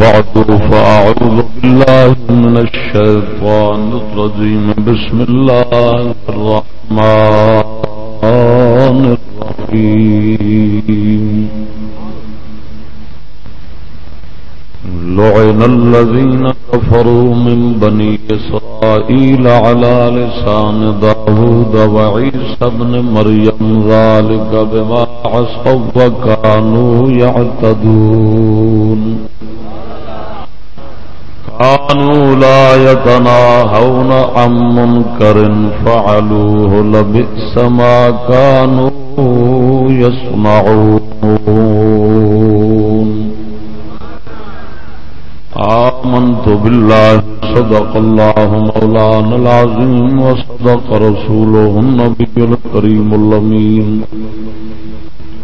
بعد فأعوذ بالله من الشيطان الرجيم. بسم الله الرحمن الرحيم. لعن الذين كفروا من بني إسرائيل على لسان داود وعيسى بن مريم، ذلك بما عصوا وكانوا يعتدون. كانوا لا يتناهون عن منكر فعلوه لبئس ما كانوا يصنعون. آمنت بالله، صدق الله مولانا العظيم، وصدق رسوله النبي الكريم اللمين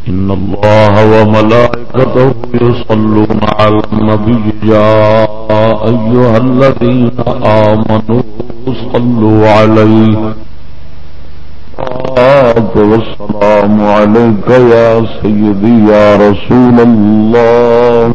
إن الله وملائكته يصلون على النبي يا أيها الذين آمنوا صلوا عليه. والسلام عليك يا سيدي يا رسول الله.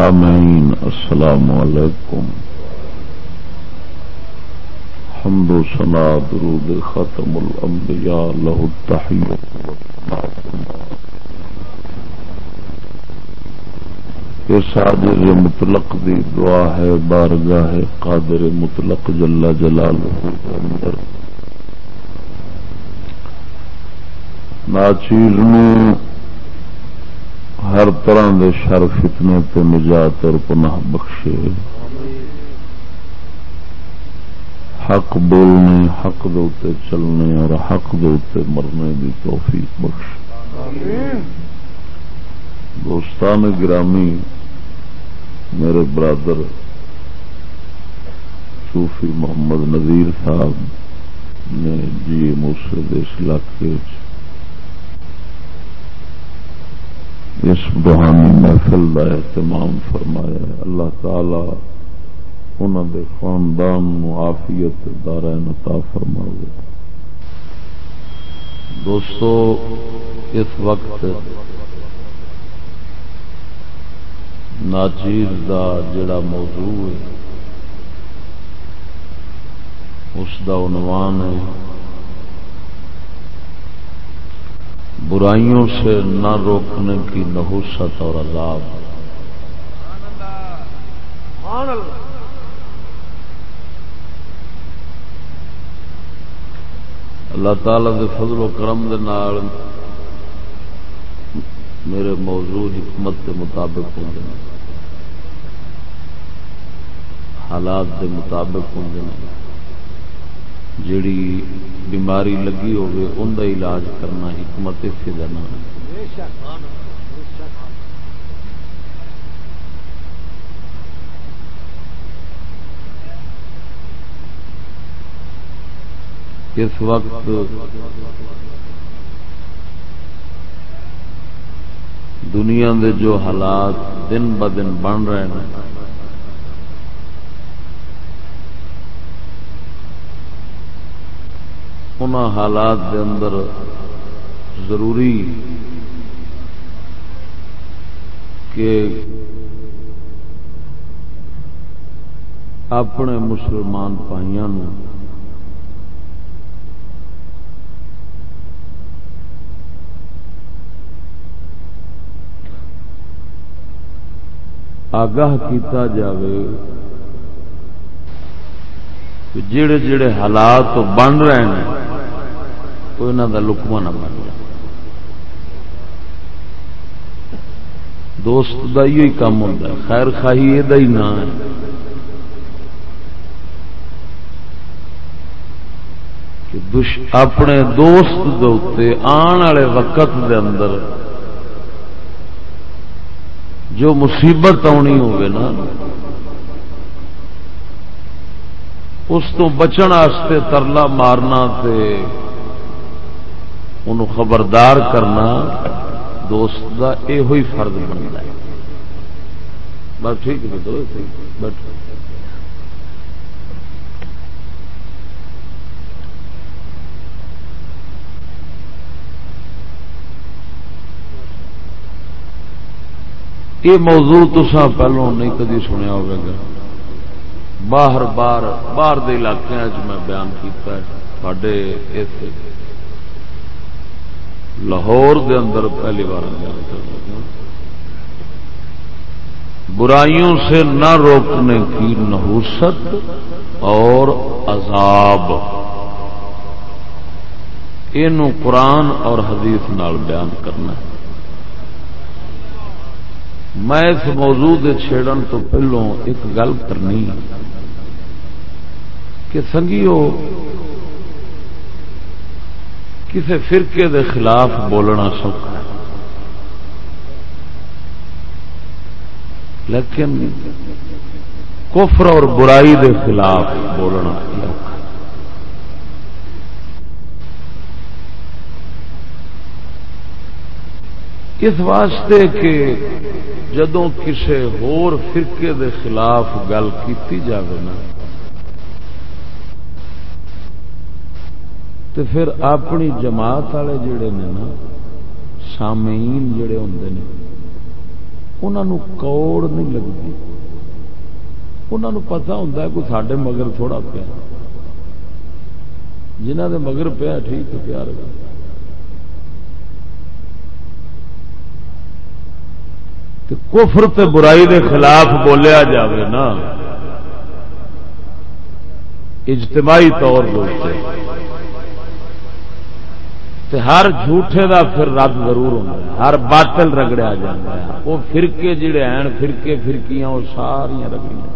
سامعین السلام علیکم حمد و سنا درود ختم الانبیاء له التحیت اس عاجز مطلق دی دعا ہے، بارگاہ قادر مطلق جل جلالہ. اندر ناچیز میں ہر طرح دے شر فتنے تو نجات اور پناہ بخشے۔ حق بولنے، حق دوتے چلنے اور حق دوتے مرنے کی توفیق بخش دوستان گرامی، میرے برادر، صوفی محمد نذیر صاحب نے جی موسے اس علاقے اس روحانی محفل کا اہتمام فرمایا اللہ تعالی انہوں دے خاندان آفیت دارا نتا فرما دوستو، اس وقت ناچیر دا جڑا موضوع ہے، اس دا عنوان ہے برائیوں سے نہ روکنے کی نحوست اور عذاب۔ اللہ تعالی دے فضل و کرم دے نال میرے موضوع حکمت کے مطابق ہوں حالات دے مطابق ہوں جیڑی بیماری لگی ہوگی ان کا علاج کرنا حکمت اسی کا نام۔ اس وقت دنیا دے جو حالات دن ب دن بن رہے ہیں ان حالات دے اندر ضروری کہ اپنے مسلمان پائیاں آگاہ کیتا جاوے جڑے جڑے حالات بن رہے ہیں، وہ انہوں کا لکما نہ بن جائے۔ دوست کا ہی کام ہوتا ہے، خیر خاہی یہ ہی نہ ہے۔ اپنے دوست دے آن والے وقت دے اندر جو مصیبت آنی ہوگی نا اس تو بچن واسطے ترلا مارنا تے انہوں خبردار کرنا دوست کا یہ فرد بنتا ہے۔ بس ٹھیک ہے بٹ یہ موضوع تو پہلو نہیں کدی سنیا ہوگا۔ باہر باہر باہر دے علاقے میں بیان کیتا ہے۔ اس لاہور دے اندر پہلی بار برائیوں سے نہ روکنے کی نحوست اور عذاب۔ یہ قرآن اور حدیث نال بیان کرنا ہے۔ میں اس موضوع چھیڑن تو پہلو ایک گل کرنی کہ سنگیو کسی فرقے دے خلاف بولنا سوکھا ہے۔ لیکن کفر اور برائی دے خلاف بولنا اس واسطے کہ جدوں کسی ہور فرقے دے خلاف گل کی جائے نا تو پھر اپنی جماعت والے جڑے نے نا، سامعین جڑے ہوں نے انہوں کوڑ نہیں لگتی انہوں پتا ہوں کوئی سڈے مگر تھوڑا پیا۔ جنہ دے مگر پیا، ٹھیک پیار کفر تے برائی دے خلاف بولیا جاوے نا۔ اجتماعی طور تے ہر جھوٹے دا پھر رد ضرور ہوتا ہر باطل رگڑیا جاتا ہے۔ وہ فرقے جڑے ہیں، فرقے فرقیاں وہ ساریا رگڑیاں۔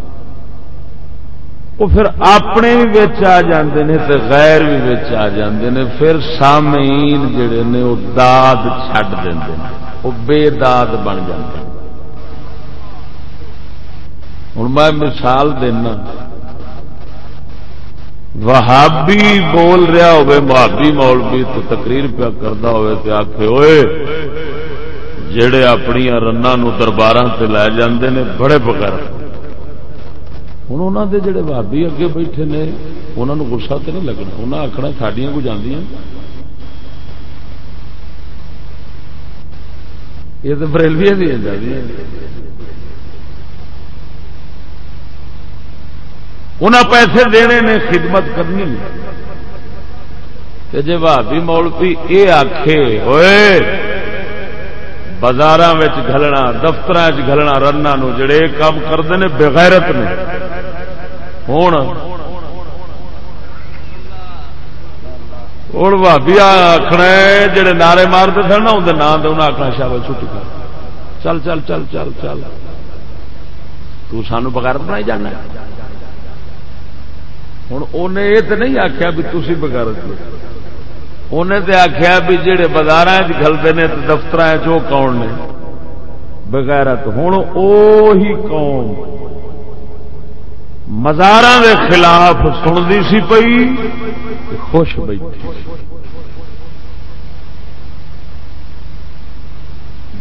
وہ پھر اپنے بھی آ جاندے نے تے غیر بھی آ جاندے نے۔ پھر سامعین جڑے نے وہ داد چھڈ دے وہ بے داد بن جاتے ہیں۔ ہوں میں مثال دینا۔ وہابی بول رہا ہوئے محابی مولوی تو تقریر پیا کرتا ہوئے تو آخے ہوئے جڑے اپنی رنا دربار سے لے جاندے نے، بڑے بغیر۔ ہوں انہوں دے جڑے بھابی اگے بیٹھے نے انہوں نے گسا تو نہیں لگنا۔ انہیں آخنا ساڈیاں کو جاندیاں؟ یہ تو بریلویا دیا جاتی انہیں پیسے دینے نے خدمت کرنی جی بھابی مولوی یہ آخے ہوئے بازار گلنا دفتر گلنا رن جڑے کام کرتے ہیں بغیرت نے ہوں ہوں بھابی آخنا جڑے نعرے مارتے سن نا اندر نام تو انہیں آخنا شاید چھٹی کر۔ چل چل چل چل چل۔ تو سانو بغیرت بنائی جانا ہوں انہیں یہ تو نہیں آخیا بھی تھی بغیرت انہیں تو آخیا بھی جہے بازار چلتے ہیں دفتر کون نے بغیرت ہوں اوہی قوم مزار کے خلاف سنتی سی پئی خوش بیٹھی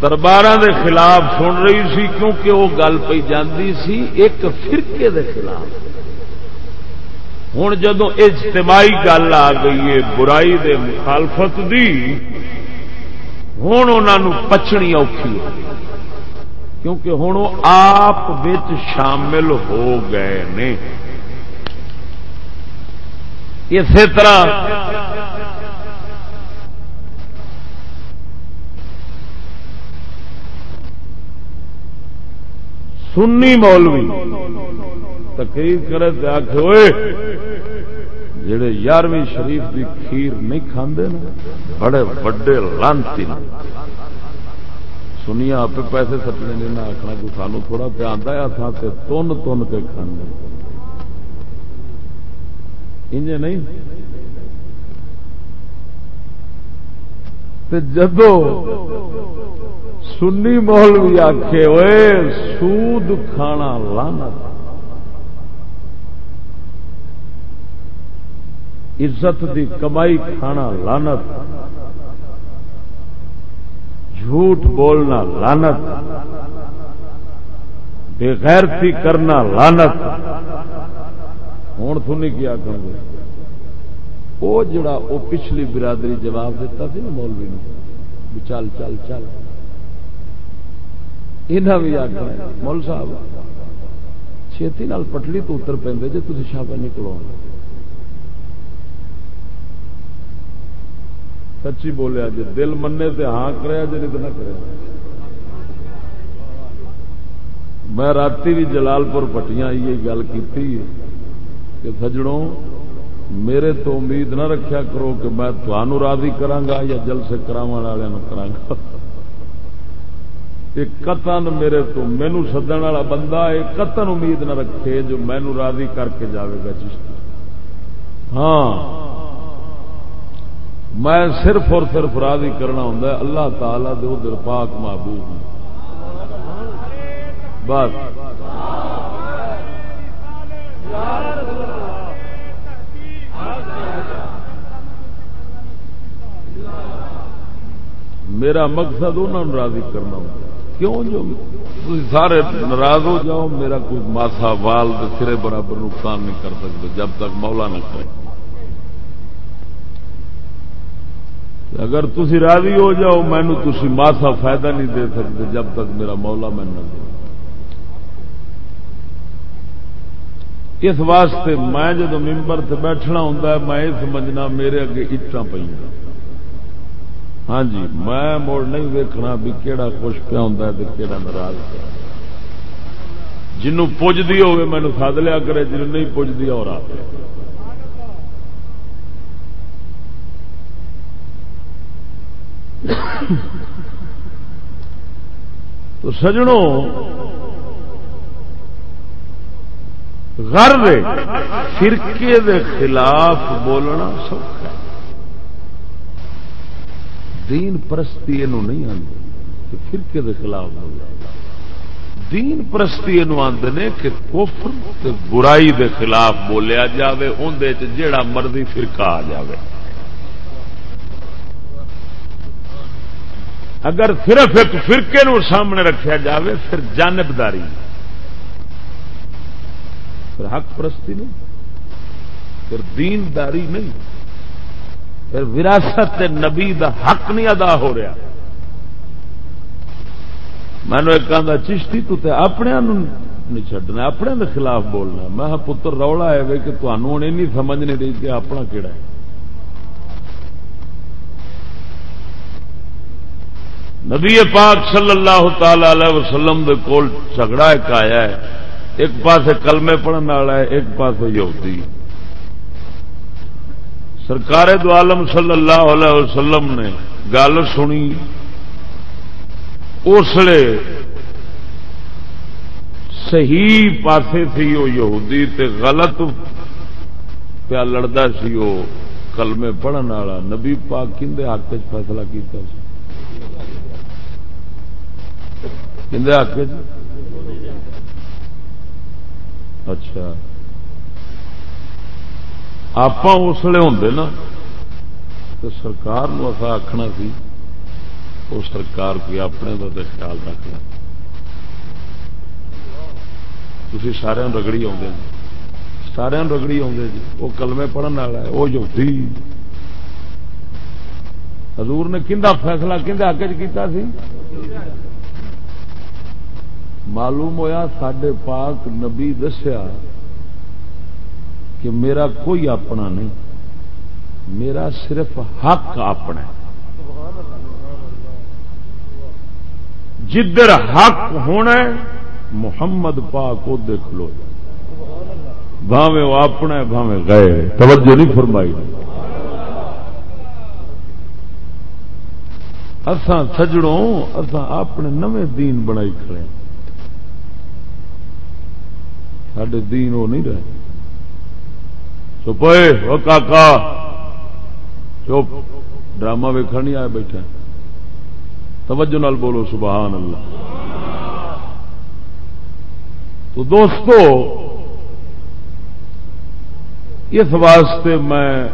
دربار کے خلاف سن رہی سی کیونکہ وہ گل پی جاتی سی ایک فرقے دے خلاف ہوں جدو اجتماعی گل آ گئی ہے، برائی دے مخالفت دی، ہوں انہوں پچنی اوکھی کیونکہ ہوں آپ شامل ہو گئے نے۔ اسی طرح سنی مولوی تقریر کرے تو آخ ہوئے جڑے یارویں شریف کی کھیر نہیں کھاندے نا، بڑے وڈے لانتی سنیا آپ پیسے سٹنے نہیں آخنا کو سانو تھوڑا پہ آتا ہے تن تن کے کھانے انجے نہیں؟ جدو سنی محل بھی آخے ہوئے سود کھانا لانا عزت دی کمائی کھانا لانت جھوٹ بولنا لانت بےغیرتی کرنا لانت ہوں تھی کیا کر گے؟ وہ جڑا وہ پچھلی برادری جواب دیتا سی نا مولوی نے؟ چل چل چل. یہ بھی آخر مول صاحب، چھتی نال پٹلی تو اتر پہ جی تھی شاپا نکلو سچی بولیا جی دل منے سے ہاں کرے جی نہیں نہ کرے۔ میں رات بھی جلال پور پٹیاں یہ گل کی کہ سجڑوں میرے تو امید نہ رکھیا کرو کہ میں تمہوں راضی کرانگا یا جل سے کرا والوں کرانگا ایک قطن میرے تو مینو سدن والا بندہ، ایک قطن امید نہ رکھے جو مینو راضی کر کے جاوے گا چشتی۔ ہاں میں صرف اور صرف راضی کرنا ہوں اللہ تعالی دے دل پاک محبوب بس۔ میرا مقصد انہوں راضی کرنا ہوں کیوں جو سارے ناراض ہو جاؤ، میرا کوئی ماسا وال سرے برابر نقصان نہیں کر سکتے جب تک مولا نہ کرے۔ اگر تھی راضی ہو جاؤ مینو تھی ماسا فائدہ نہیں دے سکتے جب تک میرا مولا میں نہ دے۔ اس واسطے میں جب ممبر سے بیٹھنا ہوں میں یہ سمجھنا میرے اگے اٹا پہ ہاں جی میں مڑ نہیں ویکنا بھی کہڑا خوش پیا ہوں کہڑا ناراض پیا۔ جنوں پجتی ہوگی مینو سد لیا کرے، جنوں نہیں پجتی اور آ تو سجنوں غرض فرقے دے خلاف بولنا سوکھا دین پرستی یہ نہیں آتی فرقے دے خلاف بولنا۔ دین پرستی یہ آدھے نے کہ کفر برائی دے خلاف بولیا جاوے اندر جیڑا مرضی فرقہ آ جاوے۔ اگر صرف ایک فرقے نو سامنے رکھا جاوے، پھر جانبداری۔ پھر حق پرستی نہیں۔ پھر دینداری نہیں۔ پھر وراثت نبی دا حق نہیں ادا ہو رہا۔ مینو ایک آدھا چشتی تو تے اپنے نہیں چڈنا اپنے دے خلاف بولنا۔ میں پتر، رولا ہے کہ تمہوں نہیں سمجھ نہیں رہی کہ اپنا کہڑا ہے۔ نبی پاک صلی اللہ تعالی علیہ وسلم دے کول جھگڑا ایک آیا ہے، ایک پاس کلمے پڑھنے والا ہے، ایک پاس یہودی۔ سرکار دو عالم صلی اللہ علیہ وسلم نے گل سنی۔ اس لیے صحیح پاسے تھی وہ یہودی تے غلط پیا لڑتا سی وہ کلمے پڑھنے والا۔ نبی پاک کھے حق فیصلہ کیتا سی۔ حق جی؟ اچھا۔ آپ اسلے ہوں نا تو سرکار ایسا آخنا سی وہ سرکار کوئی اپنے کا خیال رکھنا تھی سارے رگڑی آ سارے رگڑی آدھے جی وہ کلمے پڑھنے والا ہے وہ جوتی حضور نے کھا فیصلہ کھے حق چ معلوم ہویا سڈے پاک نبی دسیا کہ میرا کوئی اپنا نہیں، میرا صرف حق اپنا جدھر حق ہونا محمد پاک وہ دیکھ لو بھاوے وہ اپنا بھاوے گئے توجہ نہیں فرمائی۔ اسان سجڑوں اسان اپنے نویں دین بنائی کھڑے سڈے دین وہ نہیں رہے۔ چپے وہ کاکا۔ چپ۔ ڈرامہ ویکھا نہیں آیا بیٹھا توجہ نال بولو سبحان اللہ۔ تو دوستو، اس واسطے میں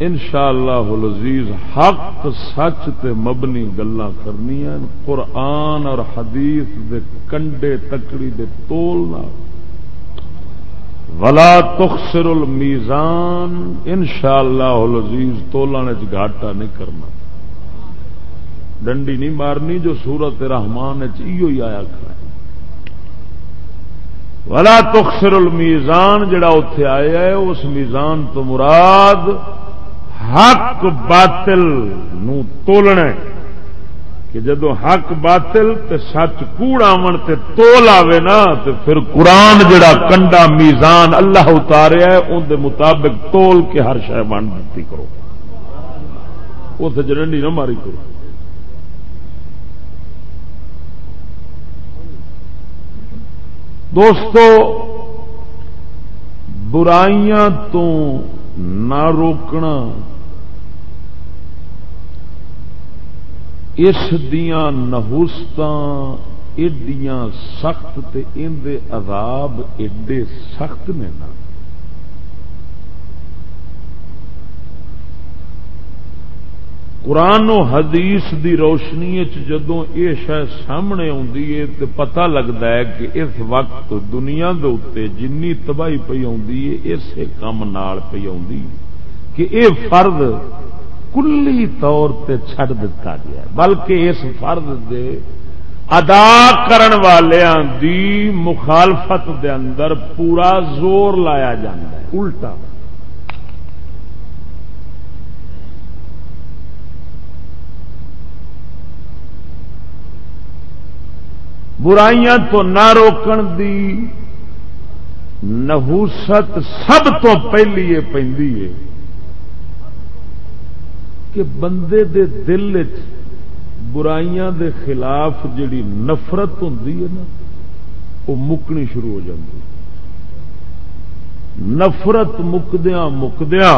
ان شاء اللہ لذیذ حق، سچ تے مبنی گلا کرنی قرآن اور حدیث دے کنڈے تکڑی دے تول ولا تخسر المیزان ان شاء اللہ لذیذ تولنے گھاٹا نہیں کرنا۔ ڈنڈی نہیں مارنی جو سورت رحمان ہی آیا کھڑا ولا تخسر المیزان جڑا اتے آیا ہے، اس میزان تو مراد حق باطل نو تولنا کہ جدو حق باطل تے سچ کوڑ آن تے تول آوے نا تے پھر قرآن جڑا کنڈا میزان اللہ اتاریا ہے ان دے مطابق تول کے ہر شہ بن دیتی کرو۔ اتنے جنڈی نہ ماری کرو۔ دوستو، برائیاں تو نہ روکنا اس دیاں نہوست ایڈیاں سخت تے اندے عذاب ایڈے سخت نے نا۔ قرآن و حدیث دی روشنی جدو یہ شہ سامنے آتی ہے تو پتا لگتا ہے کہ اس وقت دنیا دے اتنے جن تباہی پی اسی کام پی آ کہ یہ فرد کلی طور پہ چڈ دتا گیا بلکہ اس فرد دے ادا کرن والیاں دی مخالفت دے اندر پورا زور لایا جاتا ہے۔ الٹا۔ برائیاں تو نہ روکن دی نہوست سب تو پہلی پہ کہ بندے دے دل برائیاں دے خلاف جڑی نفرت ہوں نا، وہ مکنی شروع ہو جاتی نفرت مکدیا مکدیا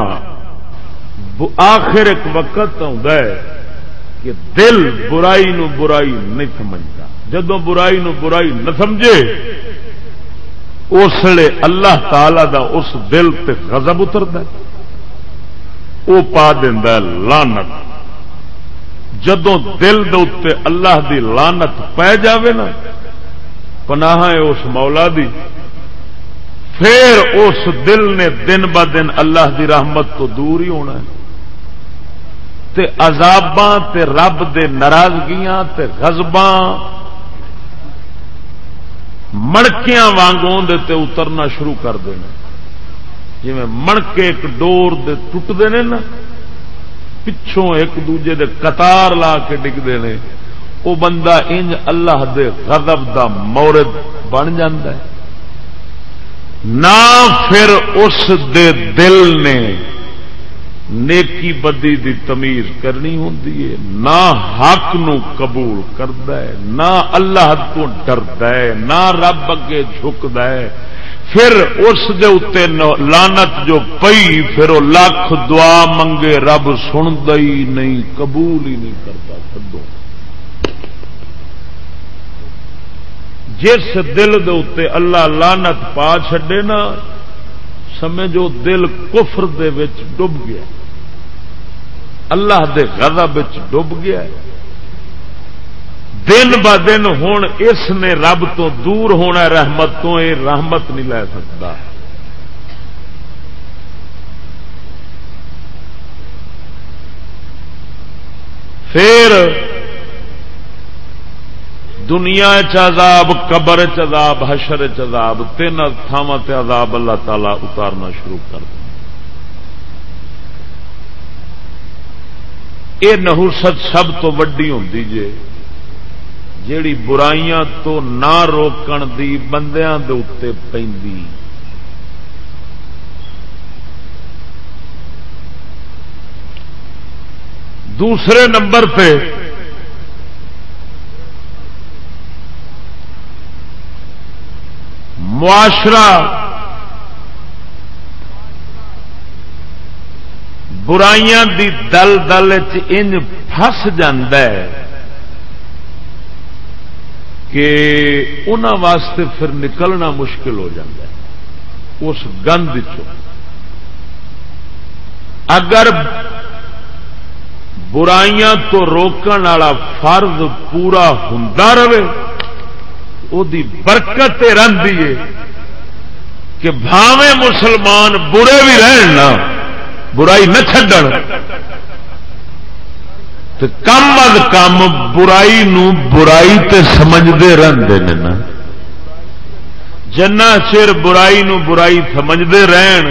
آخر ایک وقت آ کہ دل برائی نو برائی نہیں سمجھتا جدو برائی نو برائی نہ سمجھے، اس لیے اللہ تعالی دا اس دل تے غضب اترتا وہ پا لانت جدو دل دے اللہ دی لانت پی جاوے نا پناہ اس مولا دی۔ پھر اس دل نے دن ب دن اللہ دی رحمت تو دور ہی ہونا ہے۔ تے عذاباں، تے رب دے ناراضگیاں، تے غضباں۔ مڑکیاں وانگوں دے تے اترنا شروع کر دینا۔ جی مڑکے ایک ڈور دے ٹوٹتے ہیں نا، پچھوں ایک دوجے دے قطار لا کے ڈگتے ہیں وہ بندہ انج اللہ دے غضب دا مورد بن جاندہ ہے۔ نہ پھر اس دے دل نے نیکی بدی دی تمیز کرنی ہوں نہ حق نو قبول کرد نہ اللہ تو ڈرد نہ رب اگے جھکد ہے۔ پھر اس دے اتے لانت جو پئی، پھر وہ لکھ دعا منگے، رب سنتا ہی نہیں، قبول ہی نہیں کرتا کدو جس دل دے اتے اللہ لانت پا چڈے نا، سمجھو دل کفر دے وچ ڈب گیا۔ اللہ دے غضب ڈب گیا۔ دن ب دن ہوں اس نے رب تو دور ہونا رحمت تو یہ رحمت نہیں لے سکتا۔ پھر دنیا چذاب قبر چذاب حشر چذاب تین تھاوا عذاب اللہ تعالی اتارنا شروع کر دیں یہ نہوست سب تو وڈی ہوں جے۔ جیڑی برائیاں تو نہ روکن دی بندیاں دے اتنے پی دوسرے نمبر پہ معاشرہ برائیاں دی دل دل چنج فس کہ انہوں واسطے پھر نکلنا مشکل ہو جاتا ہے۔ اس گند اگر برائیاں تو روکن والا فرض پورا ہوں رہے وہ برکت رہی ہے کہ بھاوے مسلمان برے بھی رہن نا برائی نہ چڈن کم از کم برائی نو برائی تے سمجھتے رہتے نا۔ جنا چر برائی نو برائی سمجھتے رہن،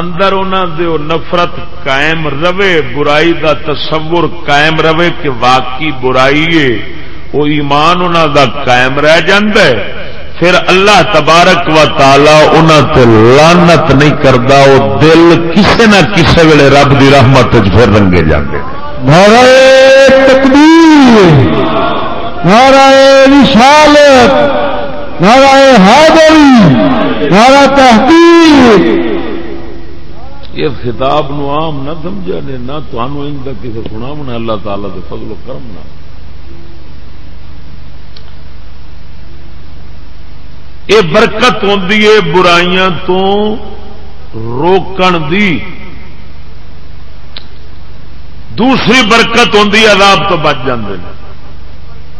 اندر دے نفرت قائم رہے برائی دا تصور قائم رہے کہ واقعی برائی ہے وہ ایمان انہوں دا قائم رہ ہے۔ پھر اللہ تبارک و تعالی انہوں تے لانت نہیں کرتا وہ دل کسے نہ کسے ویلے رب دی رحمت پھر رنگے جاندے۔ نعرہ تکبیر، نعرہ رسالت، نعرہ حاضری، نعرہ تحقیق۔ یہ خطاب نو عام نہ سمجھا نے، نہ تمہوں ان کا کسی سنا بنا اللہ تعالی کے فضل و کرم نہ یہ برکت ہوتی ہے برائیاں تو روکن دی۔ دوسری برکت ہوتی عذاب تو بچ جاندے ہیں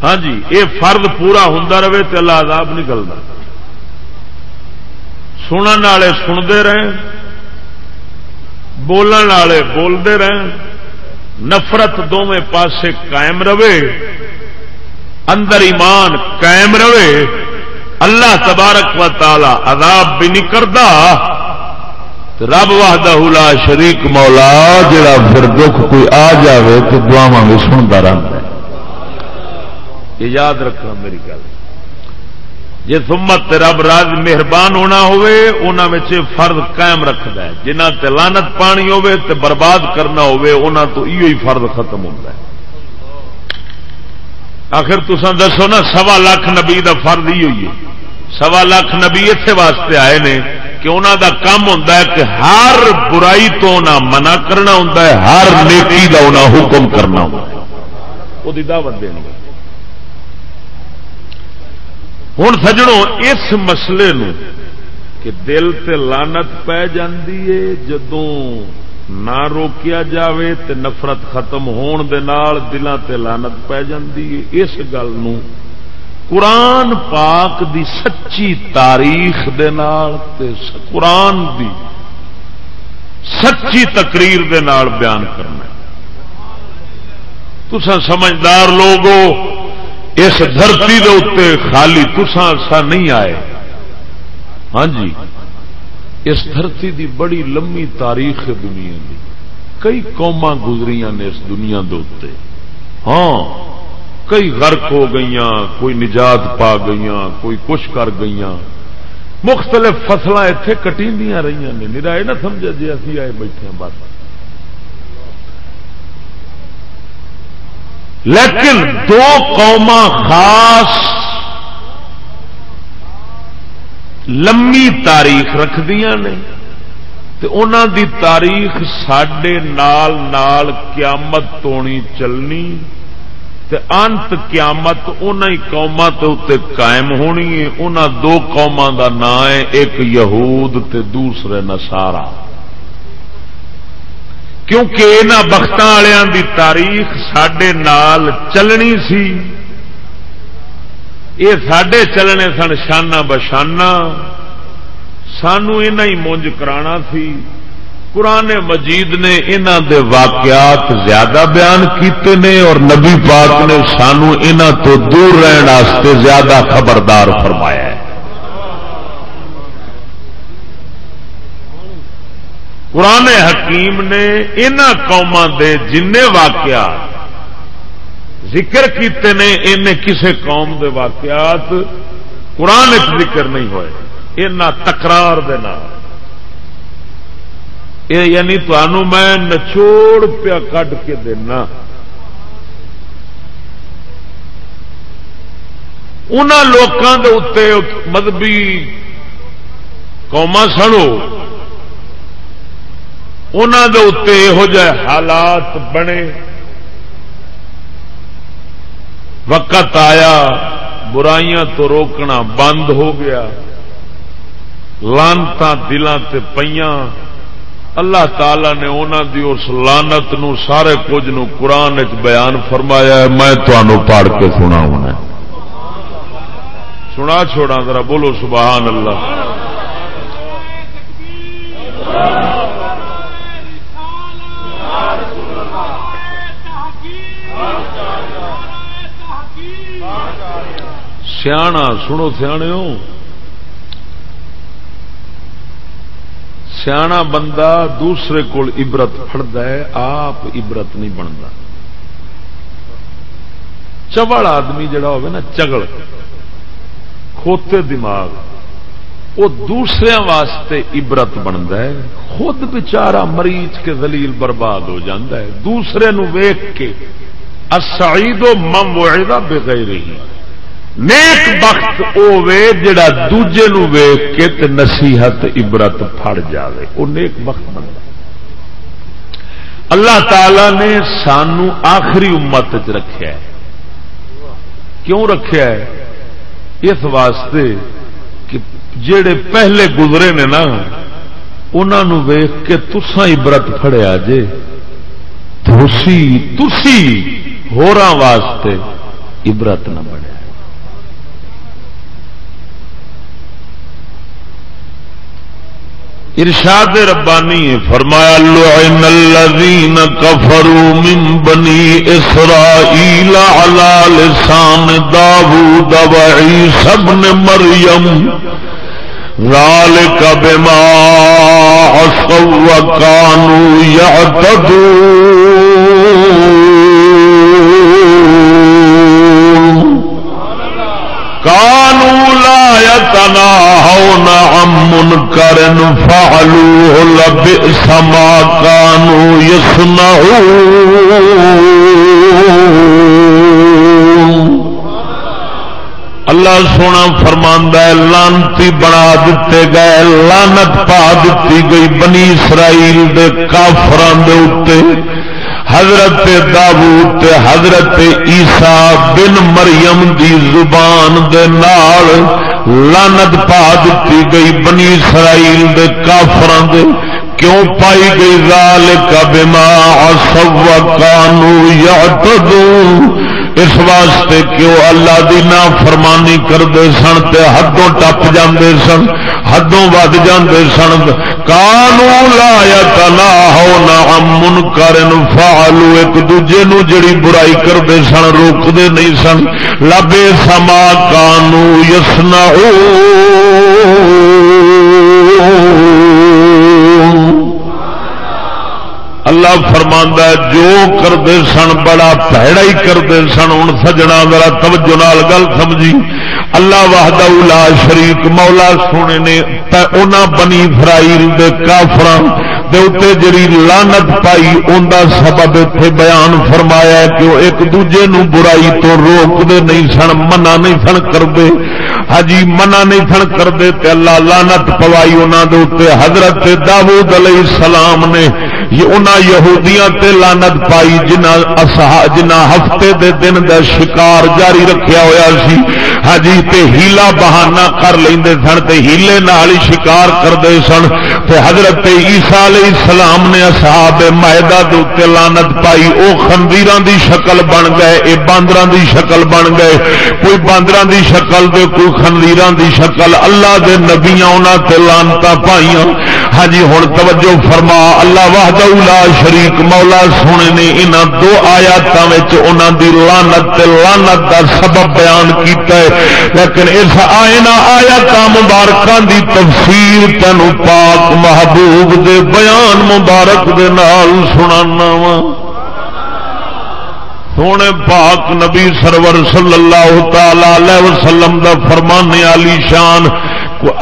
ہاں جی یہ فرد پورا ہوں رہے تو اللہ عذاب نکلتا سنن والے سنتے رہیں بولن والے بولتے رہن، نفرت دونوں پاسے قائم رہے، اندر ایمان قائم رہے، اللہ تبارک و تعالی عذاب بھی نہیں کرتا رب واہدہ لا شریک مولا، جڑا پھر دکھ کوئی آ جاوے تو دعوا بھی سنتا رہتا ہے۔ یہ یاد رکھنا میری گل۔ جی سمت رب راج مہربان ہونا ہوئے انہوں فرد قائم رکھد ہے۔ جنہ تلانت پانی ہوئے تے برباد کرنا ہوئے انہوں تو ایو ہی فرد ختم ہوتا ہے۔ آخر تسان دسو نا، سوا لاکھ نبی دا فرد ہی ہوئی ہے۔ سوا لاکھ نبی اتنے واسطے آئے نے کہ انہوں دا کام ہوتا ہے کہ ہر برائی تو نہ منع کرنا ہوتا ہے، ہر نیکی دا انہیں حکم کرنا ہوتا ہے۔ وہ دعوت دینی ہوں سجڑوں اس مسئلے نو کہ دل تے لانت پی جی جدوں نہ روکیا جاوے تے نفرت ختم ہون دے نال دلان تے لانت پی جاندی ہے۔ اس گل نو قرآن پاک دی سچی تاریخ دے نال تے قرآن دی سچی تقریر دے نال بیان کرنا تسا سمجھدار لوگوں اس دھرتی دے اتنے خالی تسا سا نہیں آئے۔ ہاں جی اس دھرتی دی بڑی لمبی تاریخ ہے دنیا دی۔ کئی قوما گزری نے اس دنیا دے اتنے ہاں۔ کئی غرق ہو گئی کوئی نجات پا گئی کوئی کچھ کر گئی مختلف فصل اتے کٹی رہی نے۔ میرا یہ نہ سمجھا جی ابھی آئے بیٹھے ہیں بس۔ لیکن دو قوم خاص لمبی تاریخ رکھدیا نے۔ انہوں دی تاریخ سڈے نال نال قیامت تونی چلنی۔ تے انت قیامت ان قوما قائم ہونی ہے ان دو قوما دا نام ہے، ایک یہود تے دوسرے نسارا کیونکہ یہاں بخت والوں دی تاریخ سڈے نال چلنی سی۔ یہ سڈے چلنے سن شانہ بشانہ سانو ہی مونج کرا سی۔ قرآن مجید نے انہوں دے واقعات زیادہ بیان کیتے نے اور نبی پاک نے سانو انہوں تو دور رہن زیادہ خبردار فرمایا ہے۔ قرآن حکیم نے ان قوما دے جن واقعات ذکر کیتے نے، ان کسے قوم دے واقعات قرآن ذکر نہیں ہوئے ان تکرار دے نام۔ یعنی تمہوں میں نچوڑ پیا کڈ کے دینا۔ ان لوگوں کے اتنے مذہبی قوما سنو۔ انہوں اتنے یہو جہ حالات بنے۔ وقت آیا، برائیاں تو روکنا بند ہو گیا۔ لانتا دلان تے پیاں اللہ تعالی نے انہوں دی اس لانت نو سارے کچھ نو قرآن بیان فرمایا ہے، میں تمہوں پڑھ کے سنا ہونا سنا چھوڑا ذرا، بولو سبحان اللہ۔ سیاح، سنو سیانے سیاح بندہ دوسرے کول عبرت فڑتا ہے، آپ عبرت نہیں بنتا چبل آدمی جڑا ہوگا نا، چگل، کھوتے دماغ، وہ دوسرے واسطے عبرت بنتا ہے۔ خود بچارا مریض کے دلیل برباد ہو جاتا ہے۔ دوسرے نو ویخ کے اسعید و مم وعدہ بغیر ہی۔ نیک بخت اوے جڑا دوجے نو ویخ کے تے نصیحت عبرت پھڑ جاوے۔ وہ نیک بخت بنتا اللہ تعالی نے سانو آخری امت چ رکھا ہے۔ کیوں رکھا ہے؟ اس واسطے کہ جڑے پہلے گزرے نے نا انہوں ویخ کے تسا عبرت فڑیا جے۔ تسی تسی ہوراں واسطے عبرت نہ بنے ارشاد ربانی فرمایا، لعن الذین کفروا من بنی اسرائیل على لسان داوود و عیسی ابن مریم. ذالک بما عصوا وكانوا يعتدون کانو لا يتناهون عن منكر فعلوه لبئس ما كانوا يصنعون اللہ سونا فرماندہ ہے، لانتی بنا دیتے گئے، لانت پا دیتی گئی بنی اسرائیل دے کافران دے اتے حضرت داوود، حضرت عیسا بن مریم دی زبان دے نال لانت پا دیتی گئی بنی اسرائیل دے کافران دے۔ کیوں پائی گئی؟ ذالک کا بما سو کانو یا اس واسطے کیوں اللہ دی نا فرمانی کرتے سن تے حدوں ٹپ جاندے سن، حدوں ود جاندے سن۔ کانو لایا تلا ہو نہ من کرن فالو ایک دوجے نو جڑی برائی کرتے سن روکتے نہیں سن۔ لبے سما کانو یسنا اللہ فرماندہ جو کرتے سن، بڑا پیڑا ہی کرتے سن۔ ہوں سجنا، ذرا توجہ نال گل سمجھی۔ اللہ وحدہ لا شریک، مولا سونے نے انہاں بنی فرائیل دے کافراں دے اوتے جڑی لعنت پائی اوندا سبب ایتھے بیان فرمایا کہ وہ ایک دوجے نو برائی تو روک دے نہیں سن، منع نہیں سن کردے۔ ہجی منع نہیں سن کردے تے اللہ لعنت پوائی انہاں دے اوتے۔ حضرت داؤد علیہ السلام نے یہ انہاں یہودیاں تے لعنت پائی، جنہ جنہ ہفتے دے دن دا شکار جاری رکھیا ہویا سی۔ ہاں جی تے ہیلا بہانا کر لیں سن تے ہیلے نال ہی شکار کرتے سن تے حضرت عیسیٰ علیہ السلام نے اصحاب معدہ دے لانت پائی او خندیران دی شکل بن گئے اے باندران دی شکل بن گئے کوئی باندران دی شکل دے کوئی خندیران دی شکل اللہ دے نبیاں انہاں تے لانتا پائیاں ہاں جی ہن توجہ فرما اللہ وحدہ لا شریک مولا سونے نے انہاں دو آیاتاں وچ انہاں دی لعنت تے لعنت دا سبب بیان کیتا ہے لیکن اس آئنا آیات مبارکاں دی تفسیر تینو پاک محبوب دے بیان مبارک دے نال سنانا وا۔ سونے پاک نبی سرور صلی اللہ تعالی وسلم دا فرمانے علی شان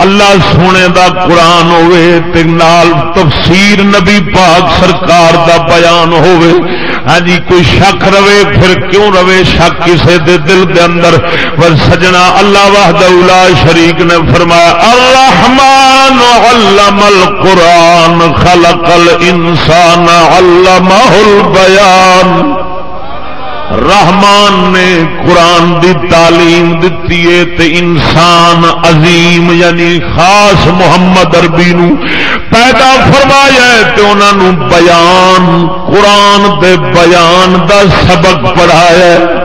اللہ سونے دا قرآن ہوئے تے نال تفسیر نبی پاک سرکار دا بیان ہوئے۔ ہاں جی کوئی شک رہے، پھر کیوں رہے؟ شک کسے دے دل دے اندر۔ پر سجنا اللہ وحدہ اولا شریک نے فرمایا، الرحمن علم القرآن خلق الانسان علمہ البیان۔ رحمان نے قرآن دی تعلیم دیتی ہے تے انسان عظیم یعنی خاص محمد اربی نو پیدا فرمایا تے انہوں بیان قرآن دے بیان دا سبق پڑھایا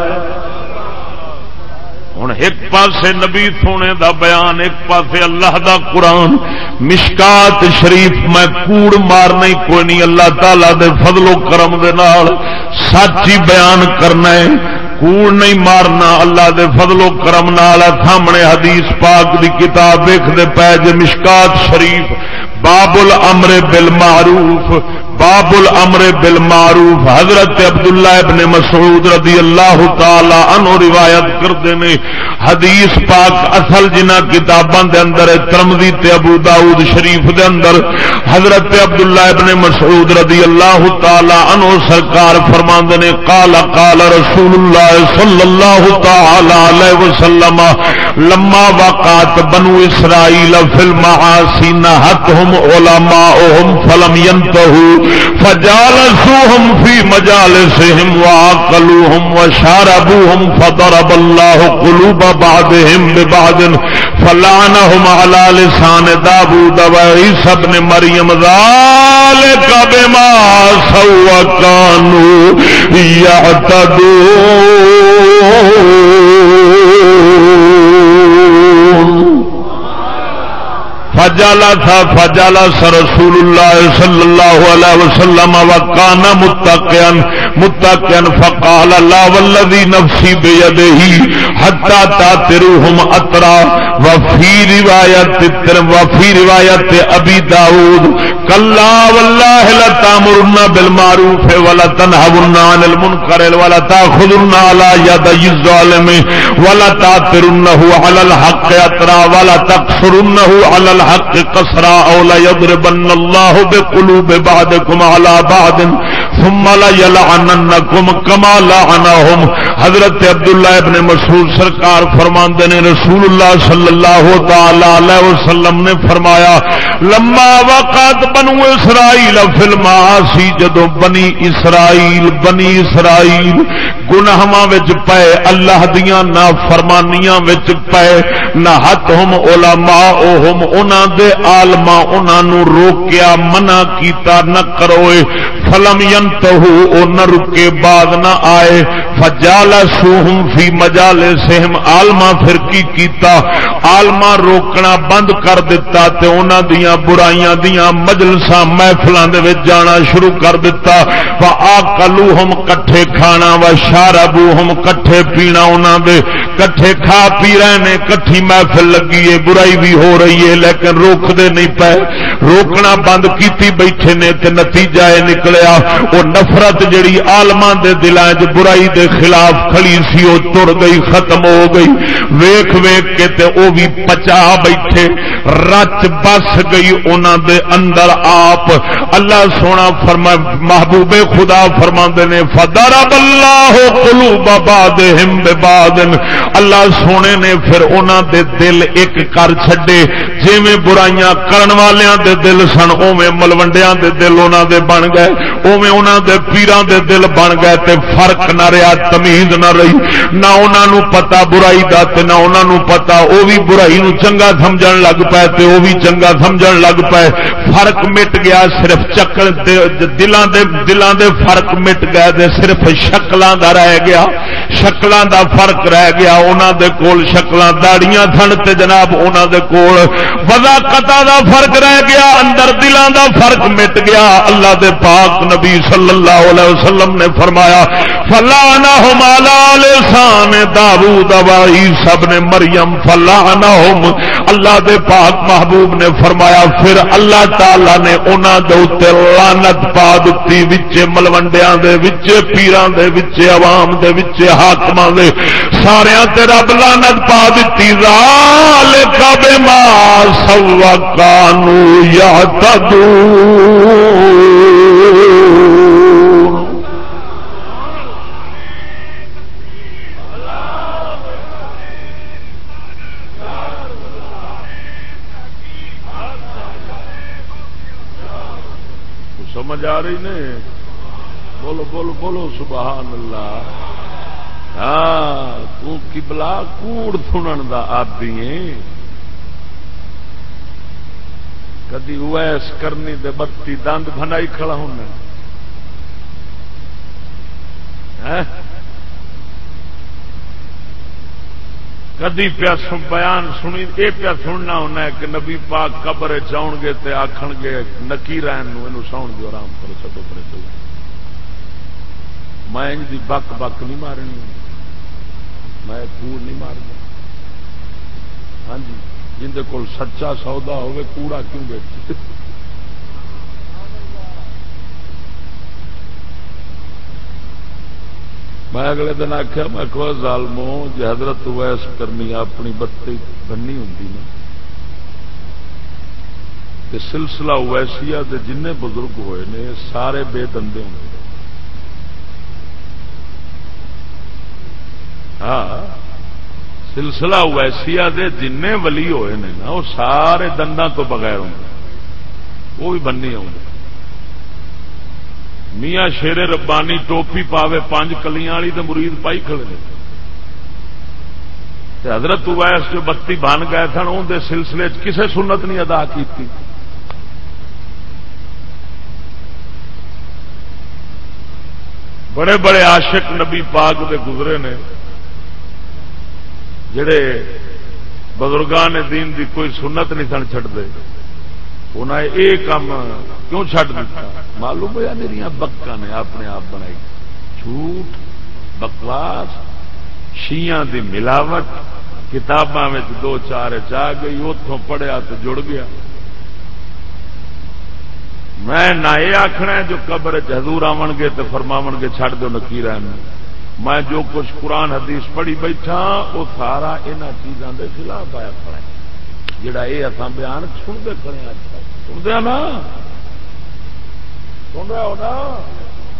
ہوں ایک پاسے نبی سونے دا بیان، ایک پاسے اللہ دا قرآن۔ مشکات شریف میں کوڑ مارنا ہی کوئی نہیں، اللہ تعالی دے فضل و کرم دے نال سچی بیان کرنا ہے۔ کوڑ نہیں مارنا، اللہ دے فضل و کرم نال۔ سامنے حدیث پاک دی کتاب دیکھ دے پے جے مشکات شریف۔ باب الامر بالمعروف۔ باب الامر بالمعروف، حضرت عبداللہ ابن مسعود رضی اللہ تعالی عنہ روایت کرتے ہیں۔ حدیث پاک اصل جنہ کتاباں دے اندر ترمذی تے ابو داؤد شریف دے اندر۔ حضرت عبداللہ ابن مسعود رضی اللہ تعالی عنہ سرکار فرماندے نے، قال قال رسول اللہ صلی اللہ تعالی علیہ وسلم، لما وقات بنو اسرائیل فی المعاصی نہتهم علماءهم فلم ينتهوا فجالسوهم في مجالسهم وعقلوهم وشاربوهم فضرب الله قلوب بعضهم ببعض فلعنهم على لسان داود وعيسى ابن مريم ذلك بما سوى كانوا يعتدون فجالا تھا فجالا سرسول اللہ صلی اللہ علیہ وسلم وکانا متقین متقین فقال اللہ والذی نفسی بیدہی حتی تاتروہم اترا وفی روایت وفی روایت ابی داود کلا واللہ لتامرن بالمعروف ولا تنہون عن المنکر ولا تاخذن على يد الظالم ولا تاترنه على الحق اترا ولا تقصرنه على الحق الحق قصرا او لا يضربن الله بقلوب بعضكم على بعض ثم لا يلعننكم كما لعنهم. حضرت عبداللہ ابن مسعود سرکار فرماندے نے رسول اللہ صلی اللہ تعالی علیہ وسلم نے فرمایا، لما وقت بنو اسرائیل فی المعاصی جدو بنی اسرائیل بنی اسرائیل گناہاں وچ پے اللہ دیاں نافرمانیاں وچ پے نہ ہت ہم علماء ہم انہاں دے عالما انہاں نو روکیا، منع کیتا نہ کروئے۔ فلم ین ینتہو او نہ رکے بعد نہ آئے۔ فجال سوہم فی مجال سہم آلما پھر کیتا؟ آلما روکنا بند کر دیتا تے انہاں دیاں برائیاں دیاں مجلساں محفلاں دے وچ جانا شروع کر دیتا فآقلوہم کٹھے کھانا و شاربوہم کٹھے پینا انہاں دے۔ کٹھے کھا پی رہے نے کٹھی محفل لگی ہے، برائی بھی ہو رہی ہے، لیکن روک دے نہیں پے۔ روکنا بند کیتی بیٹھے نے تے نتیجہ ہے نکلیا۔ وہ نفرت جڑی آلما دے دلان برائی دے خلاف کھڑی سی وہ تر گئی، ختم ہو گئی۔ ویخ ویخ کے تے او بھی پچا بیٹھے۔ رچ بس گئی انہوں دے اندر آپ۔ اللہ سونا فرما محبوب خدا فرما نے فدارا بلا ہو کلو بابا اللہ سونے نے پھر انہوں دے دل ایک کر چھڈے۔ جی برائیاں کرن والیاں دے دل سن اوے ملوڈیا دے دل انہوں دے بن گئے۔ اوے انہوں دے پیران دے دل بن گئے تے فرق نہ رہا، تمیز نہ رہی۔ نہ انہوں پتا برائی دا تے نہ انہوں پتا وہ بھی برائی نو چنگا سمجھن لگ پائے تے وہ بھی چنگا سمجھن لگ پائے فرق مٹ گیا صرف چکر دلان دے دلان دے فرق مٹ گئے دے صرف شکلاں دا رہ گیا۔ شکلاں دا فرق رہ گیا۔ انہوں دے کول شکلاں داڑیاں تھن تے جناب انہوں دے کول وضاقت دا فرق رہ گیا، اندر دلان دا فرق مٹ گیا۔ اللہ دے پاک نبی صلی اللہ علیہ وسلم نے فرمایا فلانا مالا لسان دابو دوائی سب نے مریم فلانا ہوم اللہ دے پاک محبوب نے فرمایا، پھر اللہ تعالی نے انہوں دے اتنے لانت پا دیتی وچے ملوڈیا پیران دے وچے، عوام دے وچے حاکم دے سارے تے رب لانت پا دیتی رال کب ماں سوا کانو یا تدو سمجھ آ رہی نے بولو بولو بولو سبحان اللہ۔ ہاں کبلا کوڑ سنن دا آدی کدی ویس کرنی دے بتی دند بنائی کھڑا ہونا ہاں؟ کدی پیا بیان سنی یہ پیا سننا ہونا ہے کہ نبی پاک قبر چاؤ گے تے آخن گے نکی رہن ساؤن دو آرام کرو سب پڑے چلو میں ان کی بک بک نہیں مارنی۔ میں کوڑ نہیں مارنا ہاں جی جن کول سچا سودا ہوے کوڑا کیوں بیٹھ میں اگلے دن آخیا میں کو ظالمو جی حضرت ویس کرنی اپنی بتی بننی ہوں نا سلسلہ ویسیا جن بزرگ ہوئے نے، سارے بے دندے ہوں۔ ہاں سلسلہ ویسیا دے جن ولی ہوئے نے نا، وہ سارے دنداں تو بغیر ہوں۔ وہ بھی بننی ہوں۔ میاں شیر ربانی ٹوپی پاوے پانچ کلیاں والی تو مرید پائی کھڑے حضرت ویس جو بتی بن گئے سن اندر سلسلے کسے سنت نہیں ادا کی بڑے بڑے عاشق نبی پاک دے گزرے نے۔ جڑے بزرگان دین دی کوئی سنت نہیں سن چڑتے انہیں یہ کام کیوں چڈ دتا؟ معلوم ہوا میری بکا نے اپنے آپ بنائی۔ جھوٹ، بکواس شیاں دی ملاوٹ، کتاباں دو چار چاہ گئی اتوں پڑھیا تو جڑ گیا۔ میں نہ یہ آخنا جو قبر حضور آن گے تو فرماو گے چڈ دو، نکیر میں جو کچھ قرآن حدیث پڑھی بیٹھا وہ سارا یہاں چیزوں کے خلاف آیا کھڑا جڑا یہ اصا بیان سنتے کھڑے سن سنتے نا؟ سن رہا ہو نا؟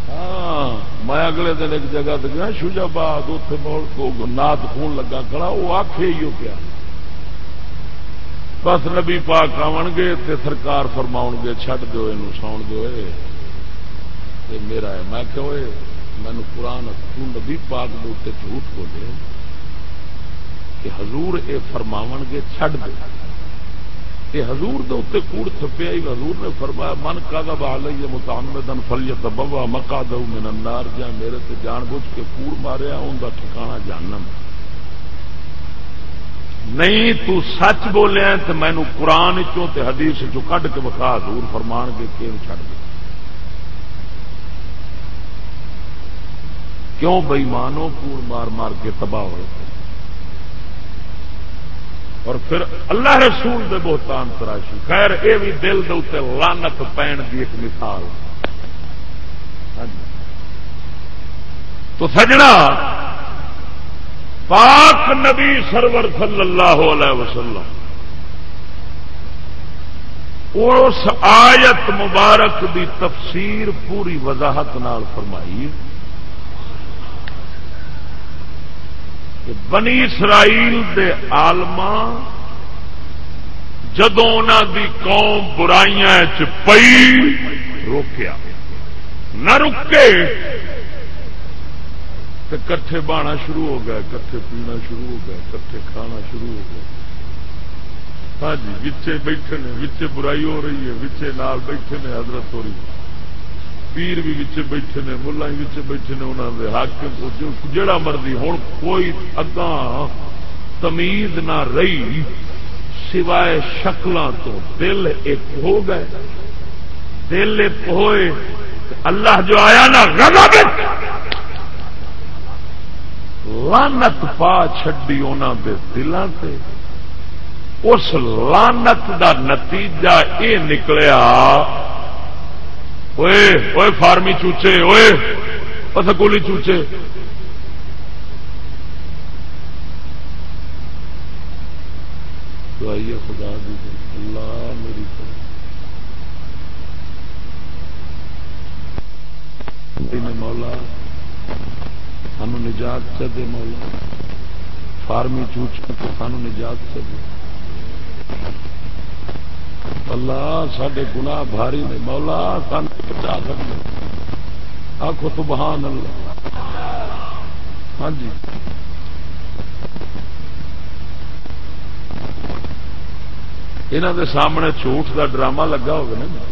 ہاں میں اگلے دن ایک جگہ سے گیا شوجاباد اتنے نات خون لگا، کھڑا، وہ آخے ہی پیا بس نبی پاک آن گے، تے سرکار فرماؤ گے چڈ دو یہ ساؤن دو میرا ہے، میں کہ مینو قرآن نبی پاک دے جھوٹ بولے کہ حضور اے فرماو گے چڈ دے۔ یہ حضور دے اتنے کوڑ تھپیا حضور نے فرمایا، من کا بال ہے متعمدن فلیت بوا مکا دو من النار. جا میرے تے جان بوجھ کے کوڑ ماریا ان کا ٹھکانا جانم نہیں، تو سچ بولیا تو مینو قرآن چوں تے حدیث چو کڈ کے بخا حضور فرمان گے کہ چڑ دے۔ کیوں بئی کوڑ مار مار کے تباہ ہوئے؟ تھے اور پھر اللہ رسول دے بہتان تراشی۔ خیر اے بھی دل دے لانت پین کی ایک مثال۔ ہاں جی۔ تو سجنا، پاک نبی سرور صلی اللہ علیہ وسلم، اس آیت مبارک دی تفسیر پوری وضاحت نال فرمائی۔ کہ بنی اسرائیل دے آلما جدو دی قوم برائیاں پئی، روکیا۔ نہ رکے۔ تو کٹھے بانا شروع ہو گئے، کٹھے پینا شروع ہو گئے، کٹھے کھانا شروع ہو گئے۔ ہاں جی بچے بیٹھے نے بچے برائی ہو رہی ہے بچے نال بیٹھے نے، حضرت ہو رہی ہے۔ پیر بھی بچے بیٹھے نے ملا بچے بیٹھے نے انہوں نے حق جڑا مرضی ہوں کوئی اگاں تمیز نہ رہی، سوائے شکلوں تو دل ایک ہو گئے۔ دل ایک ہوئے اللہ جو آیا نا، غضب! لانت پا چڈی انہوں دے دلوں سے اس لانت دا نتیجہ یہ نکلیا اوے فارمی چوچے اوے سکولی چوچے۔ آئیے خدا دی جی، اللہ میری مولا، سانو نجات چاہے مولا۔ فارمی چوچا تو سانو نجات چاہیے اللہ سڈے گنا بھاری نے، مولا سن بچا سکتے آخو تو بہان اللہ ہاں جی۔ یہاں دے سامنے جھوٹ دا ڈرامہ لگا ہوگا نا۔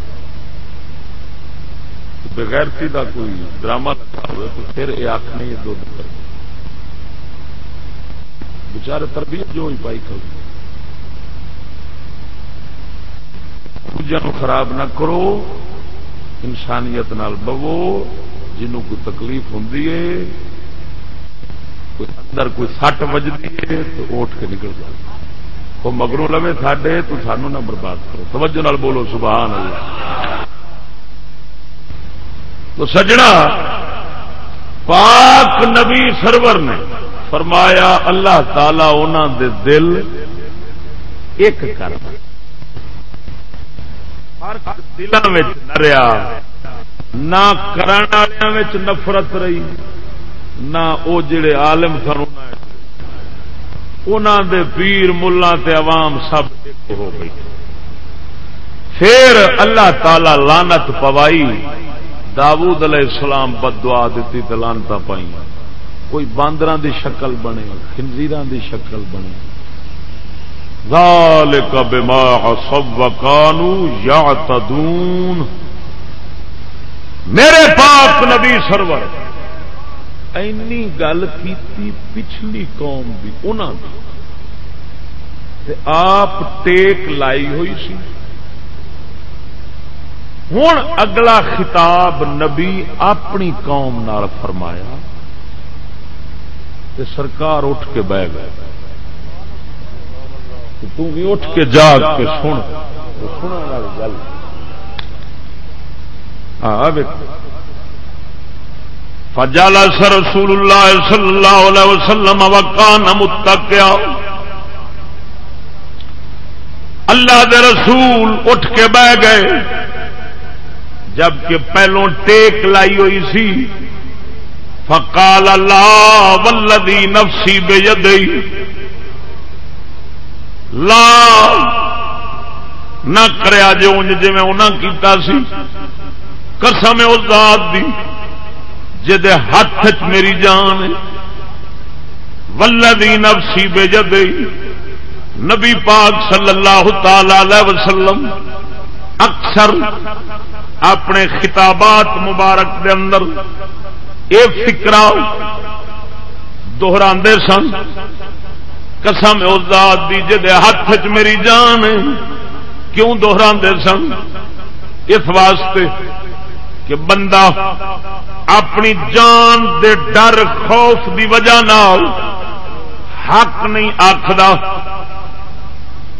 بغیرتی دا کوئی ڈرامہ لگا ہوئے تو پھر یہ آخ نہیں، دو بچارے تربیت جو ہی پائی کھڑی دوجا خراب نہ کرو، انسانیت نال بوو، جنوں کوئی تکلیف ہوں اندر کوئی سٹ بجتی ہے، تو اٹھ کے نکل جائے وہ مگروں لوے ساڈے، تو سانو نہ برباد کرو۔ توجہ نال بولو سبحان اللہ تو سجنا، پاک نبی سرور نے فرمایا، اللہ تعالی انہوں دے دل ایک کر دلوں نریا، نہ کرنے نفرت رہی، نہ وہ جڑے عالم سن دے پیر ملا تے عوام سب ایک ہو گئی پھر اللہ تعالی لانت پوائی داود علیہ السلام بد دعا دیتی تو لانتا پائی کوئی باندر دی شکل بنے خنزیر دی شکل بنے۔ ذالک بما عصب وکانو یعتدون میرے پاک نبی سرور، اینی گل کیتی پچھلی قوم بھی انہاں دی۔ آپ ٹیک لائی ہوئی سی۔ ہوں اگلا خطاب نبی اپنی قوم نال فرمایا سرکار اٹھ کے بہ گئے۔ تو بھی اٹھ کے جاگ کے سن۔ سن والی گل۔ ہاں، فجال سر رسول اللہ صلی اللہ علیہ وسلم وکان متقیا۔ اللہ دے رسول اٹھ کے بہ گئے۔ جبکہ پہلوں ٹیک لائی ہوئی سی۔ فقال اللہ ولدی نفسی بے جدئی لا نہ کریا جی انج جی انہیں کیتا سی۔ قسم اس ذات دی جد ہاتھ چ میری جان ولدی نفسی بے جد نبی پاک صلی اللہ تعالی وسلم اکثر اپنے خطابات مبارک دے اندر یہ فکرا دوہرا سن۔ قسم ذات دی جد ہاتھ چ میری جان کیوں دوہرا سن؟ اس واسطے کہ بندہ اپنی جان دے ڈر، خوف دی وجہ نال حق نہیں آخر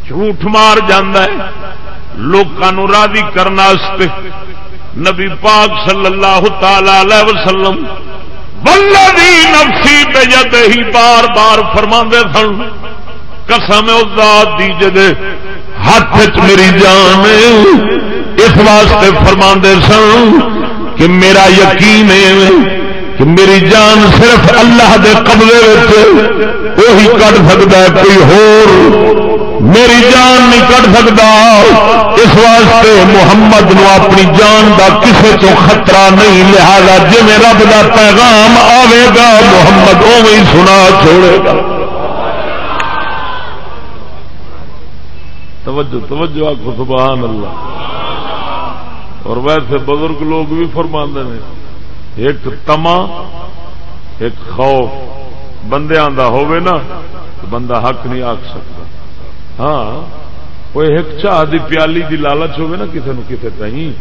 جھوٹ مار لوگوں راضی کرنے نبی پاک صلی اللہ تعالی وسلم ولدی نفسی پہ ہی بار بار فرما سن، قسم ذات دی جد ہاتھ چ میری جان اس واسطے فرما سن کہ میرا یقین ہے کہ میری جان صرف اللہ دے قبضے وہی کٹ سکتا ہے، کوئی ہور۔ میری جان نہیں کٹ سکتا۔ اس واسطے محمد نو اپنی جان دا کسے تو خطرہ نہیں، لہذا جی رب دا پیغام آئے گا، محمد اوی سنا چھوڑے گا۔ توجہ توجہ آخو سبحان اللہ اور ویسے بزرگ لوگ بھی فرما نے، ایک تما ایک خوف بندے نا بندہ حق نہیں آخ سکتا۔ ہاں وہ ایک چاہ دی پیالی دی لالچ ہوے نا کسی نو کسی کہیں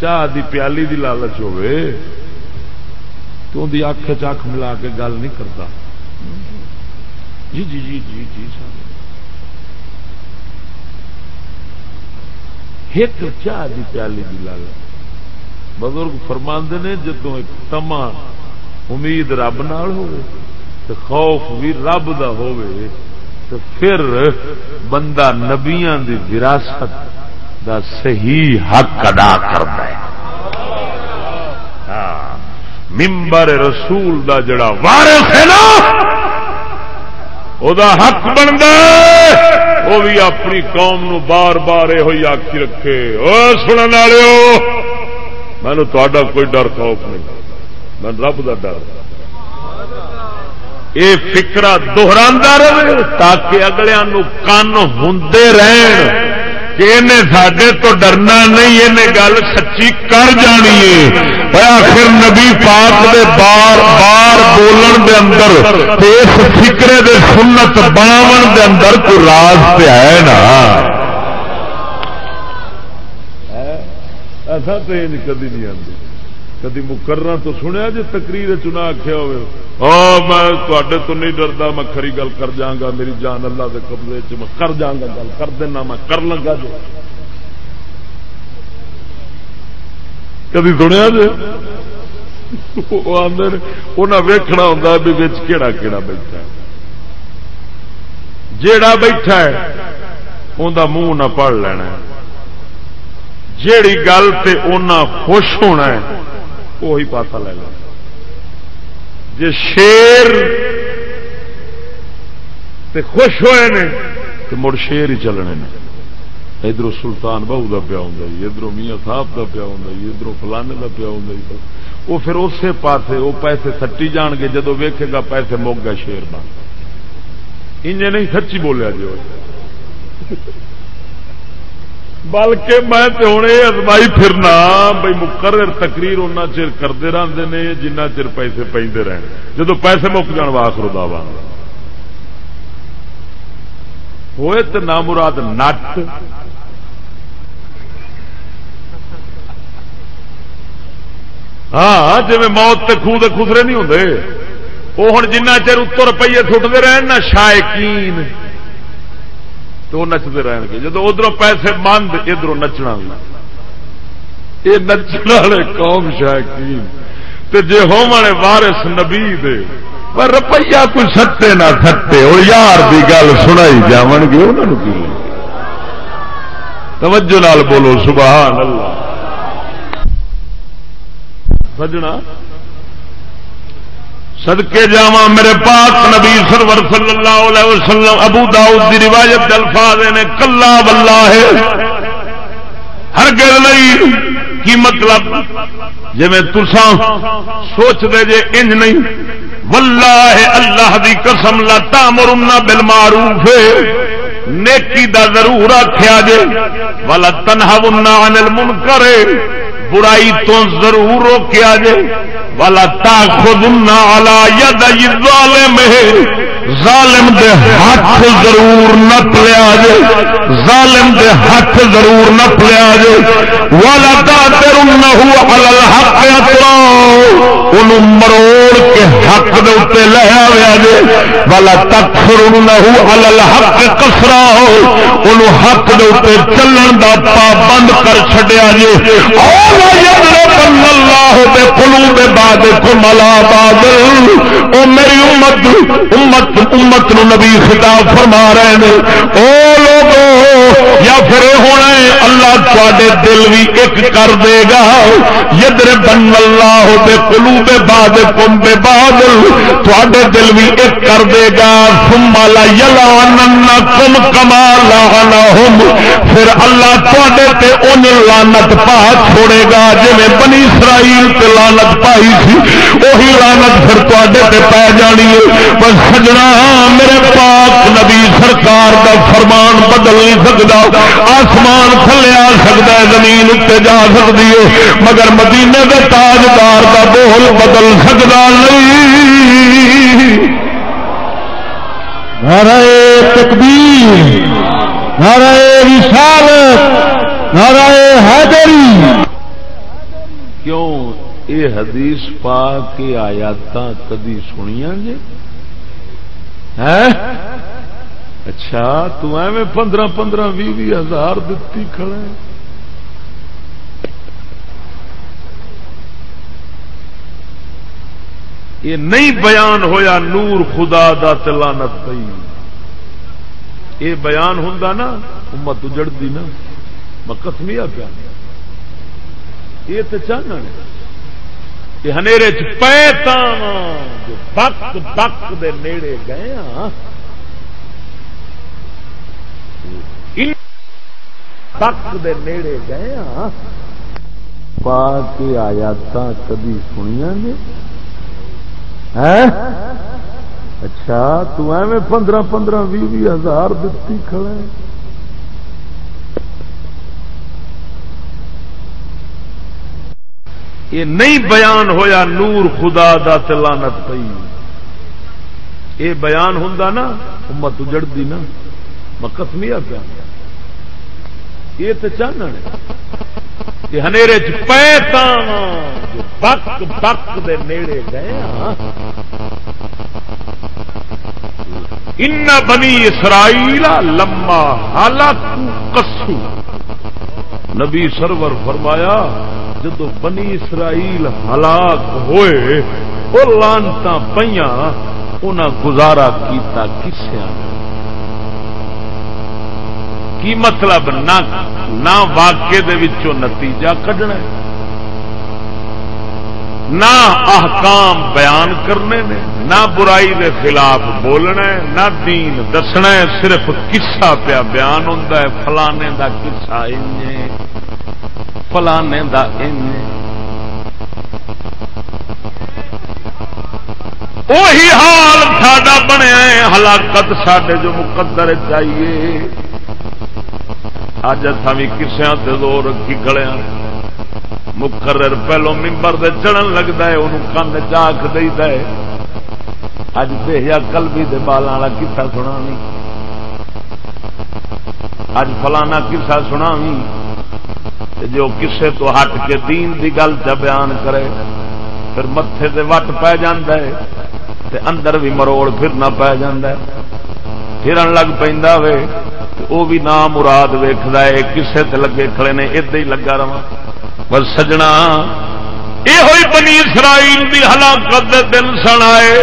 چاہ دی پیالی دی لالچ ہوے تو اندی اکھ چھ ملا کے گل نہیں کرتا جی جی جی جی جی سر۔ ایک چاہ دی پیالی دی لال بزرگ فرماندے نے جدو ایک تما امید رب نال ہوئے تو خوف بھی رب دا ہوئے تو پھر بندہ نبیاں دی وراثت دا صحیح حق ادا کرتا ہے۔ ہاں، ممبر رسول دا جڑا وارث ہے نا، او دا حق بنتا وہ بھی اپنی قوم نو بار بار یہ آخی رکھے۔ سننے والے مینو تا کوئی ڈر خوف نہیں۔ میں رب کا ڈر۔ یہ فکرا دوہرا رہے تاکہ اگلے کن ہوں رہن کہ سڈے تو ڈرنا نہیں یہ گل سچی کر جانی ہے۔ آخر نبی پاک دے بار بار بولن دے اندر اس فکرے دے سنت بناو دے اندر کوئی راز پہ ہے نا ایسا تو کدی نہیں آتی کدی مقرر تو سنیا جی تقریر چنا آخیا ہو میں تے تو نہیں ڈردا، میں کھری گل کر جاں گا میری جان اللہ کے قبضے چ میں کر جاں گا گل کر دینا، میں کر لگا جی کدی سنیا جی؟ انہیں ویکنا ہوں بھی کہڑا کہڑا بیٹھا ہے۔ جیڑا بیٹھا ہے انہیں منہ نہ پڑھ لینا جیڑی گل تے خوش ہونا ہے وہی پاسا لے لو۔ جی شیر تے خوش ہوئے نے تو مڑ شیر ہی چلنے نے۔ ادھر سلطان بہو کا پیا ہوں ادھر میاں صاحب کا پیا ہوں ادھر فلانے کا پیا ہوں وہ پھر اسی پاسے وہ پیسے سٹی جان گے، جدو ویکے گا پیسے مک گئے شیر بن۔ انجے نہیں سچی بولیا جی۔ بلکہ میں ہوں یہ ازمائی پھرنا بھائی مقرر تقریر ان چر کرتے رہتے ہیں جنہ چر پیسے پہ رہن۔ جب پیسے مک جان واخر دعوا ہوئے تو نامراد نٹ۔ ہاں جی موت تے خوہ خسرے نہیں ہوں وہ ہوں جنہ چر اتر روپیے سٹتے رہن نا شائقین۔ تو وہ نچتے رہن گے۔ جب ادھر پیسے مند ادھر نچنا یہ نچنے والے قوم شائقین۔ جی ہونے وارس نبی دے، پر روپیہ کوئی سٹے نہ سٹے۔ وہ یار کی گل سنائی جا گے انہوں کی؟ توجہ نال بولو، سبحان اللہ۔ سجنا سدکے جا میرے پاک نبی سرور صلی اللہ علیہ وسلم ابو داؤد دی روایت الفاظ نے کلا بلا ہے ہر گل نہیں، کی مطلب؟ جی میں تسا سوچ دے جے انج نہیں، واللہ اللہ دی قسم لا تامرنا بالمعروف، نیکی دا ضرور آخیا جے والا تنہا عن المنکر برائی تو ضرور روکیا جائے والا تا خود نالا یا ظالم ظالم دے ہاتھ ضرور نہ پلیا جے، ظالم دے ہاتھ ضرور نہ پلیا جے۔ والا تر علی الحق اترا ان مروڑ کے حق دے اوتے لے آیا جے۔ والا تکفرنہ علی الحق کسرا ان حق دے اوتے چلن دا پابند کر چھڈیا جے۔ او اللہ بے قلوب بعضکم علی او میری امت امت امت نو نبی خطاب فرما رہے ہیں او لوگوں یا پھر ہونا ہے، اللہ تے دل بھی ایک کر دے گا۔ یدر بن اللہ ہوتے کلو بے باد کم بے باد تے دل بھی ایک کر دے گا۔ سمالا یلا کم کما لا پھر اللہ تے ان لانت پا چھوڑے گا۔ جی بنی اسرائیل تے لانت پائی سی وہی لانت پھر تے پی جانی ہے۔ پر سجنا، میرے پاک نبی سرکار دا فرمان بدل نہیں سکتا آسمان تھلے آ سکتا ہے، زمین اتنے جا سکتی ہے۔ مگر مدینے کے تاجدار کا بول بدل سکتا نہیں۔ نعرہ تکبیر، نعرہ رسالت، نعرہ حیدری۔ کیوں؟ یہ حدیث پا کے آیات کدی سنیا جی؟ اچھا تو ایویں پندرہ پندرہ بھی بھی ہزار دتی کھڑے۔ یہ نہیں بیان ہویا نور خدا دا تلانت پئی۔ یہ بیان ہوں نا، امت اجڑتی نا۔ مکسمیا پیا۔ یہ تو چاہنا ہنیرے چ بک بک دے نیڑے گئے ہاں تک دے نیڑے گئے ہاں۔ پا کے آیات کدی سنیا نے اچھا تو ایویں پندرہ پندرہ بھی بھی ہزار دتی کھڑے یہ نہیں بیان ہویا نور خدا دا تلانت پئی۔ یہ بیان ہوں نا، امت اجڑتی نا۔ مکسمیا پیا۔ یہ تو چاہنا ہنیرے چیتا بک بک دے نیڑے گئے ہاں۔ ان بنی اسرائیل لما حالت کسو نبی سرور فرمایا، جدو بنی اسرائیل ہلاک ہوئے وہ لانتا پہ انہیں گزارا کیتا کسیا کی مطلب نہ واقعے دے نتیجہ کڈنا نہ احکام بیان کرنے نے، نہ برائی دے خلاف بولنا ہے، نہ دین دسنا ہے، صرف کسا پیا بیان ہوں فلانے دا کسا فلانے دا وہی حال ساڈا بنیا ہلاکت سڈے جو مقدر چاہیے۔ اج اتنا بھی کسیا دور رکھی کھڑے مقرر پہلو ممبر دے چڑھن لگتا ہے انہوں کن چاک دے اج بہیا کلبی دے بال والا کسا سنا اج فلانا کسا سنا جو کسے تو ہٹ کے دین دی گل چ بیان کرے پھر متے دے وٹ پی تے اندر بھی مروڑ پھرنا پی پھرن لگ پہ وہ بھی نام مراد ویخد ہے، کسے تے لگے کھڑے نے ادا ہی لگا رہا بس سجنا یہ بنی اسرائیل دی ہلاکت دے دن سن آئے۔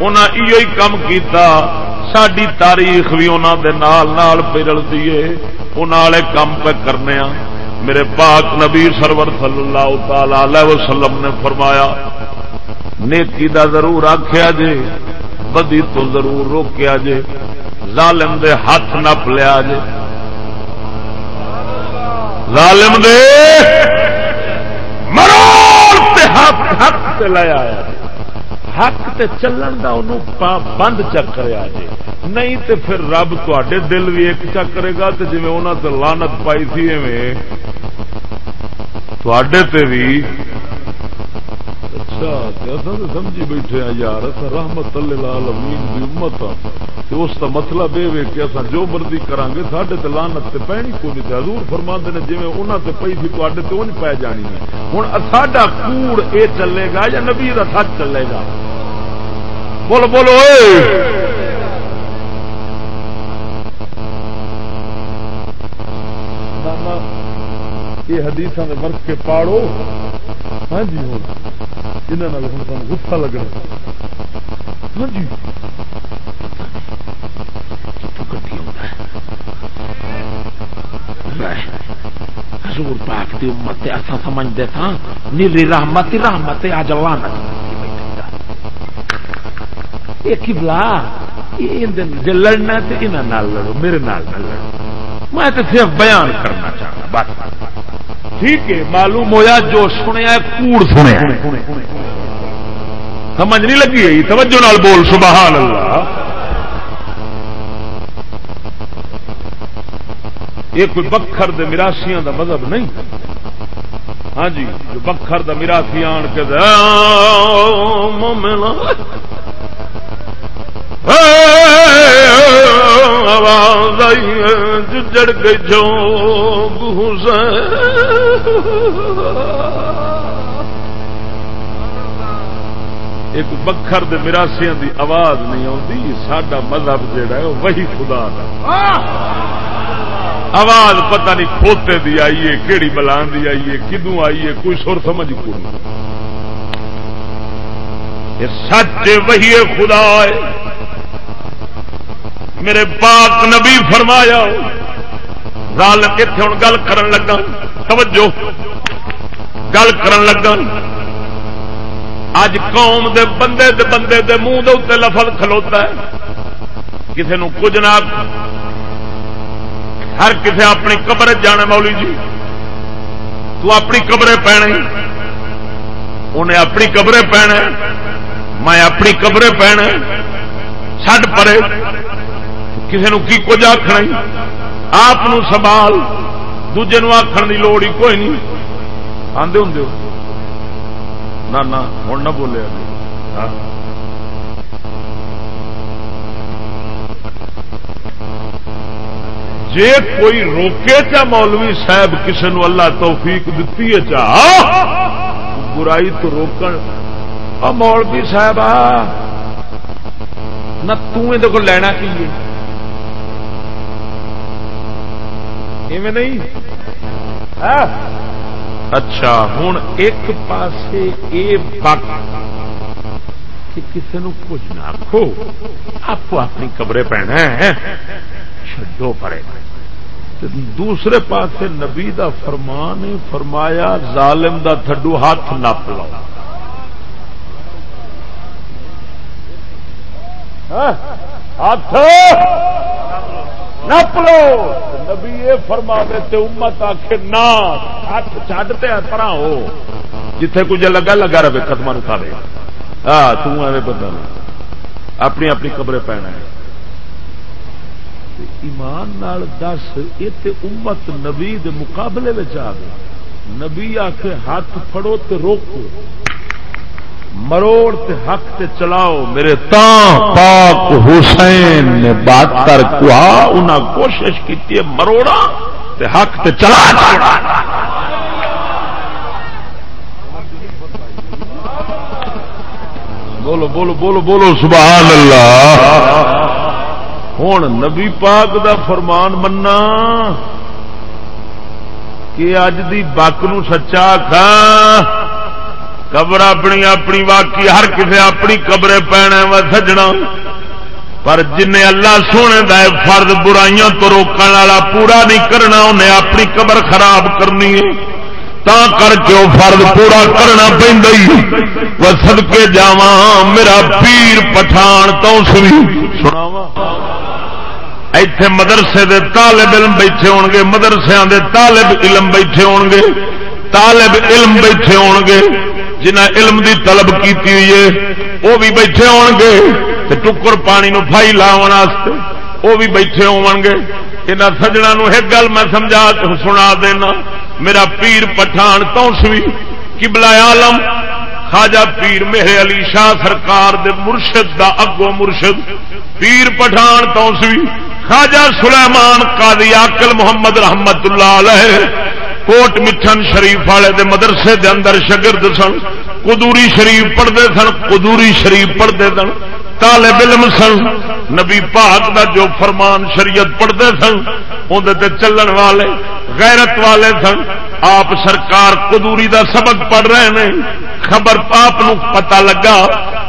انہیں یہ کام کیتا۔ ساری تاریخ بھی انہوں دے نال نال پرل دیے انہیں کام پہ کرنے آ میرے پاک نبی سرور صلی اللہ تعالی علیہ وسلم نے فرمایا، نیکی دا ضرور آخیا جے، بدی تو ضرور روکیا جے۔ ظالم دے ہاتھ نپ لیا جے۔ ظالم دے ہاتھ حق تے لیا حق تے چلن دا انہوں پا بند چکریا جے۔ نہیں تے پھر رب تے دل بھی ایک چکرے گا تے جی انہوں تے لانت پائی تھی ایویں۔ تے بھی اچھا سمجھی بیٹھے ہیں، یار رحمت العالمین دی امت ہاں۔ اس کا مطلب یہ کہ اصا جو مرضی کریں گے سڈے تو لانت پہنی کو نہیں۔ حضور فرما نے جی انہوں سے پی تھی تے تو نہیں پی جانی ہے۔ ہوں ساڈا کوڑ اے چلے گا یا نبی کا سچ چلے گا؟ بولو بولو اے یہ حدیث میں مرک کے پاڑو۔ ہاں جی ہاں۔ ہوں انہوں ہوں سان گسا لگنا۔ ہاں جی۔ حضور پاک دی امت ایسا سمجھتے تھا نیلی رحمت رحمت آ جوان ایک ہی بلا جی لڑنا تو یہاں لڑو، میرے نال نہ لڑو۔ میں تو صرف بیان کرنا چاہتا بس۔ ٹھیک ہے، معلوم ہویا جو سنیا کوڑ سنیا سمجھ نہیں لگی توجہ نال بول، سبحان اللہ۔ یہ کوئی بکھر دے مراسیاں دا مذہب نہیں۔ ہاں جی جو بکھر دا مراسی آن کے آواز آئی جڑ گئی جو ایک بکھر دے مراسیاں دی آواز نہیں آتی سڈا مذہب جہا ہے وہی خدا کا آواز پتہ نہیں کھوتے دی آئیے کہڑی بلان دی آئیے کدو آئیے کوئی سر سمجھ کو سچ وہی خدا ہے۔ میرے پاک نبی فرمایا گل اتنے ہوں گل کر لگا۔ توجہ۔ گل کر لگا۔ اج قوم دے بندے دے بندے دے منہ دے اتنے لفظ کھلوتا ہے۔ کسی کچھ نہ ہر کسی اپنی قبر جانا مولی جی۔ تو اپنی قبرے پینے انہیں اپنی قبرے پینا میں اپنی قبرے پینا چڈ پڑے کسی نو کی کچھ آخنا آپ سنبھال، دوجے آخر کی لوڑ ہی کوئی نہیں۔ آدھے ہوں نہ ہوں نہ بولے ہاں۔ جے کوئی روکے چا مولوی صاحب کسی نو اللہ توفیق دیتی ہے چاہ برائی تو روکن۔ مولوی صاحب نہ کو لینا کی نہیں؟ اچھا ہوں ایک پاسے اے بک کہ کسی نو کچھ نہ آخو آپ اپنی قبریں پہنا ہے چڈو پڑے دوسرے پاس نبی دا فرمان فرمایا، ظالم دا تھڈو ہاتھ نپ لو ہاتھ! نپ لو۔ نبی یہ فرما دے امت آخ نہ ہاتھ چڈتے پرا ہو۔ جتھے کچھ لگا لگا رہے ختم کھا رہے ہاں تمہیں پتا اپنی اپنی قبریں پینا ہے۔ ایمان نال دس، یہ امت نبی دے مقابلے آ گئی نبی آ کے ہاتھ پھڑو تے روکو۔ مروڑ تے حق تے چلاؤ میرے پاک حسین نے بات کر کوا کوشش کی مروڑا تے حق تے چلا بولو بولو بولو بولو، سبحان اللہ۔ ہوں نبی پاک دا فرمان منا کہ اج دی بک نو سچا کھا قبر اپنی اپنی واقعی، ہر کسی اپنی قبرے پینا وا سجنا۔ پر جن اللہ سونے دا فرد برائیاں تو روکنے والا پورا نہیں کرنا، انہیں اپنی قبر خراب کرنی ہے۔ تا کر کے وہ فرد پورا کرنا پہ سدکے جا میرا پیر پٹھان تو سناوا ایتھے مدرسے دے طالب علم بیٹھے ہون گے مدرسے دے طالب علم بیٹھے ہون گے۔ طالب علم بیٹھے ہون گے۔ جنہ علم دی طلب کیتی ہوئی ہے، وہ بھی بیٹھے ہون گے تے ٹکر پانی نو پھائی لاون واسطے وہ بھی بیٹھے ہون گے۔ انہاں سجنا ایک گل میں سمجھا سنا دینا، میرا پیر پٹھان تو سوی قبلہ عالم، خواجہ پیر میرے علی شاہ سرکار دے مرشد دا اگو مرشد، پیر پٹھان توسوی خواجہ سلیمان قاضی آکل محمد رحمت اللہ علیہ کوٹ مٹھن شریف والے دے مدرسے دے اندر شگرد سن قدوری شریف پڑھتے سن قدوری شریف پڑھتے سن طالب علم سن نبی پاک دا جو فرمان شریعت پڑھتے سن اندر چلن والے غیرت والے سن آپ سرکار قدوری دا سبق پڑھ رہے ہیں خبر آپ پتا لگا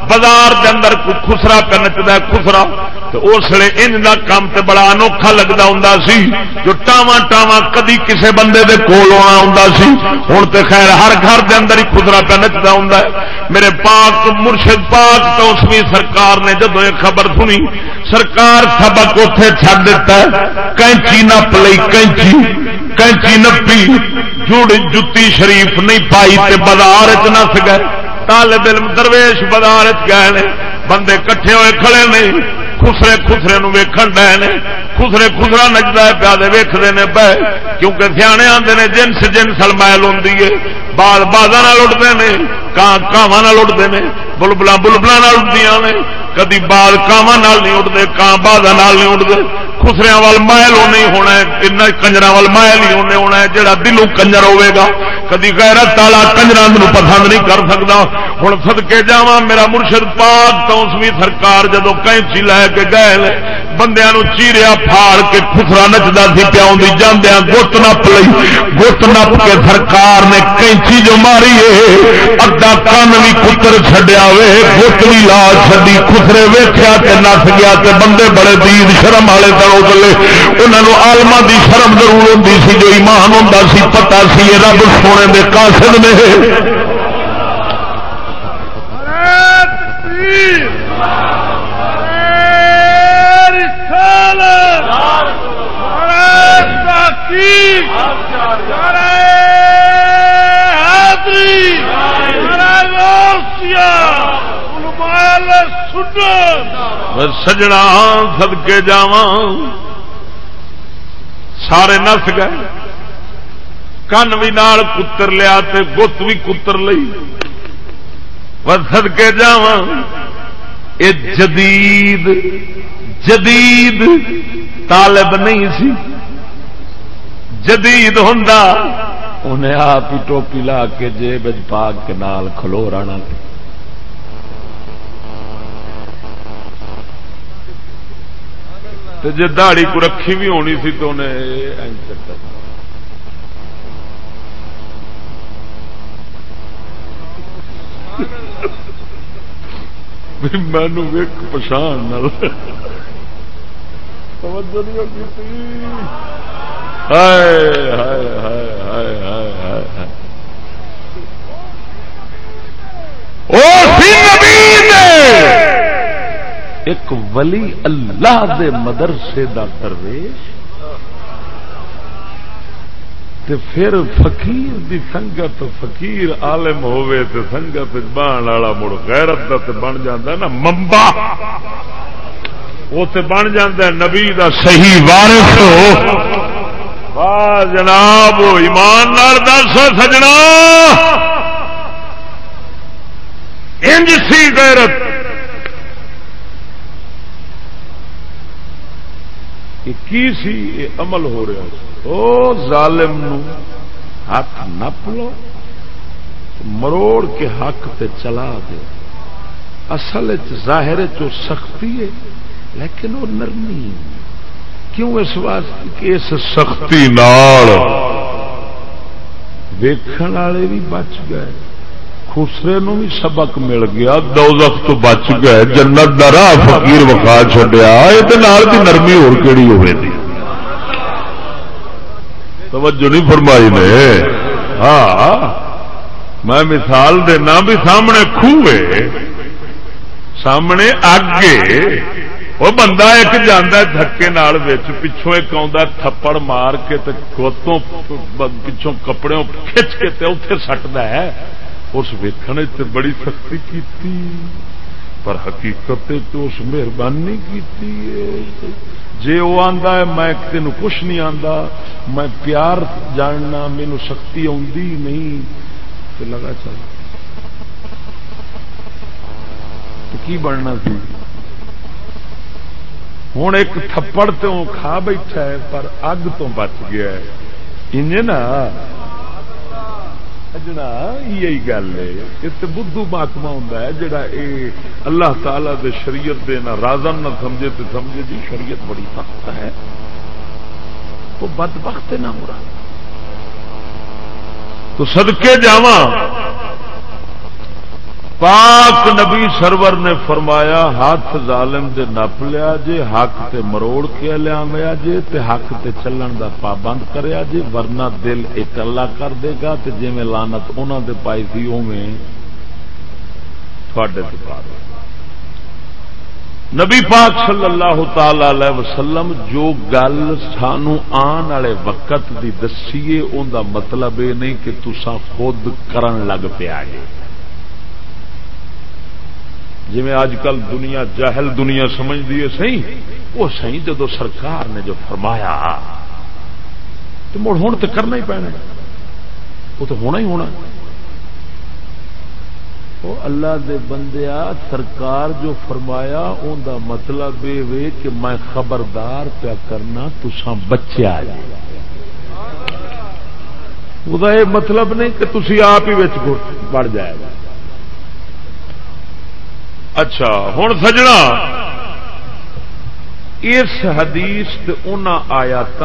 بازار دے اندر خسرا پہ نچتا خسرا اس لیے ان کا کام تے بڑا انوکھا لگتا ہوں سی۔ جو ٹاواں ٹاواں کدی کسے بندے دے کول آنا ہوں سی ہوں تے خیر ہر گھر دے اندر ہی خدرا پہ نچتا ہوں میرے پاک مرشد پاک تو اس سرکار نے جدو یہ خبر سنی، سرکار سبق اتے چڈ دیتا ہے۔ کینچی نپ لی کینچی کینچی نپی۔ جڑ جتی شریف نہیں پائی تے بازار چ نس گئے۔ طالب علم درویش بازار گئے گئے بندے کٹھے ہوئے کھڑے نہیں خسرے خسرے نو ویکھن ڈے نے، خسرے خسرا نچتا ہے پیادے ویختے ہیں پہ کیونکہ سیانے آتے ہیں جنس جنس میل ہوں بال بازا اٹھتے ہیں کاواں اٹھتے ہیں بلبلا بلبلا اٹھتی نے کدی بال کاواں نہیں اٹھتے کان بازا نہیں اٹھتے خسریا وال محل نہیں ہونا ہے کنجر وال محل ہی ہونے ہونا ہے جہاں دلوں کنجر ہوے گا کدی غیرت والا کنجر پسند نہیں کر سکتا ہوں سدکے جا میرا مرشد پاک تو اس بھی سرکار جدو کینچی لے کے گئے بندیا چیریا پھاڑ کے خسرا نچتا سی پیا جاندیا گت نپ لی گت نپ کے سرکار نے کینچی جو ماری ہے کن بھی کتر چڈیا وے گت بھی لا چی خسرے ویخیا نس گیا بندے بڑے دید شرم والے دلو چلے انہوں آلما دی شرم ضرور ہوں سی، جو ایمان ہوں سی پتا سی رب سونے دے قاصد میں سجنا سدکے جا سارے نس گئے کن بھی نال کتر لیا گت بھی کتر لئی سدکے جا جدید جدید طالب نہیں سی جدید ہوں انہیں آپ ہی ٹوپی لا کے جیب پاک کے نال کھلو رانا جی دہڑی کو رکھی بھی ہونی سی تو انہیں مینو ویک پچھان ایک ولی اللہ دے مدرسے دا درویش تے پھر فقیر دی سنگت، فقیر عالم ہوئے تے سنگت بان والا مڑ غیرت دا تے بن جاندا نا ممبا وہ تے بن جاندا نبی دا صحیح وارث۔ ہو واہ جناب ایمان نال دس سجنا۔ انج سی غیرت۔ کی سی یہ عمل ہو رہا سی او ظالم نو ہاتھ نپ لو مروڑ کے حق تے چلا دے۔ اصل ظاہر چو سختی ہے، لیکن وہ نرمی کیوں اس واسطے کہ اس سختی ویکھن والے بھی بچ گئے؟ خسرے نو بھی سبق مل گیا، دوزخ تو بچ گئے، جنت دا راہ فقیر وکھا چڈیا یہ بھی نرمی اور کیڑی ہوئے دی۔ توجہ نہیں فرمائی نے؟ ہاں۔ میں مثال دینا بھی سامنے خوے سامنے اگے وہ بندہ ایک جانا دھکے پچھوں ایک آ تھپڑ مار کے گوتوں پچھوں کپڑے کھچ کے اتنے سٹتا ہے۔ اس ویکن بڑی سختی کی پر حقیقت تو اس مہربانی کی جی وہ آتا ہے، میں تین کچھ نہیں آتا میں پیار جاننا مینو سختی آتی نہیں۔ تو لگا چل۔ کی بننا سی؟ ہوں ایک تھپڑ تو کھا بیٹھا ہے، پر اگ تو بچ گیا ہے۔ انج نا جنا یہی گل ہے۔ اس بدھو مہاتما ہوں جڑا اے اللہ تعالی دے شریعت دے نہ رازن نہ سمجھے تو سمجھے جی شریعت بڑی سخت ہے۔ تو بد وقت نہ ہو رہا تو سدکے جا پاک نبی سرور نے فرمایا، ہاتھ ظالم دے نپ لیا جے، حق تے مروڑ کے لیا جے، تے حق تے چلن دا پابند کریا جے، ورنہ دل ایک اللہ کر دے گا تے جی میں لانت انہوں دے پائی تھی اوے تھوڑے تے پا نبی پاک صلی اللہ تعالی علیہ وسلم جو گل سانو آن والے وقت دی دسیے ان دا مطلب یہ نہیں کہ تسا خود کرن لگ پیا جے۔ جی اج کل دنیا جہل دنیا سمجھتی ہے سی وہ سی جدو سرکار نے جو فرمایا تو مڑ ہوں تو کرنا ہی پینا وہ تو ہونا ہی ہونا وہ اللہ دے بندیا سرکار جو فرمایا ان دا مطلب یہ کہ میں خبردار پیا کرنا تسا بچے آ جائے وہ مطلب نہیں کہ تھی آپ ہی بڑھ جائے۔ گا اچھا ہوں سجنا۔ اس حدیث ان آیات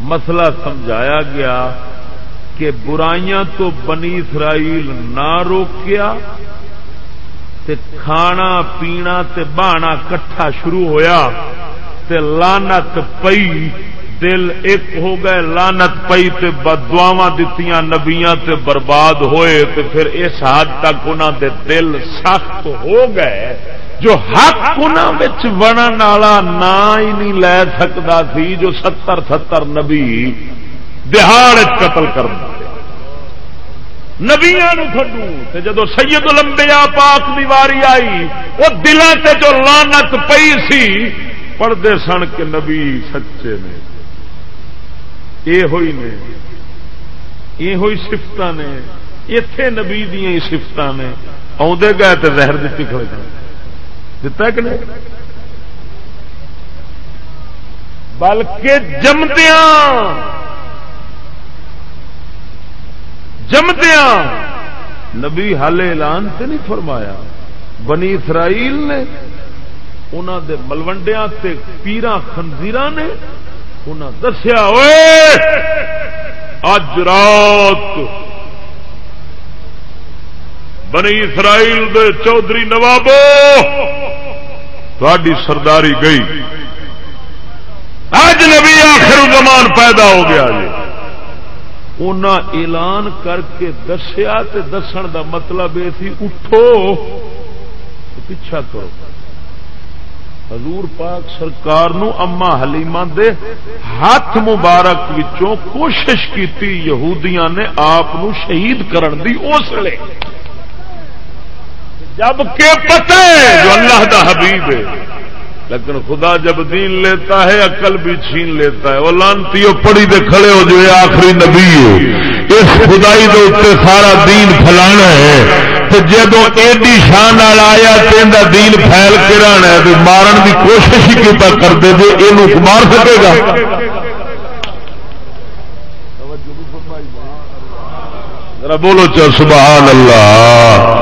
مسئلہ سمجھایا گیا کہ برائیاں تو بنی اسرائیل نہ روکیا تے کھانا، پینا تے بہنا کٹھا شروع ہویا تے لانت پئی۔ دل ایک ہو گئے لانت پئی تے بدواوا دتیاں، نبیاں تے برباد ہوئے تے پھر اس حد تک انہوں دے دل سخت ہو گئے، جو حق بنن والا نہ ہی نہیں لے سکتا سی، جو ستر ستر نبی دہاڑ قتل کر نبیا تھڈو جدو سید لمبیا پاک دیواری آئی وہ دلان سے جو لانت پئی سی پڑھتے سن کے نبی سچے نے۔ یہ ہوئی نے، یہ ہوئی سفت نے اتے نبی دیا ہی سفت نے آدھے گئے تو زہر دیتی کھڑے دتا کہ نہیں؟ بلکہ جمدیا جمدیا نبی حال اعلان سے نہیں فرمایا۔ بنی اسرائیل نے انہوں دے ملوڈیا پیران خنزیر نے دسیا اج رات بنی اسرائیل دے چودھری نوابو تھوڑی سرداری گئی۔ اج نبی آخر زمان پیدا ہو گیا جی۔ اعلان کر کے دسیا دسن دا مطلب یہ سی اٹھو پیچھا کرو۔ حضور پاک سرکار نو اما حلیمہ دے ہاتھ مبارک وچوں کوشش کیتی یہودیاں نے آپ نو شہید کرن دی اس لے جب پتہ جو اللہ دا حبیب ہے لیکن خدا جب دین لیتا ہے، عقل بھی چھین لیتا ہے۔ وہ لانتی پڑی دے کھڑے ہو جو آخری نبی ہے۔ اس خدائی دے اتنے سارا دین پھیلانا ہے۔ جدو ایڈی شان آیا تو دین پھیل کے رہنا ہے مارن کی کوشش ہی کیتا کرتے جی یہ مار سکے گا؟ بولو چل، سبحان اللہ۔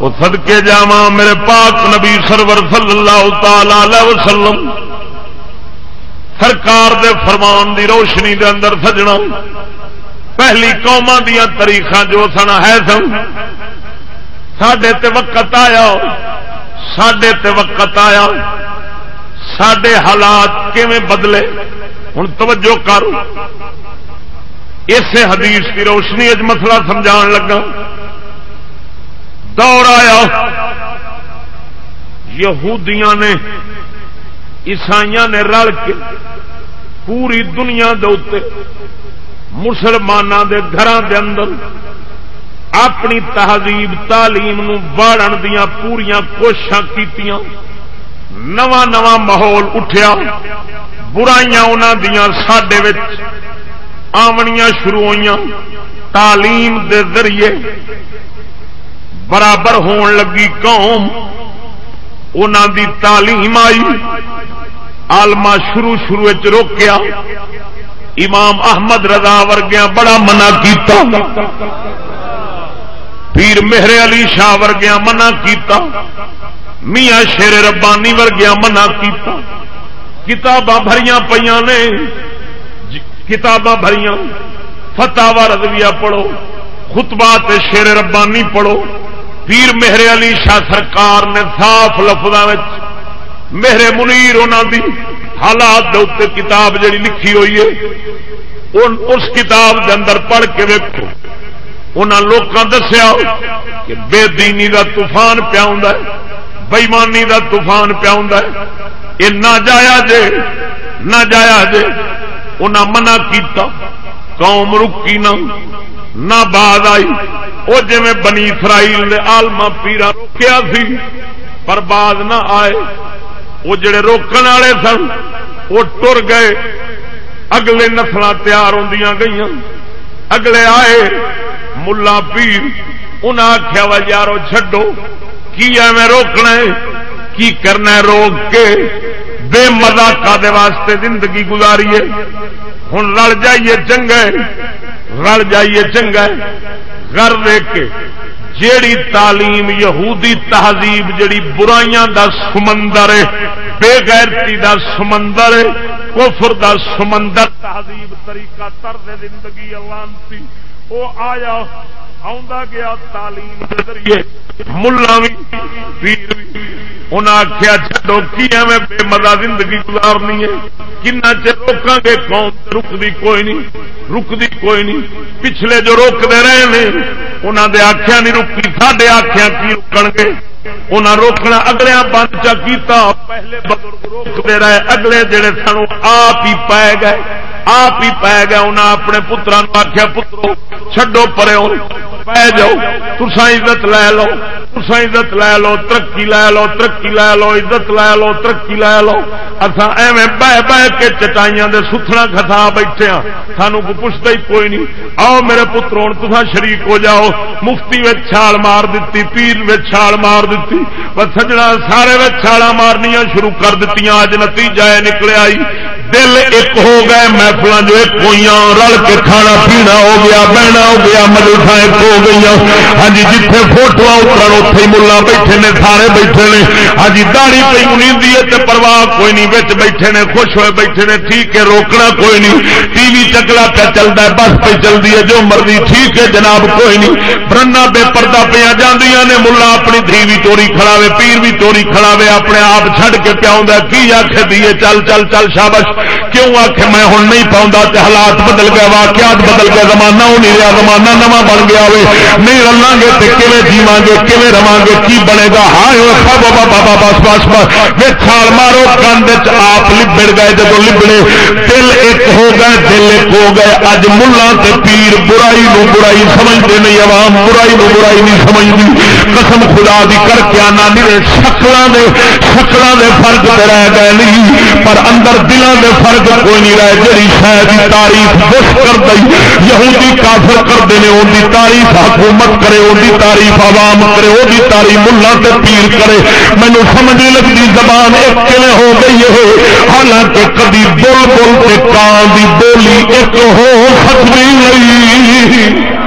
وہ سدکے جا میرے پاک نبی سرور صلی اللہ تعالی وسلم۔ سرکار دے فرمان دی روشنی دے اندر سجنا۔ پہلی قوما دیا تاریخ جو سن ہے سن۔ سڈے تے وقت آیا۔ سڈے تے وقت آیا۔ سڈے حالات کیویں بدلے؟ ہوں توجہ کر۔ اسے حدیث کی روشنی اج مسئلہ سمجھا لگا۔ دور آیا۔ یہودیاں نے عیسائی نے رل کے پوری دنیا دے مسلمانوں دے گھروں دے اندر اپنی تہذیب، تعلیم واڑن دیا پوریا کوشش کی نواں نواں ماحول اٹھیا۔ برائیاں انہوں دیا سڈے آمنیاں شروع ہوئی تعلیم دے ذریعے برابر ہون لگی قوم۔ ان دی تعلیم آئی۔ آلما شروع شروع روکیا۔ امام احمد رضا ورگیا بڑا منع کیتا۔ پیر مہر علی شاہ ورگیا منع کیتا۔ میاں شیر ربانی ورگیا منع کیتا۔ کتاباں بھریاں پہ نے۔ جی، کتاباں بھریاں۔ فتح رضویہ پڑھو۔ خطبات شیر ربانی پڑھو۔ پیر مہر علی شاہ سرکار نے صاف لفظوں مہر منیر انہوں دی حالات دے کتاب جڑی لکھی ہوئی ہے اس کتاب دے اندر پڑھ کے دیکھو انہوں لوگوں دسیا کہ بے دینی دا طوفان پیا بےمانی دا طوفان پیا یہ نہ جایا جے، نہ جایا جے انہیں منع کیتا، قوم رکی نہ۔ نہ بعد آئی۔ وہ جی بنی اسرائیل نے آلما پیرا روکیا سی، پر بعد نہ آئے۔ وہ جڑے روکن والے سن وہ ٹر گئے۔ اگلے نسل تیار ہوں گئی اگلے آئے۔ ملا پیر انہیں آخیا وا، یارو چڈو کی میں روکنا ہے؟ کی کرنا روک کے؟ بے مزہ کا واسطے زندگی گزاری ہوں رل جائیے چنگا رل جائیے چنگا گھر دیکھ کے جیڑی تعلیم یہودی تہذیب جیڑی برائیاں دا سمندر ہے، بے غیرتی دا سمندر ہے، کفر دا سمندر تہذیب طریقہ طرز زندگی اوانتی وہ آیا گیا تعلیم کے ذریعے۔ ملا بھی پیر بھی انہیں آخیا چلو کی میں بے مزہ زندگی گزارنی ہے؟ کنا چر روکا گے؟ قوم رکتی کوئی نہیں رکتی کوئی نہیں۔ پچھلے جو روکتے رہے ہیں انہوں نے آخیا نہیں رکی، ساڈے آخیا کی رکن گے؟ انہیں روکنا اگلے بند چا کیتا، پہلے بزرگ روکتے رہے، اگلے جڑے سنو آپ ہی پائے گئے، آپ ہی پی گیا انہیں اپنے پترا آخیا پترو چڈو پرے پی جاؤ تسا عزت لے لو تسا عزت لے لو، ترقی لے لو، ترقی لے لو، عزت لے لو، ترقی لے لو۔ اصا ایویں بہ بہ کے چٹائیاں دے ستھنا کھسا بیٹھے ہاں سانو کو پوچھتا ہی کوئی نہیں۔ آؤ میرے پترو ہوں تسا شریک ہو جاؤ۔ مفتی چھال مار دیتی، پیر چھال مار دیتی۔ بس سجنا سارے چھالا مارنیا شروع کر دیتی اج نتیجہ نکلے آئی۔ دل ایک ہو گئے محفل جو ایک ہوئی رل کے کھانا پینا ہو گیا بہنا ہو گیا مدرسہ ایک ہو گئی ہاں جی جتنے فوٹو اتر اتے ملا بیٹھے نے، سارے بیٹھے نے۔ ہاں جی داڑی پی منی ہے پرواہ کوئی نہیں بچ بیٹھے نے، خوش ہوئے بیٹھے نے، ٹھیک ہے، روکنا کوئی نہیں۔ ٹی وی چکلا پہ چلتا ہے، بس پہ چلتی ہے، جو مرضی، ٹھیک ہے جناب، کوئی نہیں۔ برنا بے پردہ پہ جاندیاں نے، ملا اپنی دھی بھی توڑی کھڑاوے پیر بھی توڑی کھڑاوے اپنے آپ چھڈ کے پیا کی آخ دیے چل چل چل، شابش؟ کیوں آخ میں ہوں نہیں پاؤں تے حالات بدل گئے، واقعات بدل گئے، زمانہ ہو نہیں رہا، زمانہ نواں بن گیا ہوئے۔ نہیں رلا گے تو کھے جیوا گے کھے رہا گے کی بنے گا ہائے بابا بابا بس بس بس۔ چھال مارو کند آپ لبڑ گئے جب لبڑے۔ دل ایک ہو گئے، دل ایک ہو گئے۔ اج ملا پیر، برائی نو برائی سمجھتے نہیں، عوام برائی نو برائی نہیں سمجھتی قسم خدا دی کر کے آنا میرے شکلوں دے شکلوں دے فرق تو رہ گئے نہیں۔ پر اندر دلوں دے فرق کوئی نہیں رہے جی شاید تعریف بش کر دئی۔ یہودی کافر کرتے ہیں ان کی تعریف حکومت کرے ان کی تعریف عوام کرے وہ بھی تعریف ملا سے پیر کرے۔ مینو سمجھ نہیں لگتی زبان ایک کلے ہو گئی ہے۔ حالانکہ کدی بول بول کے کان کی بولی ایک ہو سکتی نہیں۔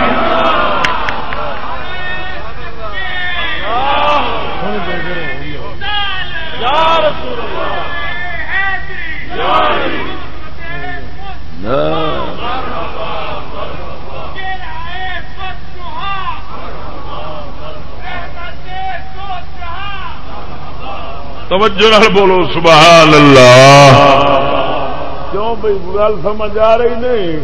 توجہ بولو سبحان اللہ۔ کیوں بھائی گل سمجھ آ رہی نہیں؟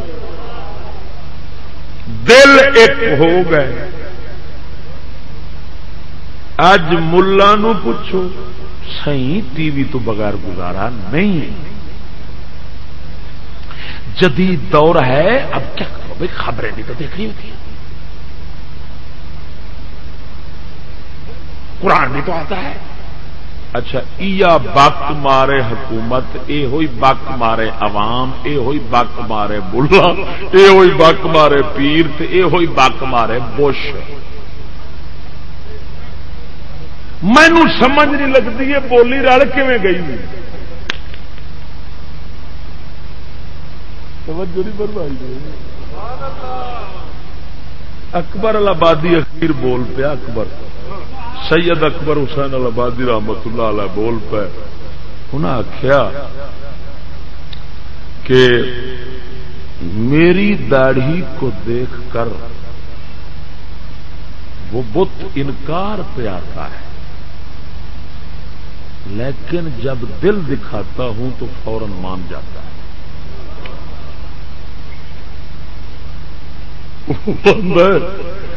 دل ایک ہو گئے۔ اج ملا پوچھو سی ٹی وی تو بغیر گزارا نہیں۔ جدید دور ہے اب کیا کرو؟ بھائی خبریں بھی تو دیکھنی ہوتی ہیں۔ قرآن بھی تو آتا ہے۔ اچھا ایا بک مارے حکومت اے ہوئی بک مارے عوام اے ہوئی بک مارے بلا اے ہوئی بک مارے پیر، تے اے ہوئی بک مارے بش۔ مینو سمجھ نہیں لگتی ہے بولی رل کیون گئی اکبر آبادی اخیر بول پیا، اکبر۔ سید اکبر حسین آبادی رحمت اللہ علیہ بول پہ انہیں آخیا کہ میری داڑھی کو دیکھ کر وہ بت انکار پہ آتا ہے۔ لیکن جب دل دکھاتا ہوں تو فوراً مان جاتا ہے۔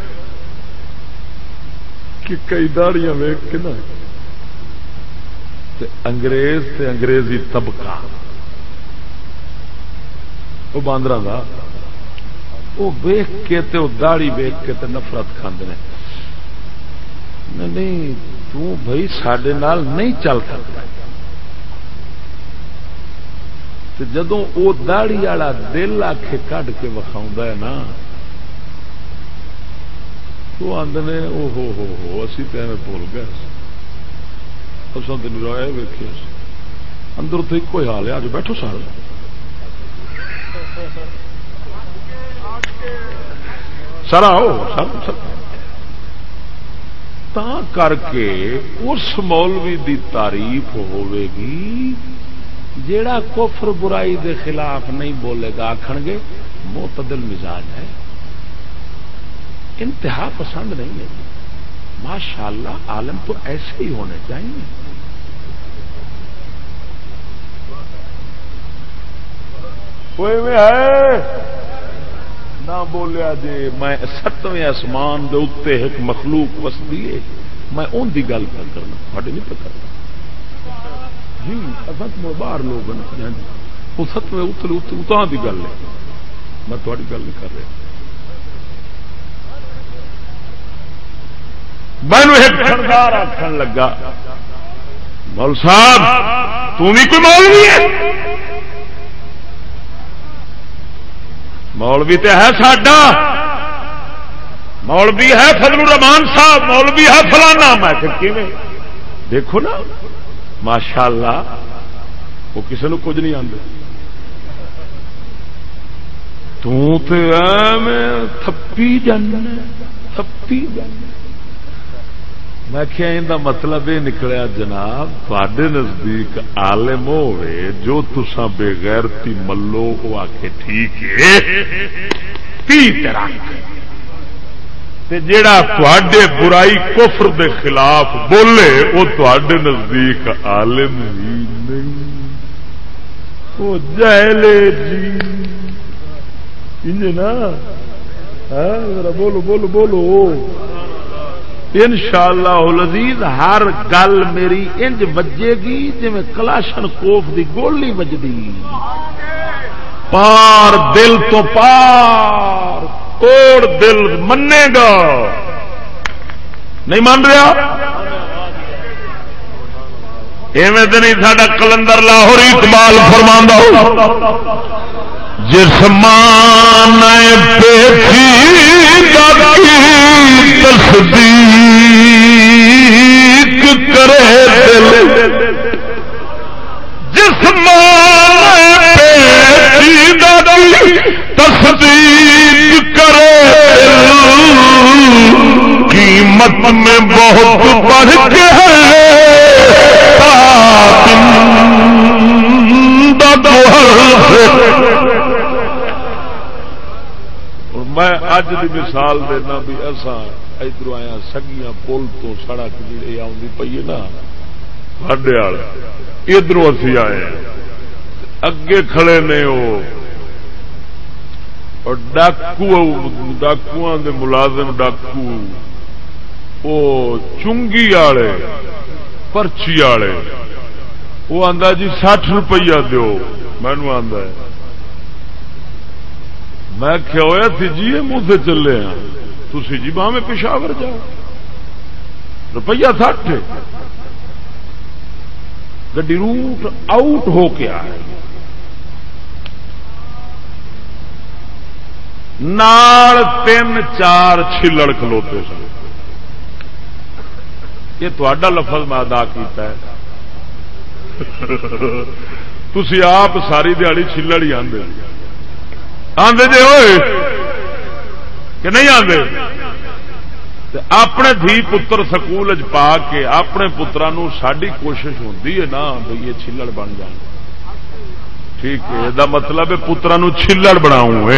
کہ کئی داڑیاں ویک کے نا۔ انگریز تے انگریزی طبقہ۔ وہ باندر کا وہ ویخ کے تے وہ داڑی ویخ کے تے نفرت کھانے نہیں، تو بھائی سڈے نہیں چل سکتا۔ جدو وہ داڑی والا دل آخ کھ کے وکھاؤ ہے نا تو آدھے او ہو ہو ہو، اسی تو ایویں بول گئے ہاں۔ اصل دن روئے ویکے ہاں۔ اندر تو ایک حال ہے اج بیٹھو سارے سر آؤ، سر تا کر کے اس مولوی دی تعریف ہوے گی جیڑا کفر برائی دے خلاف نہیں بولے گا آخ گے، معتدل مزاج ہے۔ انتہا پسند نہیں ہے جی۔ ماشاء اللہ عالم تو ایسے ہی ہونے چاہیے۔ کوئی میں ہے؟ نہ بولیا جی میں ستویں آسمان دے اتنے ایک مخلوق وسدی ہے۔ میں ان کی گل کر کرنا تھوڑے نہیں پتا جی ستم باہر لوگ ہاں جی، وہ ستویں اتر اتنا کی گل ہے۔ میں تھوڑی گل نہیں کر رہا۔ میں ایک سردار آخر لگا، مول صاحب تھی کوئی مول نہیں ہے؟ مولوی تو ہے ساڈا۔ مولوی ہے فضل الرحمان صاحب مولوی ہے فلانا۔ میں کہ دیکھو نا ماشاء اللہ وہ کسی نے کچھ نہیں آتے تھپی جانا تھپی جانا۔ میں کیا مطلب یہ نکلیا جناب تھے نزدیک عالم ہوے جو تسا بےغیرتی ملو وہ آ کے ٹھیک ہے۔ جڑا تے برائی کفر دے خلاف بولے وہ تے نزدیک عالم ہی نہیں۔ وہ جہلے جی۔ نا۔ ہاں، بولو بولو بولو۔ ان شاء اللہ ہر گل میری انج بجے گی جی کلاشن کوف دی گولی بجتی پار دل تو پار توڑ دل منے گا۔ نہیں مان رہا؟ ایویں تو نہیں سا کلندر لاہور اقبال فرما جسمان تصدیق کرے دل۔ جسمان تصدیق کرے قیمت میں بہت بڑھ کے ہے۔ میں اج کی مثال دینا بھی ایسا ادھر آیا سگیاں پل تو سڑک جی آئی پی نا ساڈے ادھر اسی آئے اگے کھڑے نے وہ اور ڈاکو ڈاکو دے ملازم ڈاکو۔ وہ چنگی والے پرچی والے وہ آدھا جی سٹھ روپیہ دو مینو آدھا میں کیا تھی جی منہ سے چلے ہیں۔ تھی جی باہ میں پشاور جاؤ۔ روپیہ سٹ گڈی روٹ آؤٹ ہو کے آئے۔ نال تین چار چلڑ کھلوتے سن۔ یہ تا لفظ میں ادا کیتا ہے۔ تھی آپ ساری دیہڑی چلڑ ہی آدھے آدھے جی ہوئے؟ کہ نہیں آدھے اپنے دھی پتر سکول پا کے اپنے پترا ساری کوشش ہوتی ہے نا بھائی یہ چلڑ بن جان۔ ٹھیک ہے یہ مطلب پترا چلڑ بناؤ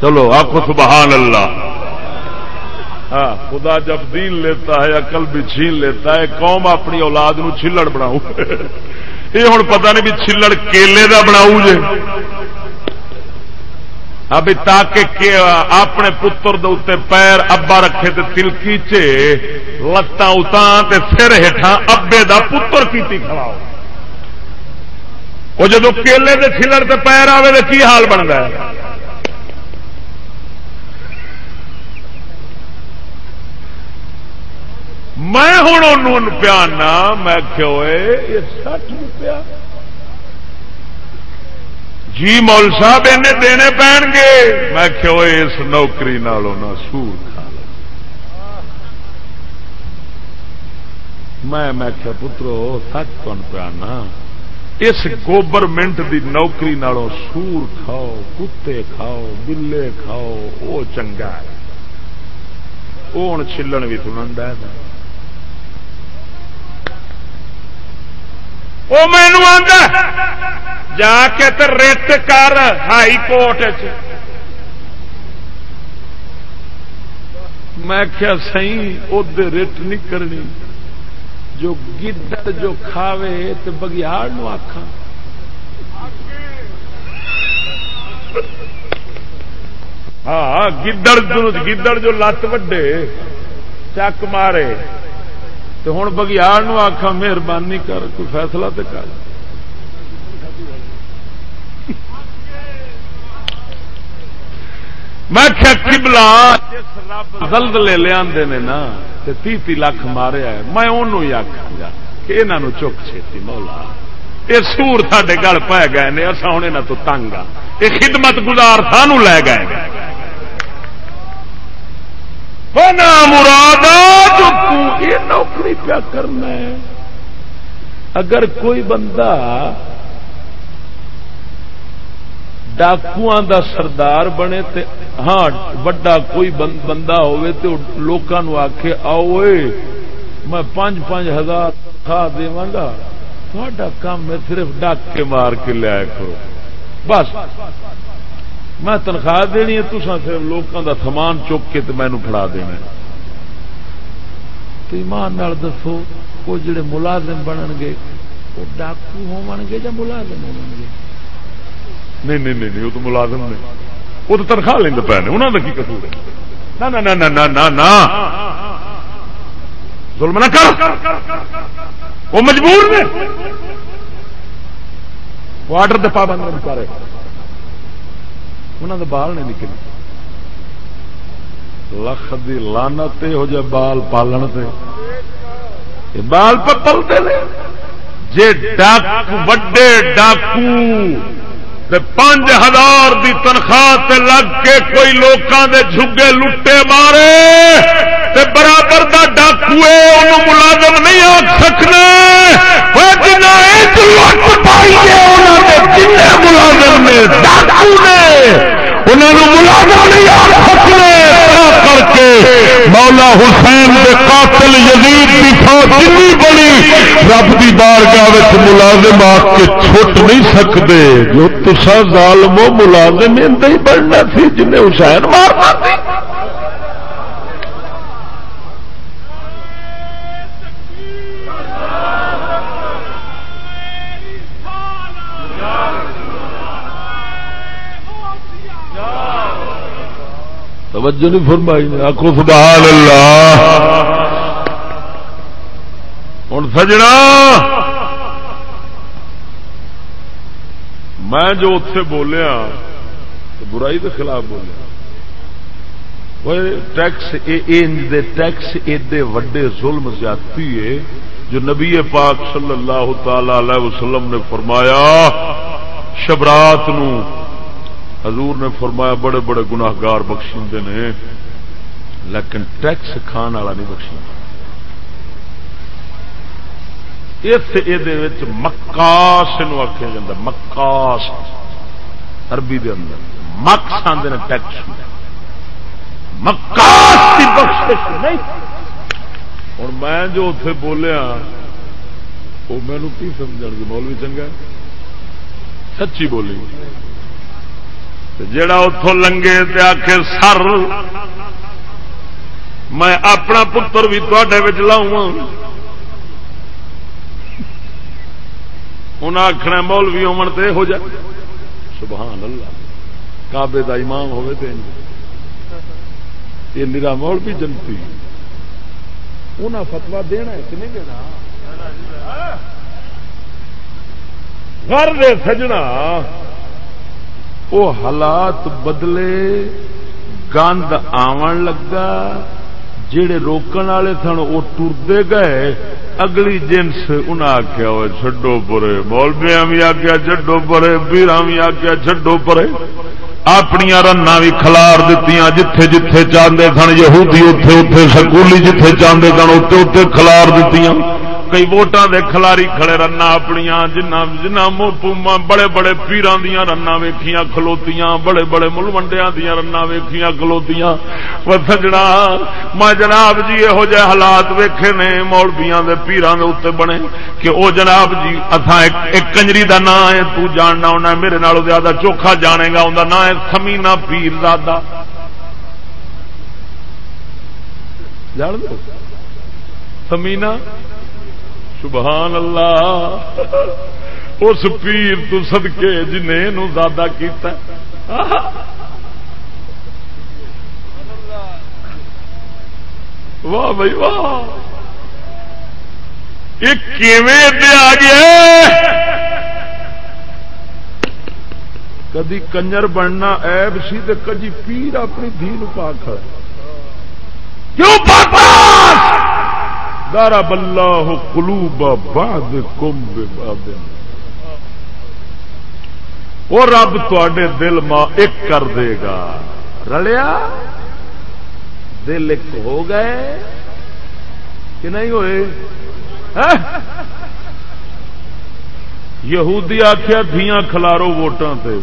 چلو آخو سبحان اللہ۔ ہاں خدا جب دین لیتا ہے، عقل بھی چھین لیتا ہے، قوم اپنی اولاد نو چھلڑ بناؤ یہ ہوں پتہ نہیں بھی چھلڑ کیلے کا بناؤ جے۔ ابھی تاکہ اپنے پتر دے پیر ابا رکھے تے تلکی چے لتاں اتاں تے سر ہیٹھاں ابے دا پتر کیتی کھڑاؤ وہ جدو کیلے دے چھلڑ تے پیر آوے تے کی حال بنتا ہے؟ میں ہوں ان پیانا، میں کہو یہ سٹھ روپیہ۔ جی مول صاحب انہیں دینے پہن گے۔ میں کہو اس نوکری نالوں نہ سور کھا میں میں کیا پترو، سچ کون پیانا اس گوبرمنٹ دی نوکری نالوں سور کھاؤ، کتے کھاؤ، بلے کھاؤ وہ چنگا ہے۔ وہ ہوں چلن بھی سنن ہے وہ مینو جا کے تو ریٹ کر ہائی کورٹ میں کیا سی ادھر ریٹ نہیں کرنی جو گدڑ جو کھاوے تو بگیاڑ نو آخا ہاں گدڑ گدڑ جو لت وڈے چک مارے تو ہوں بگیار آخا مہربانی کر، کوئی فیصلہ تو کر۔ میں کبلا دلد لے لیا نا تی تی لاکھ مارے ہے میں انہوں ہی آخا گا کہ یہاں چک چھتی، مولا۔ یہ سور سڈے گل پی گئے اصا ہوں یہاں تو تنگ ہاں۔ آ یہ خدمت گزار سانو لے گئے مراد جو یہ نوکری پیا کرنا ہے۔ اگر کوئی بندہ ڈاکو دا سردار بنے تے ہاں وڈا کوئی بندہ ہوئے تے لوکاں آخے آؤ میں پانچ پانچ ہزار کھا دا تھوڑا کام میں صرف ڈاک کے مار کے لیا کرو۔ بس۔ میں تنخواہ دینی ہے تو صرف لوگوں کا سامان چک کے تو مینو فڑا دینا تو ایمان دسو، وہ جڑے ملازم بنن گے، وہ ڈاکو ہو گے یا ملازم ہو گے؟ نہیں نہیں نہیں وہ تو ملازم نے وہ تو تنخواہ لیں پے نے انہوں نے کی کسور ہے؟ ظلم نہ کر۔ وہ مجبور نے۔ وہ آڈر دفاع بند کرے۔ انہوں نے بال نہیں نکلے۔ لکھ دی لانت ہو جائے بال پالن سے بال پلتے جی ڈاک، وڈے ڈاکو۔ پانچ ہزار دی تنخواہ تے لگ کے کوئی لوکاں دے جھگے لٹے مارے تے برابر دا ڈاکوے انہوں ملازم نہیں آ سکنا ملازم نے، ڈاکو نے۔ انہوں ملازم نہیں آ سکنے کر کے مولا حسین دے قاتل یزید کی فوجی بنی رب کی بارگاہ ملازم آ کے چھٹ نہیں سکتے جو تسا ظالمو ملازم ہی بڑھنا سی، جنہیں حسین مارنا سی توجہ نہیں فرمائی آخو سبحان اللہ۔ ہوں سجنا۔ میں جو اتے بولیا برائی کے خلاف بولیا۔ ٹیکس دے ٹیکس ایڈے وڈے ظلم زیادتی ہے جو نبی پاک صلی اللہ تعالی علیہ وسلم نے فرمایا شبرات نو حضور نے فرمایا بڑے بڑے گناہگار بخشی نے، لیکن ٹیکس کھان والا نہیں بخشی اس مکاس آخیا جا مکاس۔ عربی دے اندر مکس آدھے ٹیکس۔ مکاس بخش نہیں۔ ہوں میں جو اتے بولیا وہ مینو کی سمجھ گی مولوی چنگا سچی بولی۔ جڑا اتوں لنگے تے آخ سر، میں اپنا پتر بھی تے لاؤں۔ انہیں آخنا مول بھی امن تے ہو جائے سبحان اللہ کابے کا امام ہوے تو یہ نرا مول بھی جنتی۔ انہیں فتوا دینا کہ نہیں دینا؟ گھر دے سجنا۔ وہ حالات بدلے، گند آن لگا جڑے روکن والے سن وہ ٹرتے گئے، اگلی جنس انہیں آخیا وہ چڈو پرے مولبیا بھی آخیا چڈو پرے پیرا بھی آخیا چڈو پرے۔ اپنی رنا بھی کلار دیتی جتھے جتھے چاہتے سن یہودی اتے اتے سکولی جتھے چاہتے سن اتنے اتنے کلار دیتی کئی ووٹاں دے کھلاری کھڑے رنا اپنی جنہ جنہ بڑے بڑے پیران دیا رنا ویخیاں کھلوتیاں، بڑے بڑے ملوڈیا دیا رنا ویخیاں کھلوتیاں۔ سجنا میں جناب جی یہو جہ حالات ویکھے نے مولبیاں دے پیران دے اتنے بنے کہ او جناب جی اتھا ایک ایک کنجری دا نا ہے، تو جاننا ہونا میرے نالوں زیادہ چوکھا جانے گا انہوں نا ہے سمینا پیر دادا جان دو؟ سمینا سبحان اللہ۔ اس پیر تو سدکے جنہیں زیادہ کیتا واہ بھائی واہ۔ یہ آ گیا کدی کنجر بننا ایب سی تو کدی پیر اپنی دھی پا کھڑا کیوں پاک دارا بلہ قلوب بعد کم باد وہ رب تے دل ماں ایک کر دے گا۔ رلیا؟ دل ایک ہو گئے کہ نہیں ہوئے؟ یہودی آخیا دیا کلارو ووٹاں تے۔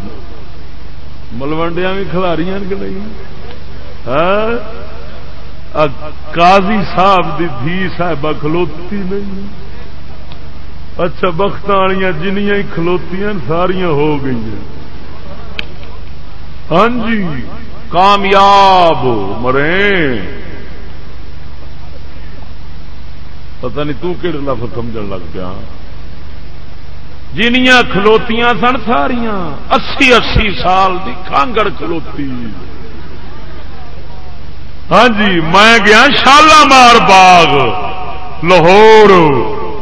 ملوڈیا بھی کھلاریاں کہ نہیں؟ ہاں؟ قاضی صاحب دی دھی صاحب کھلوتی نہیں۔ اچھا بخت والی جنیاں کھلوتی ساریا ہو گئی ہاں جی کامیاب مرے پتہ نہیں تو کہڑے لفظ سمجھ لگ پیا۔ جنیاں کھلوتیاں سن ساریاں، اسی اسی سال دی کانگڑ کھلوتی۔ ہاں جی میں گیا شالامار باغ، لاہور۔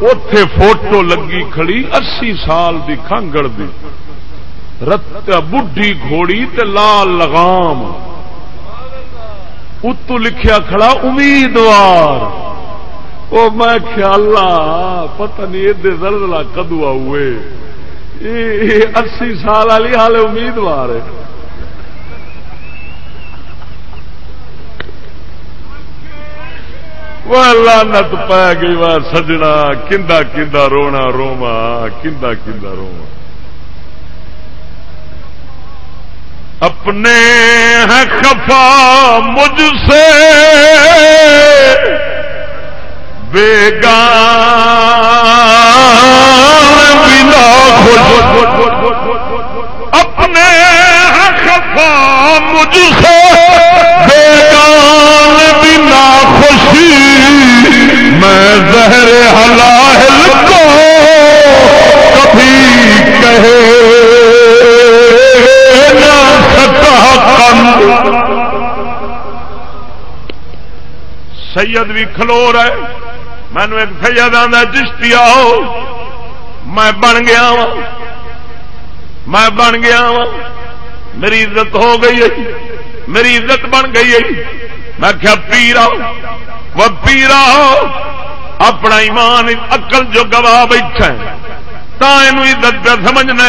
اتے فوٹو لگی کھڑی اسی سال دی کانگڑ دی۔ رت بڈھی گھوڑی تے لال لگام اتو لکھیا کھڑا امیدوار او میں خیال پتہ نہیں ادے زلزلہ کدو آئے اسی سال والی حال امیدوار ہے۔ وہ لانت پی گئی وا سجنا، کندا کندا رونا روما، کندا کندا روما۔ اپنے ہیں خفا مجھ سے۔ بیگان بنا اپنے خفا مجھ سے بیگان بنا خوشی میں زہر حلال کو کبھی کہے نہ سکا سید بھی کھلو رہے۔ مینو ایک سید آدھا چشتی آؤ میں بن گیا وا میں بن گیا وا میری عزت ہو گئی ہے۔ میری عزت بن گئی ہے۔ میں کیا پیرا وہ پیرا اپنا ایمان اقل جو گواہ بیٹھا تا عزت پہ سمجھنا